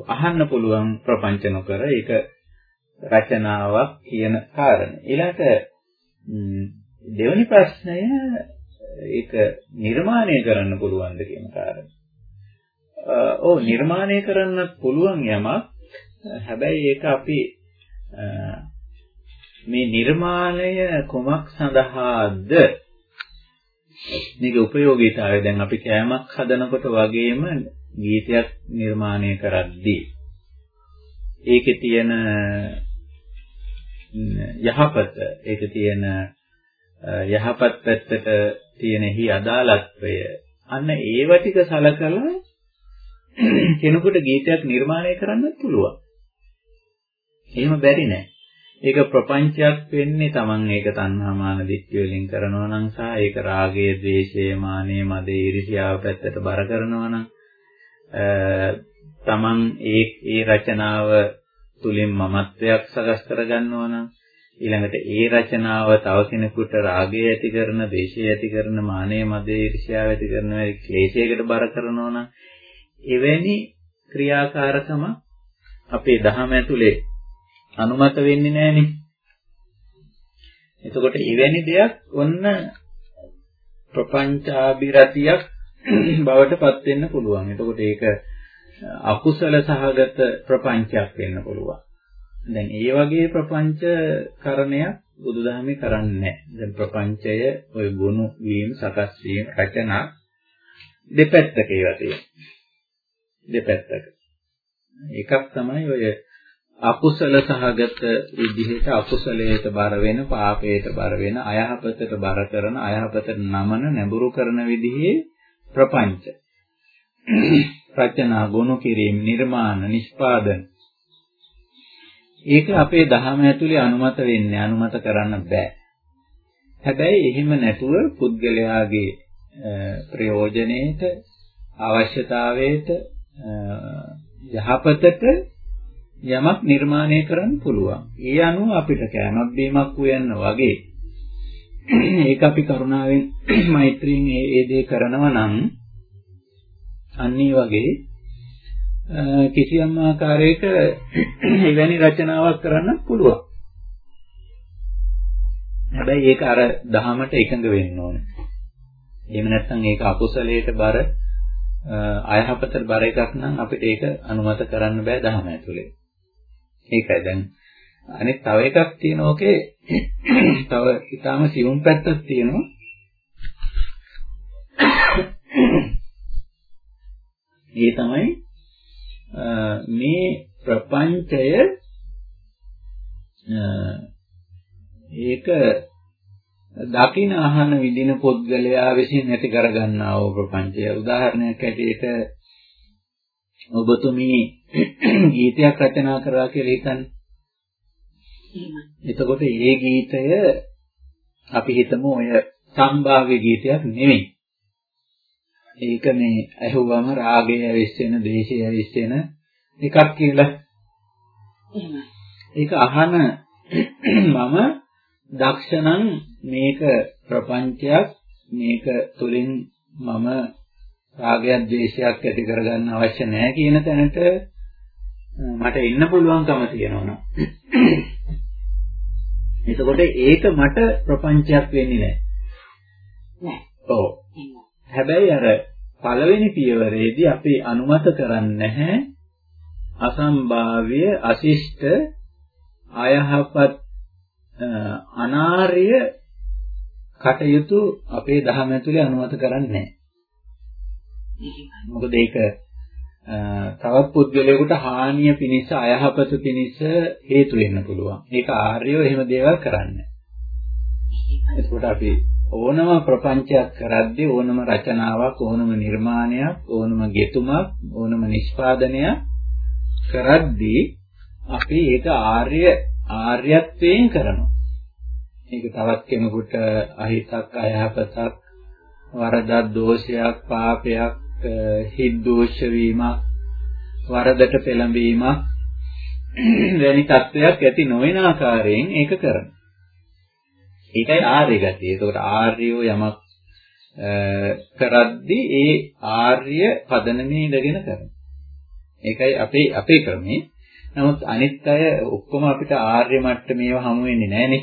අහන්න පුළුවන් ප්‍රපංච නොකර ඒක රචනාවක් කියන කාරණය. ඊළඟට දෙවැනි ප්‍රශ්නය ඒක නිර්මාණය කරන්න පුළුවන්ද කියන කාරණය. ඔව් නිර්මාණය කරන්න පුළුවන් යමක්. හැබැයි ඒක අපි මේ නිර්මාණය කොමක් සඳහාද? මේක ප්‍රයෝගීතාවය. දැන් අපි කෑමක් හදනකොට වගේම ගීතයක් නිර්මාණය කරද්දී ඒකේ තියෙන යහපත ඒකේ තියෙන යහපත් පැත්තට තියෙන හි අදාළත්වය අන්න ඒව ටික සලකලා කෙනෙකුට ගීතයක් නිර්මාණය කරන්න පුළුවන්. එහෙම බැරි නෑ. ඒක ප්‍රපංචයක් වෙන්නේ Taman ඒක තණ්හා මාන දිට්ඨිය වලින් කරනවා නම් සහ ඒක රාගය, ද්වේෂය, මානය, මදේ, ඊර්ෂ්‍යාව පැත්තට බර කරනවා නම් Taman ඒ ඒ රචනාව තුලින් මමත්වයක් සකස් කරගන්නවා නම් ඊළඟට ඒ රචනාව තව කෙනෙකුට රාගය ඇති කරන, දේශය ඇති කරන, මානය, මදේ, ඊර්ෂ්‍යාව ඇති කරන ක්ලේශයකට බර කරනවා නම් එවැනි ක්‍රියාකාරකම අපේ දහම ඇතුලේ අනුමත වෙන්නේ නැහනේ. එතකොට එවැනි දෙයක් ඔන්න ප්‍රපංචාභිරතියක් බවට පත් වෙන්න පුළුවන්. එතකොට ඒක අකුසල සහගත ප්‍රපංචයක් වෙන්න පුළුවන්. දැන් ඒ වගේ ප්‍රපංච කරණයක් බුදුදහමේ කරන්නේ නැහැ. දැන් ප්‍රපංචය ওই ගුණ වීම, සකස් වීම, රචනා දෙපැත්තක ඒවා තියෙනවා. දෙපැත්තක. එකක් තමයි ඔය අකුසල සහගත විදිහට අකුසලයට බර වෙන, පාපයට බර වෙන, අයහපතට බර කරන, අයහපතට නමන, නැඹුරු කරන විදිහේ ප්‍රපංච. රචනා, ගුණ කිරීම, නිර්මාණ, නිෂ්පාදන ඒක අපේ දහම ඇතුලේ අනුමත වෙන්නේ අනුමත කරන්න බෑ. හැබැයි එහෙම නැතුව පුද්ගලයාගේ ප්‍රයෝජනෙට අවශ්‍යතාවයට යහපතට යමක් නිර්මාණය කරන්න පුළුවන්. ඒ අනුව අපිට කෑමක් බීමක් උයන්න වගේ ඒක අපි කරුණාවෙන් මෛත්‍රියෙන් ඒ දේ කරනවා නම් අන්නේ වගේ කිසියම් ආකාරයක එවැනි රචනාවක් කරන්න පුළුවන්. හැබැයි ඒක අර දහමට එකඟ වෙන්න ඕනේ. එහෙම නැත්නම් ඒක අකුසලයට බර අයහපතට බර එකක් නම් අපිට ඒක අනුමත කරන්න බෑ දහම ඇතුලේ. ඒකයි දැන් අනිත් තව එකක් තියෙනවා ඕකේ තව ඊටාම සියුම් පැත්තක් තියෙනවා. ඒ තමයි මේ ප්‍රපංචය ඒක දකින අහන විදින පුද්ගලයා විසින් ඇති කරගන්නා වූ ප්‍රපංචය උදාහරණයක් ඇටියට ඔබතුමී ගීතයක් රචනා කරා කියලා හිතන්න. එතකොට ඒ ගීතය අපි හිතමු ඔය සම්භාව්‍ය ගීතයක් නෙමෙයි. ඒක මේ ඇහුවම රාගය ඇවිස්සෙන, දේශය ඇවිස්සෙන එකක් කියලා. ඒක අහන මම දක්ෂණං මේක ප්‍රපංචයක් මේක තුලින් මම රාගයක් ද්වේෂයක් ඇති කරගන්න අවශ්‍ය නැහැ කියන තැනට මට එන්න පුළුවන්කම තියෙනවා එතකොට ඒක මට ප්‍රපංචයක් වෙන්නේ නැහැ. ඔව්. හැබැයි අර පළවෙනි පියවරේදී අපි අනුමත කරන්නේ නැහැ අසම්භාව්‍ය අශිෂ්ට අයහපත් අනාර්ය කටයුතු අපේ දහම ඇතුලේ අනුමත කරන්නේ නැහැ. මොකද ඒක තවත් පුද්ගලයෙකුට හානිය පිණිස අයහපත පිණිස හේතු වෙන්න පුළුවන්. ඒක ආර්යව එහෙම දේවල් කරන්නේ. එතකොට අපි ඕනම ප්‍රපංචයක් කරද්දී ඕනම රචනාවක් ඕනම නිර්මාණයක් ඕනම ගෙතුමක් ඕනම නිෂ්පාදනයක් කරද්දී අපි ඒක ආර්ය ආර්යත්වයෙන් කරනවා. ඒක තවත් කෙනෙකුට අහිතක් අයහපතක් වරදක් දෝෂයක් පාපයක් හිද්දෝෂ වීමක් වරදට පෙළඹීමක් වැනි තත්වයක් ඇති නොවන ආකාරයෙන් ඒක කරනවා. ඒකයි ආර්ය ගතිය. ඒකට ආර්යෝ යමක් කරද්දී ඒ ආර්ය පදනමේ ඉඳගෙන කරනවා. ඒකයි අපේ අපේ ක්‍රමේ. නමුත් අනිත් අය ඔක්කොම අපිට ආර්ය මට්ටමේව හමු වෙන්නේ නැහනේ.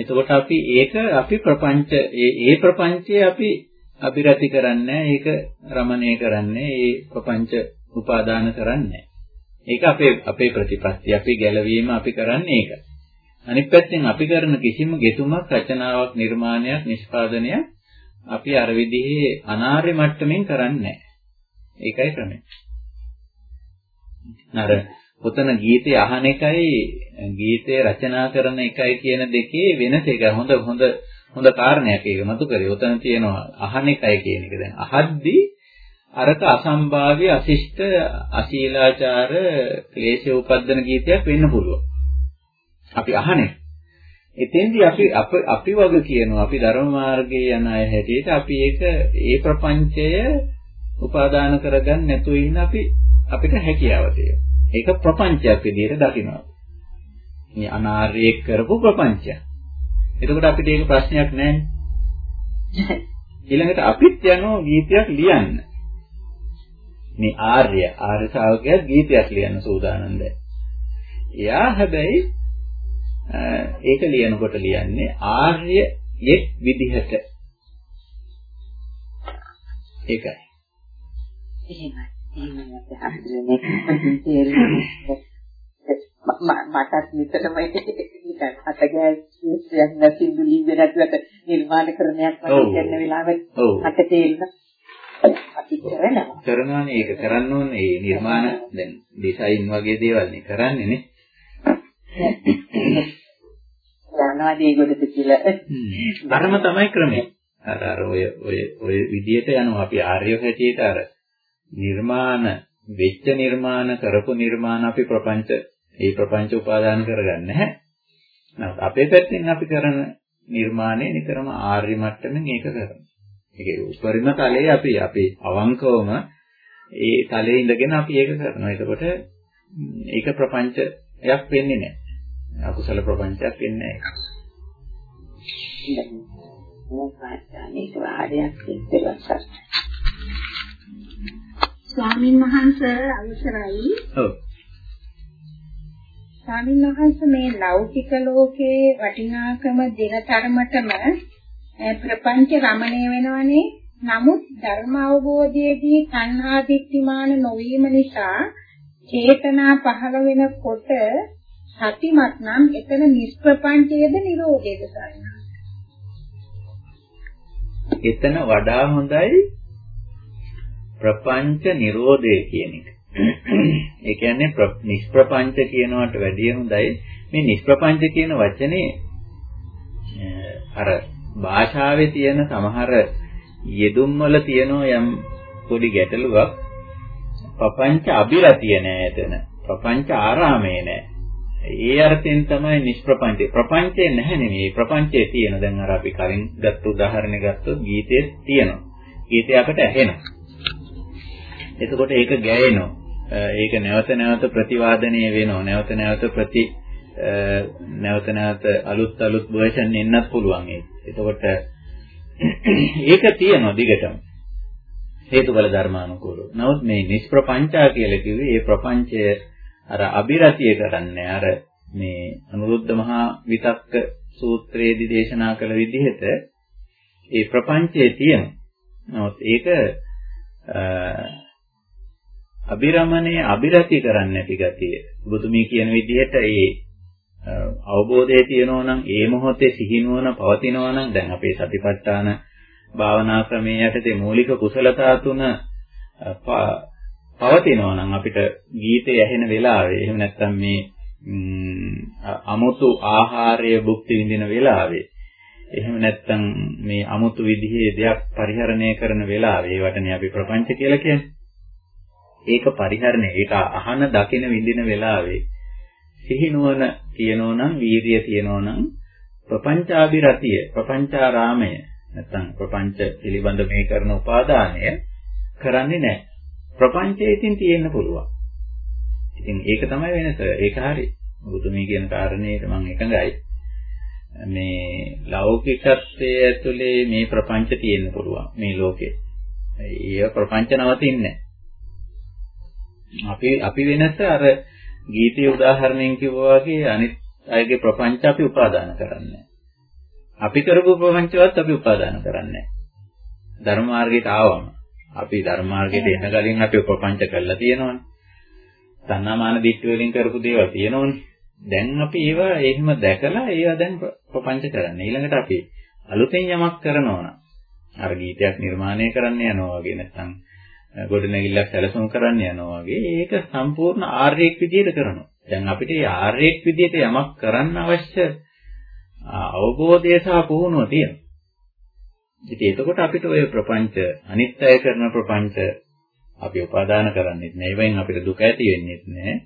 එතකොට අපි ඒක අපි ප්‍රපංච ඒ ඒ ප්‍රපංචය අපි අභිරති කරන්නේ ඒක රමණය කරන්නේ ඒ ප්‍රපංච උපාදාන කරන්නේ ඒක අපේ අපේ ප්‍රතිපත්තිය අපි ගැලවීම අපි කරන්නේ ඒක. අනිත් පැත්තෙන් අපි කරන කිසිම ගෙතුමක් රචනාවක් නිර්මාණයක් නිෂ්පාදනයක් අපි අර විදිහේ අනාර්ය මට්ටමින් කරන්නේ ඒකයි ක්‍රමය. අර ඔතන ගීතය අහන එකයි ගීතය රචනා කරන එකයි කියන දෙකේ වෙනස එක හොඳ හොඳ හොඳ කාරණයක් ඒක මතු කරේ. ඔතන තියෙනවා අහන එකයි කියන එක. දැන් අහද්දී අරක අසම්භාව්‍ය අශිෂ්ට අශීලාචාර ක්ලේශ උපද්දන ගීතයක් වෙන්න පුළුවන්. අපි අහන්නේ. එතෙන්දී අපි අපි වගේ කියනවා අපි ධර්ම මාර්ගයේ යන අය හැටියට අපි ඒක ඒ ප්‍රපංචය උපාදාන කරගන්න නැතුව ඉන්න අපි අපිට හැකියාව තියෙනවා. ඒක ප්‍රපංචයක් විදිහට දකිනවා. මේ අනාර්යයක් කරපු ප්‍රපංචයක්. එතකොට අපිට ඒක ප්‍රශ්නයක් නැහැ. ඊළඟට අපිත් යනවා ගීතයක් ලියන්න. මේ ආර්ය ආර්ය ශ්‍රාවකයා ගීතයක් ලියන්න සූදානම් දැන්. එයා හැබැයි ඒක ලියනකොට ලියන්නේ ආර්ය යෙක් විදිහට. ඒකයි. එහෙමයි. එහෙමයි අපි හඳුනන්නේ තේරෙන්නේ මටත් නිතරම නිකන් අතගෑස්සියක් නැතිඳු ලිව්වේ නැතුවට නිර්මාණ කරණයක් වගේ කරන වෙලාවෙත් මට තේරෙන අපි කරනවා කරනවානේ ඒක කරන්න ඕනේ ඒ නිර්මාණ දැන් ඩිසයින් වගේ දේවල් නේ කරන්නේ නේ යනවා දේගොඩට කියලා ධර්ම තමයි ක්‍රමය. අර අර ඔය ඔය ඔය විදියට යනවා. අපි ආර්ය හැටියට අර නිර්මාණ වෙච්ච නිර්මාණ කරපු නිර්මාණ අපි ප්‍රපංච ඒ ප්‍රපංච උපාදාන කරගන්නේ නැහැ. නමුත් අපේ පැත්තෙන් අපි කරන නිර්මාණය නිතරම ආර්ය මට්ටමින් ඒක කරනවා. ඒකේ උපරිම තලයේ අපි අපි අවංකවම ඒ තලයේ ඉඳගෙන අපි ඒක කරනවා. එතකොට ඒක ප්‍රපංචයක් වෙන්නේ නැහැ. අකුසල ප්‍රපංචයක් වෙන්නේ නැහැ. ස්වාමීන් වහන්සේ අවසරයි. ඔව්. ස්වාමීන් වහන්සේ මේ ලෞකික ලෝකයේ වටිනාකම දෙන තරමටම ප්‍රපංච රමණය වෙනවනේ. නමුත් ධර්ම අවබෝධයේදී තණ්හා දිට්ඨිමාන නොවීම නිසා චේතනා පහළ වෙනකොට සතිමත් නම් එතන නිෂ්ප්‍රපංචයේද නිරෝධයේද සායනා. එතන වඩා හොඳයි ප්‍රපංච නිරෝධය කියන එක. ඒ කියන්නේ නිෂ්ප්‍රපංච කියනවට වැඩිය හොඳයි. මේ නිෂ්ප්‍රපංච කියන වචනේ අර භාෂාවේ තියෙන සමහර යෙදුම් වල තියෙන යම් පොඩි ගැටලුවක් ප්‍රපංච අබිරතිය නෑ එතන. ප්‍රපංච ආරාමේ නෑ. ඒ අර්ථයෙන් තමයි නිෂ්ප්‍රපංචේ ප්‍රපංචේ නැහැ නෙමෙයි. ප්‍රපංචේ තියෙන. දැන් අර අපි කලින් ගත්ත උදාහරණයක් ගත්තොත් ගීතයේ තියෙනවා. ගීතය අපට ඇහෙනවා. එතකොට ඒක ගැයෙනවා ඒක නැවත නැවත ප්‍රතිවාදනය වෙනවා. නැවත නැවත ප්‍රති නැවත නැවත අලුත් අලුත් version එන්නත් පුළුවන් ඒක. එතකොට ඒක තියෙනවා දිගටම. හේතුඵල ධර්මානුකූලව. නමුත් මේ නිෂ්ප්‍රපංචා කියලා කිව්වේ ඒ ප්‍රපංචය අර අබිරතිය කරන්නේ අර මේ අනුරුද්ධ මහා විතක්ක සූත්‍රයේදී දේශනා කළ විදිහට ඒ ප්‍රපංචයේ තියෙනවා. නමුත් ඒක අබිරමණය අබිරති කරන්නේ නැති ගතිය. බුදුමී කියන විදිහට ඒ අවබෝධය තියෙනවා නම් ඒ මොහොතේ සිහිනුවන පවතිනවා නම් දැන් අපේ සතිපට්ඨාන භාවනා ක්‍රමයේ යටතේ මූලික කුසලතා තුන පවතිනවා නම් අපිට ගීතය ඇහෙන වෙලාවේ එහෙම නැත්නම් මේ අමුතු ආහාරය භුක්ති විඳින වෙලාවේ එහෙම නැත්නම් මේ අමුතු විදිහේ දෙයක් පරිහරණය කරන වෙලාවේ ඒවටනේ අපි ප්‍රපංච කියලා කියන්නේ ඒක පරිහරණය ඒක අහන දකින විඳින වෙලාවේ සිහි නුවණ තියෙනෝ නම් වීරිය තියෙනෝ නම් ප්‍රපංචාභිරතිය ප්‍රපංචාරාමය නැත්නම් ප්‍රපංච පිළිබඳ මේ කරන උපාදානය කරන්නේ නැහැ. ප්‍රපංචයේ ඉතින් තියෙන්න පුළුවන්. ඉතින් ඒක තමයි වෙනස. ඒක හරි. බුදුමී කියන කාරණේට මම එකඟයි. මේ ලෞකිකත්වයේ ඇතුලේ මේ ප්‍රපංච තියෙන්න පුළුවන් මේ ලෝකේ. ඒ ප්‍රපංච නවතින්නේ අපි අපි වෙනස අර ගීතයේ උදාහරණයෙන් කිව්වා වගේ අනිත් අයගේ ප්‍රපංච අපි උපාදාන කරන්නේ අපි කරපු ප්‍රපංචවත් අපි උපාදාන කරන්නේ ධර්ම මාර්ගයට ආවම අපි ධර්ම මාර්ගයට එන ගලින් අපි ප්‍රපංච කරලා තියෙනවනේ. තණ්හාමාන දිට්ඨි වලින් කරපු දේවල් තියෙනවනේ. දැන් අපි ඒවා එහෙම දැකලා ඒවා දැන් ප්‍රපංච කරන්නේ. ඊළඟට අපි අලුතෙන් යමක් කරනවා නම් අර ගීතයක් නිර්මාණය කරන්න යනවා වගේ නැත්නම් ගොඩනැගිල්ලක් සැලසුම් කරන්න යනවා වගේ ඒක සම්පූර්ණ ආර්යෙක් විදිහට කරනවා. දැන් අපිට මේ ආර්යෙක් විදිහට යමක් කරන්න අවශ්‍ය අවබෝධය සහ පුහුණුව තියෙනවා. ඉතින් එතකොට අපිට ওই ප්‍රපංච අනිත්‍යය කරන ප්‍රපංච අපි උපාදාන කරන්නේ නැහැ. ඒවෙන් අපිට දුක ඇති වෙන්නේ නැහැ.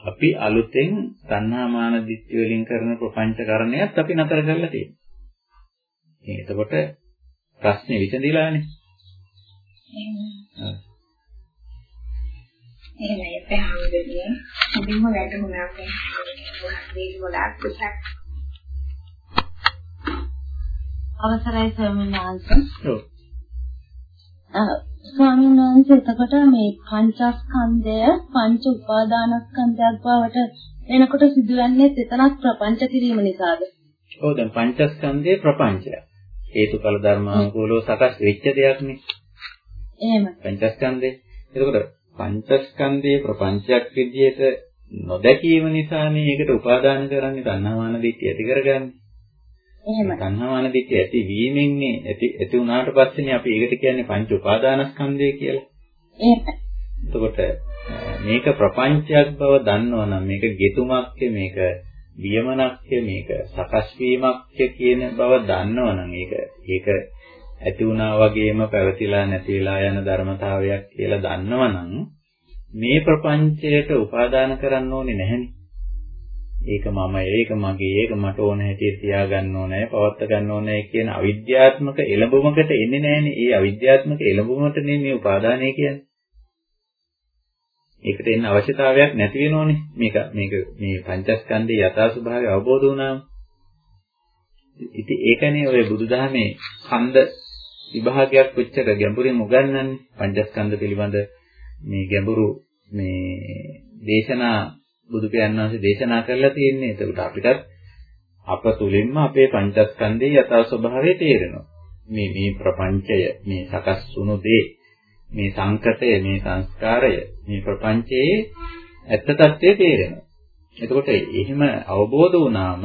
අපි අලුතෙන් තණ්හා මාන දිට්ඨිය වලින් කරන ප්‍රපංච කරණයත් අපි නතර කරලා තියෙනවා. ඉතින් එතකොට ප්‍රශ්නේ විසඳිලානේ. එහෙමයි පැහැදිලිද? මුලින්ම වැටුණා මේ ගොඩාක් කුසක්. අවසරයි ස්වාමීන් වහන්සේ. ඔව්. ස්වාමීන් වහන්සේ එතකොට මේ පංචස්කන්ධය පංච උපාදානස්කන්ධයක් බවට එනකොට සිදුවන්නේ එතනක් ප්‍රපංච කිරීම නිසාද? ඔව් දැන් පංචස්කන්ධයේ ප්‍රපංචය. හේතුඵල ධර්මානුකූලව සකස් වෙච්ච දෙයක් නේ. එහෙම. පංචස්කන්ධේ. එතකොට පංචස්කන්ධයේ ප්‍රපංචයක් විදිහට නොදැකීම නිසානේ ඒකට උපාදාන කරන්නේ තණ්හාමාන දිට්ඨිය ඇති කරගන්නේ. එහෙම. තණ්හාමාන දිට්ඨිය ඇති වීමෙන්නේ ඇති ඇති වුණාට පස්සේනේ අපි ඒකට කියන්නේ පංච උපාදානස්කන්ධය කියලා. එහෙම. එතකොට මේක ප්‍රපංචයක් බව දන්නවනම් මේක ගෙතුමක්ය මේක වියමනක්ය මේක සකස් වීමක්ය කියන බව දන්නවනම් ඒක ඒක ඇති වුණා වගේම පැවතිලා නැතිලා යන ධර්මතාවයක් කියලා දන්නවනම් මේ ප්‍රපංචයට උපාදාන කරන්න ඕනේ නැහෙනි. ඒක මම ඒක මගේ ඒක මට ඕන හැටියට තියාගන්න ඕනේ පවත්ත ගන්න ඕනේ කියන අවිද්‍යාත්මක එළඹුමකට එන්නේ නැහෙනි. ඒ අවිද්‍යාත්මක එළඹුමටනේ මේ උපාදානය කියන්නේ. ඒකට එන්න අවශ්‍යතාවයක් නැති වෙනෝනේ. මේක මේක මේ පංචස්කන්ධයේ යථා ස්වභාවය අවබෝධ වුණාම. ඉතින් ඒකනේ ඔය බුදුදහමේ ඛණ්ඩ විභාගයක් කොච්චර ගැඹුරින් උගන්වන්නේ පංචස්කන්ධ පිළිබඳ මේ ගැඹුරු මේ දේශනා බුදු පියාණන් වහන්සේ දේශනා කරලා තියෙන්නේ. ඒකට අපිටත් අප තුලින්ම අපේ පංචස්කන්ධයේ යථා ස්වභාවය තේරෙනවා. මේ මේ ප්‍රපංචය මේ සකස් වුණු දේ මේ සංකතය මේ සංස්කාරය මේ ප්‍රපංචයේ ඇත්ත తත්වය තේරෙනවා. එතකොට එහෙම අවබෝධ වුණාම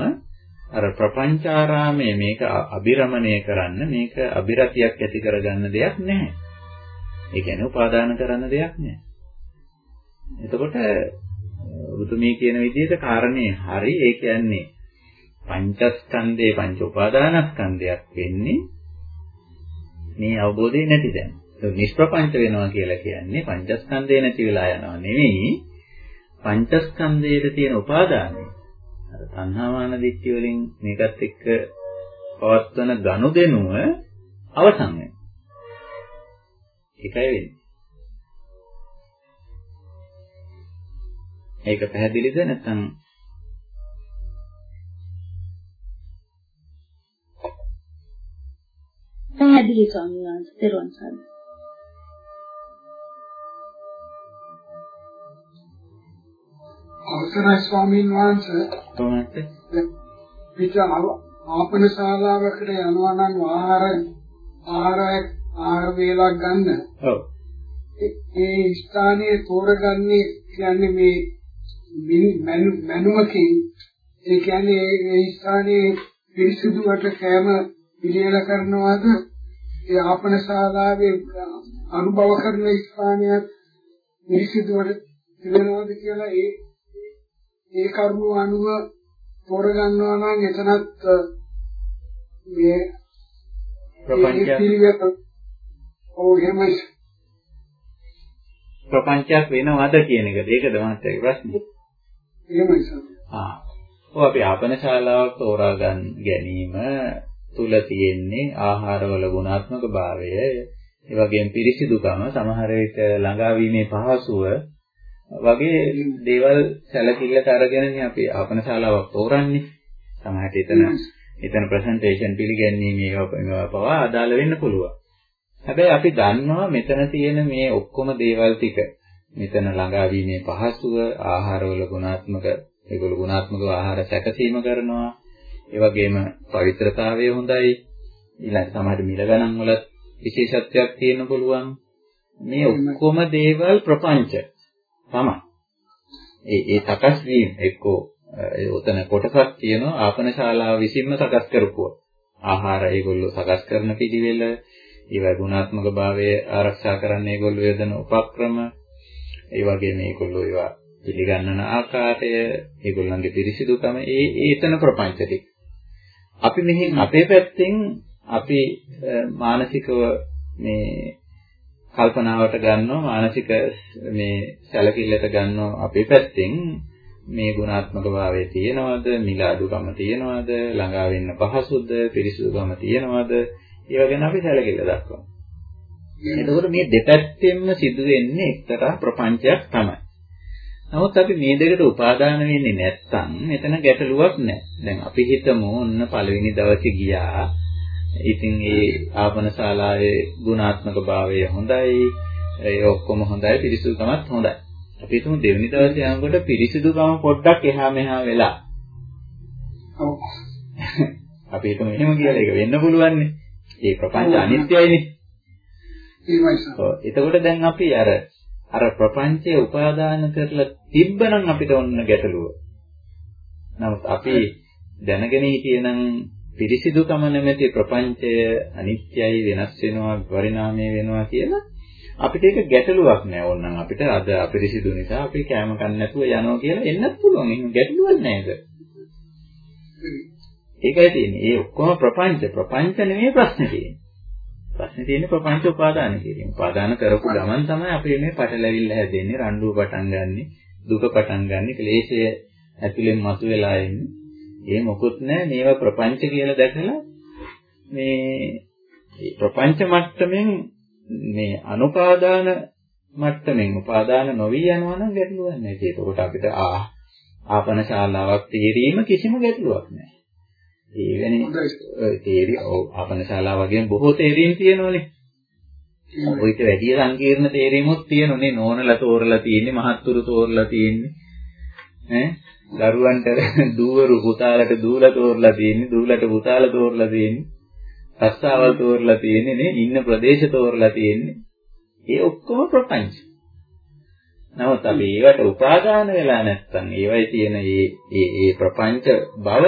අර ප්‍රපංචාරාමයේ මේක අබිරමණය කරන්න මේක අබිරතියක් ඇති කරගන්න දෙයක් නැහැ. ඒ කියන්නේ උපාදාන කරන්න දෙයක් නැහැ. එතකොට රුතුමී කියන විදිහට කාරණේ හරි ඒ කියන්නේ පංචස්කන්ධේ පංච උපාදානස්කන්ධයක් වෙන්නේ මේ අවබෝධය නැති දැන. ඒක නිෂ්ප්‍රපංච වෙනවා කියලා කියන්නේ පංචස්කන්ධේ නැති වෙලා යනවා නෙවෙයි පංචස්කන්ධයේ තියෙන උපාදානය. අර තණ්හාමාන දිට්ඨිය වලින් මේකත් එක්ක පවත්වන ගනුදෙනුව අවසන් වෙනවා. ඒකයි වෙන්නේ. ඒක පැහැදිලිද නැත්නම් පැහැදිලි ස්වාමීන් වහන්සේ අවසරයි ස්වාමීන් වහන්සේ කොහොමද? පිටම ආපන ශාලාවකට යනවා නම් ආහාර ආහාරයක් ආහාර වේලක් ගන්න. ඔව්. ඒ ස්ථානයේ තෝරගන්නේ කියන්නේ මේ මනුමකින් ඒ කියන්නේ ඒ ස්ථානයේ පිරිසිදුවට කැම පිළියෙල කරනවාද ඒ ආපන ශාලාවේ අනුභව කරන ස්ථානයක් පිරිසිදුවට පිළිවෙනවද කියලා ඒ ඒ කරුණු අනුව තෝරගන්නවා නම් එතනත් මේ ප්‍රපංචයක් එහෙමයි ප්‍රපංචයක් වෙනවද කියන එකද? ඒකද මහත්තයාගේ ප්‍රශ්නේ. එහෙමයි සර්. ආ. ඔව් අපි ආපන ශාලාවක් තෝරා ගැනීම තුල තියෙන්නේ ආහාරවල ගුණාත්මක භාවය ඒ වගේම පිරිසිදුකම සමහර විට ළඟාවීමේ පහසුව වගේ දේවල් සැලකිල්ලට අරගෙනනේ අපි ආපනශාලාවක් තෝරන්නේ. සමහරට එතන එතන ප්‍රසන්ටේෂන් පිළිගැන්වීමේ ඒවා පවා අදාළ වෙන්න පුළුවන්. හැබැයි අපි දන්නවා මෙතන තියෙන මේ ඔක්කොම දේවල් ටික. මෙතන ළඟාවීමේ පහසුව ආහාරවල ගුණාත්මක ඒගොල්ලෝ ගුණාත්මකව ආහාර සැකසීම කරනවා. ඒ වගේම පවිත්‍රතාවය හොඳයි. ඊළඟ සමහර මිල ගණන් වල විශේෂත්වයක් තියෙන්න පුළුවන්. මේ ඔක්කොම දේවල් ප්‍රපංච තමයි. ඒ ඒ සකස් වීම එක්කෝ උතන කොටසක් තියෙනවා ආපනශාලාව විසින්ම සකස් කරපුවා. ආහාර ඒගොල්ලෝ සකස් කරන පිළිවෙල ඒවා ගුණාත්මක භාවය ආරක්ෂා කරන්න ඒගොල්ලෝ යොදන උපක්‍රම ඒ වගේම ඒගොල්ලෝ ඒවා පිළිගන්නන ආකාරය ඒගොල්ලන්ගේ පිරිසිදුකම ඒ ඒතන ප්‍රපංච ටික. අපි මෙහි අපේ පැත්තෙන් අපි මානසිකව මේ කල්පනාවට ගන්නවා මානසික මේ සැලකිල්ලට ගන්නවා අපේ පැත්තෙන් මේ ගුණාත්මක භාවය තියෙනවද මිල අඩුකම තියෙනවද ළඟා වෙන්න පහසුද පිරිසුදුකම තියෙනවද ඒව ගැන අපි සැලකිල්ල දක්වනවා එතකොට මේ දෙපැත්තෙන්ම සිදුවෙන්නේ එක්තරා ප්‍රපංචයක් තමයි නමුත් අපි මේ දෙකට උපාදාන වෙන්නේ නැත්නම් මෙතන ගැටලුවක් නැහැ. දැන් අපි හිතමු ඔන්න පළවෙනි දවසේ ගියා. ඉතින් ඒ ආපනශාලාවේ ගුණාත්මක භාවය හොඳයි. ඒ ඔක්කොම හොඳයි, පිරිසුදුකමත් හොඳයි. අපි හිතමු දෙවෙනි දවසේ යනකොට පිරිසුදුකම පොඩ්ඩක් එහා මෙහා වෙලා. ඔව්. අපි හිතමු එහෙම කියලා ඒක වෙන්න පුළුවන්නේ. ඒ ප්‍රපංච අනිත්‍යයිනේ. එතකොට දැන් අපි අර අර ප්‍රපංචය උපාදාන කරලා තිබ්බනම් අපිට ඔන්න ගැටලුව. නමුත් අපි දැනගෙන හිටියනම් පිරිසිදුකම නැමැති ප්‍රපංචය අනිත්‍යයි වෙනස් වෙනවා පරිණාමය වෙනවා කියලා අපිට ඒක ගැටලුවක් නෑ ඕනනම් අපිට අද අපිරිසිදු නිසා අපි කැම කන්න නැතුව යනවා කියලා එන්නත් පුළුවන්. එහෙනම් ගැටලුවක් නෑ ඒක. ඒකයි තියෙන්නේ. ඒ ඔක්කොම ප්‍රපංච ප්‍රපංච නෙමෙයි ප්‍රශ්නේ තියෙන්නේ. ප්‍රශ්නේ තියෙන්නේ ප්‍රපංච උපාදාන කිරීම. උපාදාන කරපු ගමන් තමයි අපේ මේ පටලැවිල්ල හැදෙන්නේ, රණ්ඩුව පටන් ගන්නෙ, දුක පටන් ගන්නෙ, ක්ලේශය ඇතුලෙන් මතුවලා එන්නේ. ඒ මොකුත් නැහැ. මේවා ප්‍රපංච කියලා දැකලා මේ ප්‍රපංච මට්ටමින් මේ අනුපාදාන මට්ටමින් උපාදාන නොවි යනවා නම් ගැටලුවක් නැහැ. ඒකකොට අපිට ආ ආපන ශාලාවක් තීරීම කිසිම ගැටලුවක් නැහැ. ඒ වෙන්නේ තේරි ආපන ශාලා වගේම බොහෝ තේරීම් තියෙනවනේ. ඔයිට වැඩි සංකීර්ණ තේරීමුත් තියෙනුනේ නෝනලා තෝරලා තියෙන්නේ මහත්තුරු තෝරලා තියෙන්නේ. ඈ දරුවන්ට දූවරු පුතාලට දූලා තෝරලා තියෙන්නේ දූලට පුතාලා තෝරලා තියෙන්නේ. රස්සාවල් තෝරලා තියෙන්නේ නේ ඉන්න ප්‍රදේශ තෝරලා තියෙන්නේ. ඒ ඔක්කොම ප්‍රපංච. නමුත් අපි ඒවට උපාදාන වෙලා නැත්තම් ඒවයි තියෙන මේ මේ ප්‍රපංච බව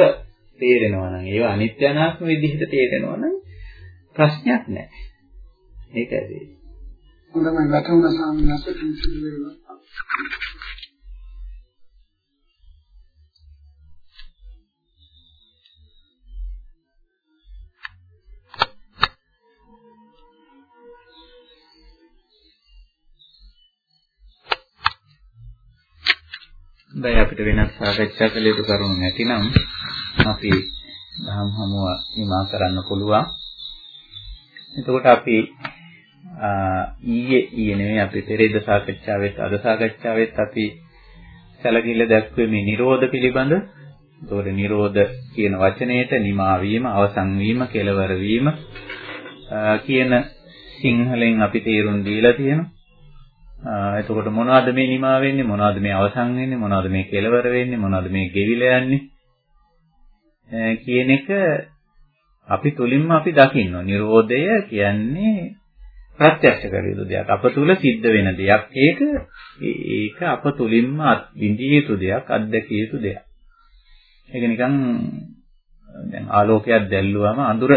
තේරෙනවා නම් ඒවා අනිත්‍ය අනාත්ම විදිහට තේරෙනවා නම් ප්‍රශ්නයක් නැහැ. ඒකයි. හොඳයි වැටුණ සාමනස කිසිදු දැන් අපිට වෙනත් සාකච්ඡා කළ යුතු කරුණු නැතිනම් අපි දහම් හමුව නිමා කරන්න පුළුවන්. එතකොට අපි ඊයේ ඊයේ නෙවෙයි අපි පෙරේද සාකච්ඡාවෙත් අද සාකච්ඡාවෙත් අපි සැලකිල්ල දැක්වේ මේ Nirodha පිළිබඳ. එතකොට Nirodha කියන වචනයේට නිමා වීම, අවසන් වීම, කෙලවර වීම කියන සිංහලෙන් අපි තේරුම් දීලා තියෙනවා. එතකොට මොනවද මේ නිමා වෙන්නේ මොනවද මේ අවසන් වෙන්නේ මොනවද මේ කෙලවර වෙන්නේ මොනවද මේ ගෙවිලා යන්නේ කියන එක අපි තුලින්ම අපි දකින්න. නිරෝධය කියන්නේ ප්‍රත්‍යක්ෂ කළ යුතු දෙයක්. අප තුල සිද්ධ වෙන දෙයක්. ඒක ඒක අප තුලින්ම විඳිය යුතු දෙයක්, අත්දැකිය යුතු දෙයක්. ඒක නිකන් දැන් ආලෝකයක් දැල්ලුවම අඳුර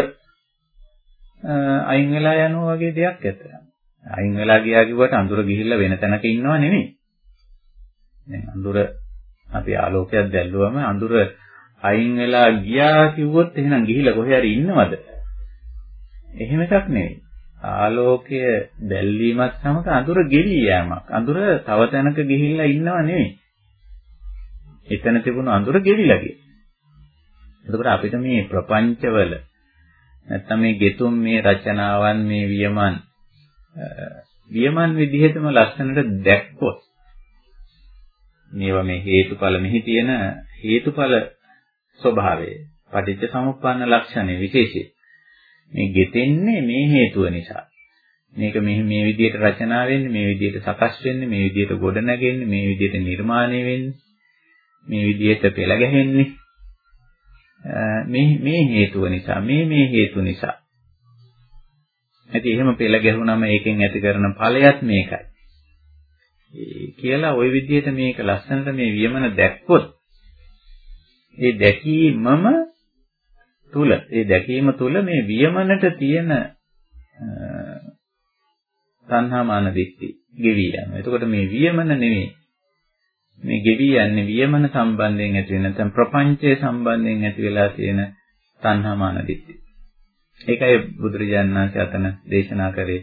අයින් වෙලා යනවා වගේ දෙයක් ඇත. අයින් වෙලා ගියා කිව්වට අඳුර ගිහිල්ලා වෙන තැනක ඉන්නව නෙමෙයි. දැන් අඳුර අපි ආලෝකයක් දැල්ලුවම අඳුර අයින් වෙලා ගියා කිව්වොත් එහෙනම් ගිහිල්ලා කොහේ හරි ඉන්නවද? එහෙම එකක් නෙවෙයි. ආලෝකය දැල්වීමත් සමග අඳුර ගෙවි යෑමක්. අඳුර තව තැනක ගිහිල්ලා ඉන්නව නෙවෙයි. එතන තිබුණු අඳුර ගෙවිලා ගියා. එතකොට අපිට මේ ප්‍රපංචවල නැත්නම් මේ ගෙතුම් මේ රචනාවන් මේ වියමන් වියමන් විදිහටම ලස්සනට දැක්කොත් මේවා මේ හේතුඵල මෙහි තියෙන හේතුඵල ස්වභාවය පටිච්ච සමුප්පන්න ලක්ෂණය විශේෂයි මේ ගෙතෙන්නේ මේ හේතුව නිසා. මේක මේ මේ විදිහට රචනා වෙන්නේ මේ විදිහට සකස් වෙන්නේ මේ විදිහට ගොඩ නැගෙන්නේ මේ විදිහට නිර්මාණය වෙන්නේ මේ විදිහට පෙළ ගැහෙන්නේ මේ මේ හේතුව නිසා මේ මේ හේතු නිසා. ඇති එහෙම පෙළ ගැහුනම ඒකෙන් ඇති කරන ඵලයත් මේකයි කියලා ওই විදිහට මේක ලස්සනට මේ වියමන දැක්කොත් ඒ දැකීමම තුල ඒ දැකීම තුල මේ වියමනට තියෙන තණ්හා මාන දික්ටි ගෙවි යනවා. එතකොට මේ වියමන නෙවෙයි මේ ගෙවි යන්නේ වියමන සම්බන්ධයෙන් ඇති වෙන නැත්නම් ප්‍රපංචය සම්බන්ධයෙන් ඇති වෙලා තියෙන තණ්හා මාන දිට්ඨි. ඒකයි බුදුරජාණන් වහන්සේ අතන දේශනා කරේ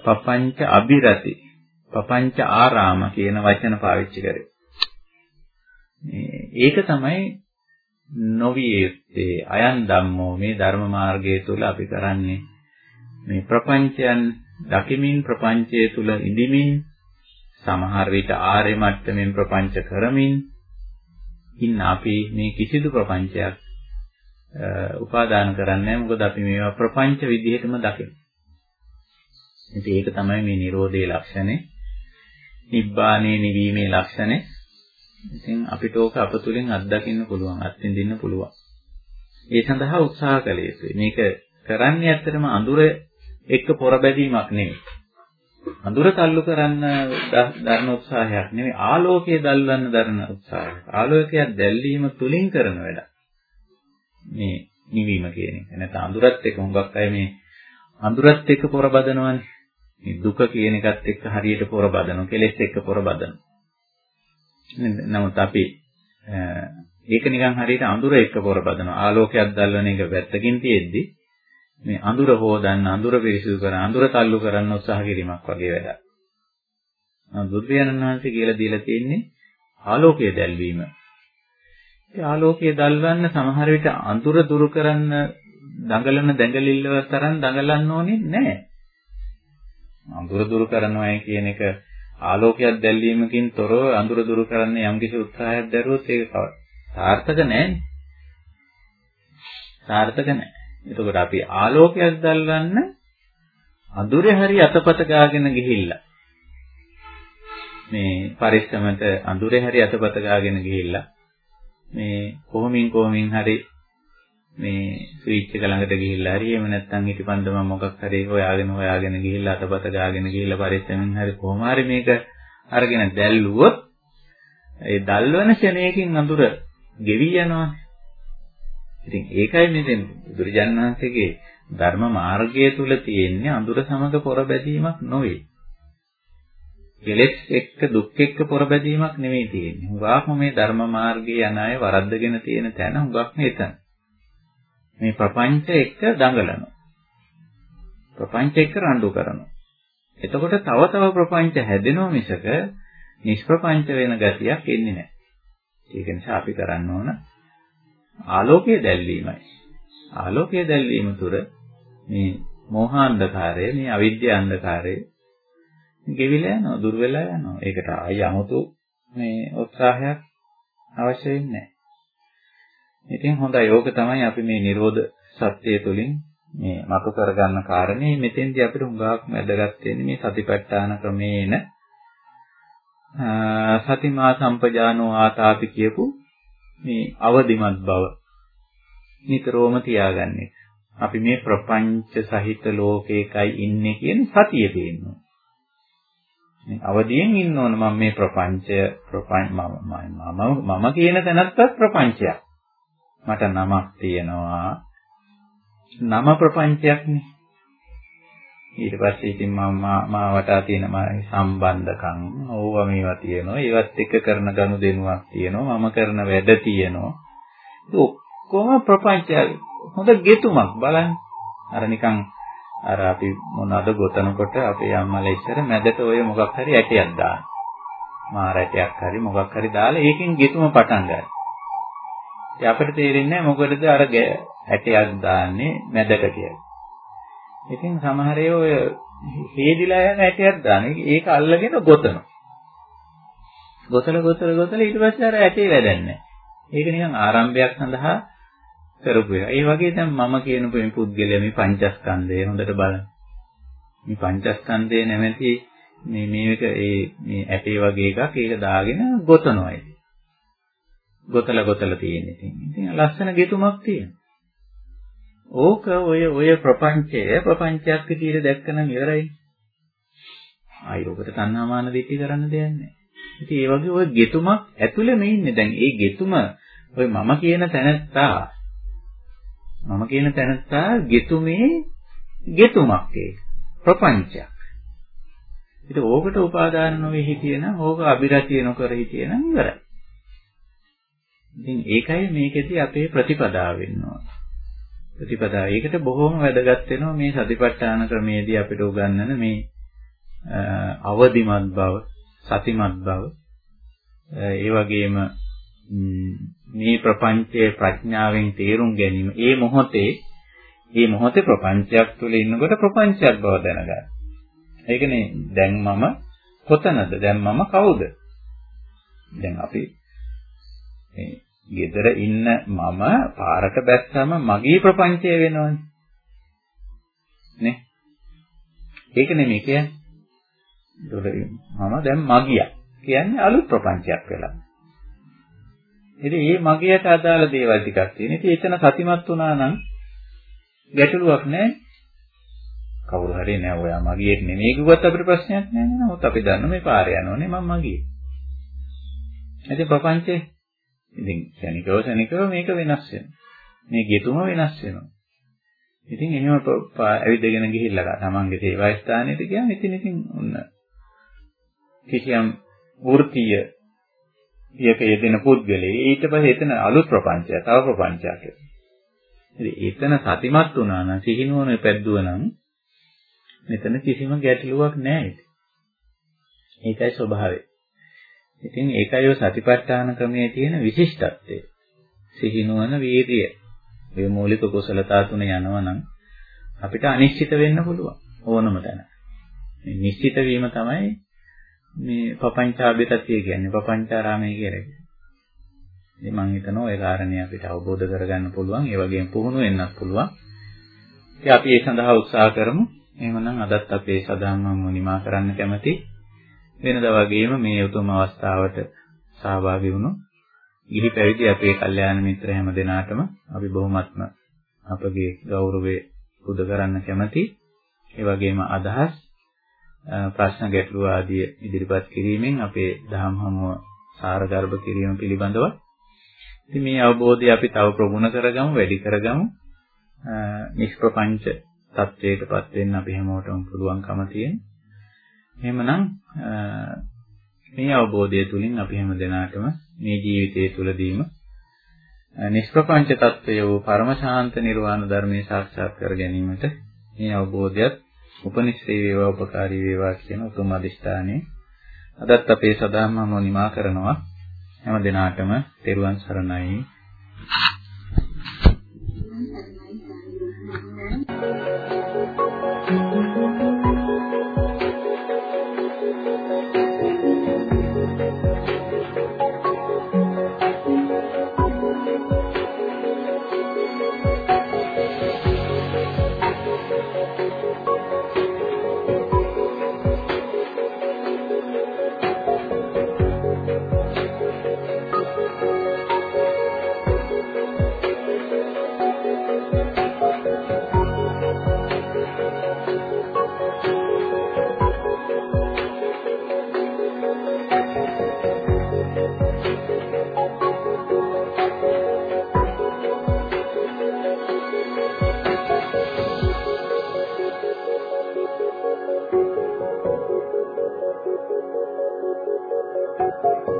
පපංච අබිරති පපංච ආරාම කියන වචන පාවිච්චි කරේ. ඒක තමයි නොවිය යුත්තේ අයන් ධම්මෝ මේ ධර්ම මාර්ගය තුල අපි කරන්නේ මේ ප්‍රපංචයන් දකිමින් ප්‍රපංචය තුල ඉඳිමින් සමහර විට ආර්ය මට්ටමින් ප්‍රපංච කරමින් ඉන්න අපි මේ කිසිදු ප්‍රපංචයක් උපාදාන කරන්නේ මොකද අපි මේවා ප්‍රපංච විදිහටම දකිනවා. ඉතින් ඒක තමයි මේ Nirodhe ලක්ෂණය. නිබ්බානේ නිවීමේ ලක්ෂණය. ඉතින් අපිට ඕක අපතුලින් අත්දකින්න පුළුවන්, අත්විඳින්න පුළුවන්. ඒ සඳහා උත්සාහ කළ යුතුයි. මේක කරන්නේ ඇත්තටම අඳුර එක්ක පොරබැදීමක් නෙමෙයි. අඳුර තල්ලු කරන්න දරන උත්සාහයක් නෙවෙයි ආලෝකයේ දල්වන්න දරන උත්සාහයක්. ආලෝකයක් දැල්වීම තුලින් කරන වැඩ. මේ නිවීම කියන එක. නැත්නම් අඳුරත් එක්ක හුඟක් අය මේ අඳුරත් එක්ක පොර බදනවනේ. මේ දුක කියන එකත් එක්ක හරියට පොර බදනවා. කෙලෙස් එක්ක පොර බදනවා. නමුත් අපි ඒක නිකන් හරියට අඳුර එක්ක පොර බදනවා. ආලෝකයක් දැල්වන එක පැත්තකින් තියෙද්දි මේ අඳුර හොදන්න අඳුර පිරිසිදු කරන්න අඳුර තල්ලු කරන්න උත්සාහ කිරීමක් වගේ වැඩක්. බුදුරජාණන් වහන්සේ කියලා දීලා තියෙන්නේ ආලෝකය දැල්වීම. ඒ ආලෝකය දැල්වන්න සමහර විට අඳුර දුරු කරන්න දඟලන දැඟලිල්ල තරම් දඟලන්න ඕනේ නැහැ. අඳුර දුරු කරනවා කියන එක ආලෝකයක් දැල්වීමකින් තොරව අඳුර දුරු කරන්න යම්කිසි උත්සාහයක් දැරුවොත් ඒක සාර්ථක නැහැ. සාර්ථක නැහැ. එතකොට අපි ආලෝකයක් දැල්වන්න අඳුරේ හරි අතපත ගාගෙන ගිහිල්ලා මේ පරිස්සමට අඳුරේ හරි අතපත ගාගෙන ගිහිල්ලා මේ කොහොමින් කොහොමින් හරි මේ ස්විච් එක ළඟට ගිහිල්ලා හරි එහෙම නැත්නම් හිටපන්දම මොකක් හරි හොයාගෙන හොයාගෙන ගිහිල්ලා අතපත ගාගෙන ගිහිල්ලා පරිස්සමෙන් හරි කොහොම හරි මේක අරගෙන දැල්ලුවොත් ඒ දල්වන ක්ෂණයකින් අඳුර ගෙවි යනවා ඉතින් ඒකයි මෙතෙන් බුදුරජාණන් වහන්සේගේ ධර්ම මාර්ගය තුල තියෙන්නේ අඳුර සමග පොර බැදීමක් නොවේ. කෙලෙස් එක්ක දුක් එක්ක පොර බැදීමක් නෙවෙයි තියෙන්නේ. හුඟක්ම මේ ධර්ම මාර්ගයේ යන අය වරද්දගෙන තියෙන තැන හුඟක්ම එතන. මේ ප්‍රපංච එක්ක දඟලනවා. ප්‍රපංච එක්ක රණ්ඩු කරනවා. එතකොට තව තව ප්‍රපංච හැදෙනවා මිසක නිෂ්ප්‍රපංච වෙන ගතියක් එන්නේ නැහැ. ඒක නිසා අපි කරන්න ඕන ආලෝකය දැල්වීමයි. ආලෝකය දැල්වීම තුර මේ මෝහාන්ධකාරය, මේ අවිද්‍යා අන්ධකාරය ගෙවිලා යනවා, දුර වෙලා යනවා. ඒකට ආය 아무තු මේ උත්සාහයක් අවශ්‍ය වෙන්නේ නැහැ. ඉතින් හොඳයි. ඕක තමයි අපි මේ Nirodha සත්‍යය තුළින් මේ මතු කරගන්න කාරණේ මෙතෙන්දී අපිට හුඟක් වැදගත් වෙන්නේ මේ සතිපට්ඨාන ක්‍රමේන සතිමා සම්පජානෝ ආතාපි කියපු මේ අවදිමත් බව නිතරම තියාගන්නේ. අපි මේ ප්‍රපංච සහිත ලෝකයකයි ඉන්නේ කියන සතිය පේනවා. මේ අවදියෙන් ඉන්න ඕන මම මේ ප්‍රපංචය ප්‍රපංච මම මම කියන තැනත්තත් ප්‍රපංචයක්. මට නමක් තියෙනවා. නම ප්‍රපංචයක්නේ. ඊට පස්සේ ඉතින් මම මා වටා තියෙන මගේ සම්බන්ධකම් ඕවා මේවා තියෙනවා. ඒවත් එක්ක කරන ගනුදෙනුවක් තියෙනවා. මම කරන වැඩ තියෙනවා. ඒ ඔක්කොම ප්‍රපංචය හොඳ ගෙතුමක් බලන්න. අර නිකන් අර අපි මොනවාද ගොතනකොට අපේ අම්මලා ඉස්සර මැදට ඔය මොකක් හරි ඇටයක් දාන. මාර ඇටයක් හරි මොකක් හරි දාලා ඒකෙන් ගෙතුම පටන් ගන්න. ඉතින් අපිට තේරෙන්නේ මොකටද අර ඇටයක් දාන්නේ මැදට කියලා. ඉතින් සමහර අය ඔය හේදිලා යන ඇටයක් දාන ඒක අල්ලගෙන ගොතනවා. ගොතල ගොතල ගොතල ඊට පස්සේ අර ඇටේ වැඩන්නේ ඒක නිකන් ආරම්භයක් සඳහා කරපු එක. ඒ වගේ දැන් මම කියනපු මේ පුද්ගලයා මේ පංචස්කන්ධය හොඳට බලන්න. මේ පංචස්කන්ධය නැමැති මේ මේක ඒ මේ ඇටේ වගේ එකක් ඒක දාගෙන ගොතනවා ඒක. ගොතල ගොතල තියෙන ඉතින්. ඉතින් ලස්සන ගෙතුමක් තියෙනවා. ඕක ඔය ඔය ප්‍රපංචය ප්‍රපංචයක් විදිහට දැක්කනම් ඉවරයි. ආයි ඔකට තණ්හාමාන දිටි කරන්න දෙයක් නැහැ. ඉතින් ඒ වගේ ওই ගෙතුමක් ඇතුළෙම ඉන්නේ. දැන් ඒ ගෙතුම ඔය මම කියන තැනත්තා මම කියන තැනත්තා ගෙතුමේ ගෙතුමක් ඒක. ප්‍රපංචයක්. ඉතින් ඕකට උපාදාන නොවේ හිටියනම් ඕක අභිරතිය නොකර හිටියනම් ඉවරයි. ඉතින් ඒකයි මේකෙදි අපේ ප්‍රතිපදාව වෙන්න ඕන. ප්‍රතිපදාව. ඒකට බොහොම වැදගත් වෙනවා මේ සතිපට්ඨාන ක්‍රමයේදී අපිට උගන්වන මේ අවදිමත් බව, සතිමත් බව. ඒ වගේම මේ ප්‍රපංචයේ ප්‍රඥාවෙන් තේරුම් ගැනීම. ඒ මොහොතේ මේ මොහොතේ ප්‍රපංචයක් තුළ ඉන්නකොට ප්‍රපංචයක් බව දැනගන්න. ඒකනේ දැන් මම කොතනද? දැන් මම කවුද? දැන් අපි මේ ගෙදර ඉන්න මම පාරට බැස්සම මගේ ප්‍රපංචය වෙනවනේ. නේ? ඒක නෙමෙයි කියන්නේ. මම දැන් මගියා. කියන්නේ අලුත් ප්‍රපංචයක් වෙලා. ඉතින් මේ මගියට අදාළ දේවල් ටිකක් තියෙන. ඉතින් එතන සතිමත් වුණා නම් ගැටලුවක් නැහැ. කවුරු හරි නෑ ඔයා මගියෙක් නෙමෙයි කිව්වත් අපිට ප්‍රශ්නයක් නෑ නේද? මොකද අපි දන්න මේ පාරේ යනෝනේ මම මගියෙක්. ඉතින් ප්‍රපංචේ ඉතින් ශනිකව ශනිකව මේක වෙනස් වෙනවා. මේ ගෙතුම වෙනස් වෙනවා. ඉතින් එහෙම ඇවිදගෙන ගිහිල්ලා තමන්ගේ සේවා ස්ථානයට ගියාම ඉතින් ඉතින් ඔන්න කිසියම් වෘත්තීය යක යෙදෙන පුද්ගලයෙ ඊට පස්සේ එතන අලුත් ප්‍රපංචයක් තව ප්‍රපංචයක් ඉතින් එතන සතිමත් වුණා නම් සිහිනුවන පැද්දුව නම් මෙතන කිසිම ගැටලුවක් නැහැ ඒකයි ස්වභාවය ඉතින් ඒකයි ඔය සතිපට්ඨාන ක්‍රමයේ තියෙන විශිෂ්ටත්වය. සිහිනුවන වීර්යය. මේ මූලික කුසලතා තුන යනවා නම් අපිට අනිශ්චිත වෙන්න පුළුවන් ඕනම තැන. මේ නිශ්චිත වීම තමයි මේ පපංචාභිරතිය කියන්නේ පපංචාරාමය කියලා කියන්නේ. ඉතින් මම හිතනවා ඒ කාරණේ අපිට අවබෝධ කරගන්න පුළුවන්. ඒ වගේම පුහුණු වෙන්නත් පුළුවන්. ඉතින් අපි ඒ සඳහා උත්සාහ කරමු. එහෙමනම් අදත් අපේ සදාම්ම මුනිමා කරන්න කැමති වෙනදා වගේම මේ උතුම් අවස්ථාවට සහභාගී වුණු ගිහි පැවිදි අපේ කල්යාණ මිත්‍ර හැම දෙනාටම අපි බොහොමත්ම අපගේ ගෞරවය පුද කරන්න කැමතියි. ඒ වගේම අදහස් ප්‍රශ්න ගැටළු ආදී ඉදිරිපත් කිරීමෙන් අපේ දහම් හමුව සාරගර්භ කිරීම පිළිබඳව ඉතින් මේ අවබෝධය අපි තව ප්‍රගුණ කරගමු වැඩි කරගමු නිෂ්ප්‍රපංච තත්වයකටපත් වෙන්න අපි හැමෝටම පුළුවන්කම තියෙන. එහෙමනම් මේ අවබෝධය තුලින් අපි හැම දෙනාටම මේ ජීවිතයේ තුලදීම නිෂ්ප්‍රපංච තත්වය වූ පරම ශාන්ත නිර්වාණ ධර්මයේ සාක්ෂාත් කර ගැනීමට මේ අවබෝධයත් උපනිශ්‍රේ වේවා උපකාරී වේවා කියන උතුම් අදිෂ්ඨානයේ. අදත් අපේ සදාම්ම නිමා කරනවා. හැම දිනාටම තෙරුවන් සරණයි. Thank you.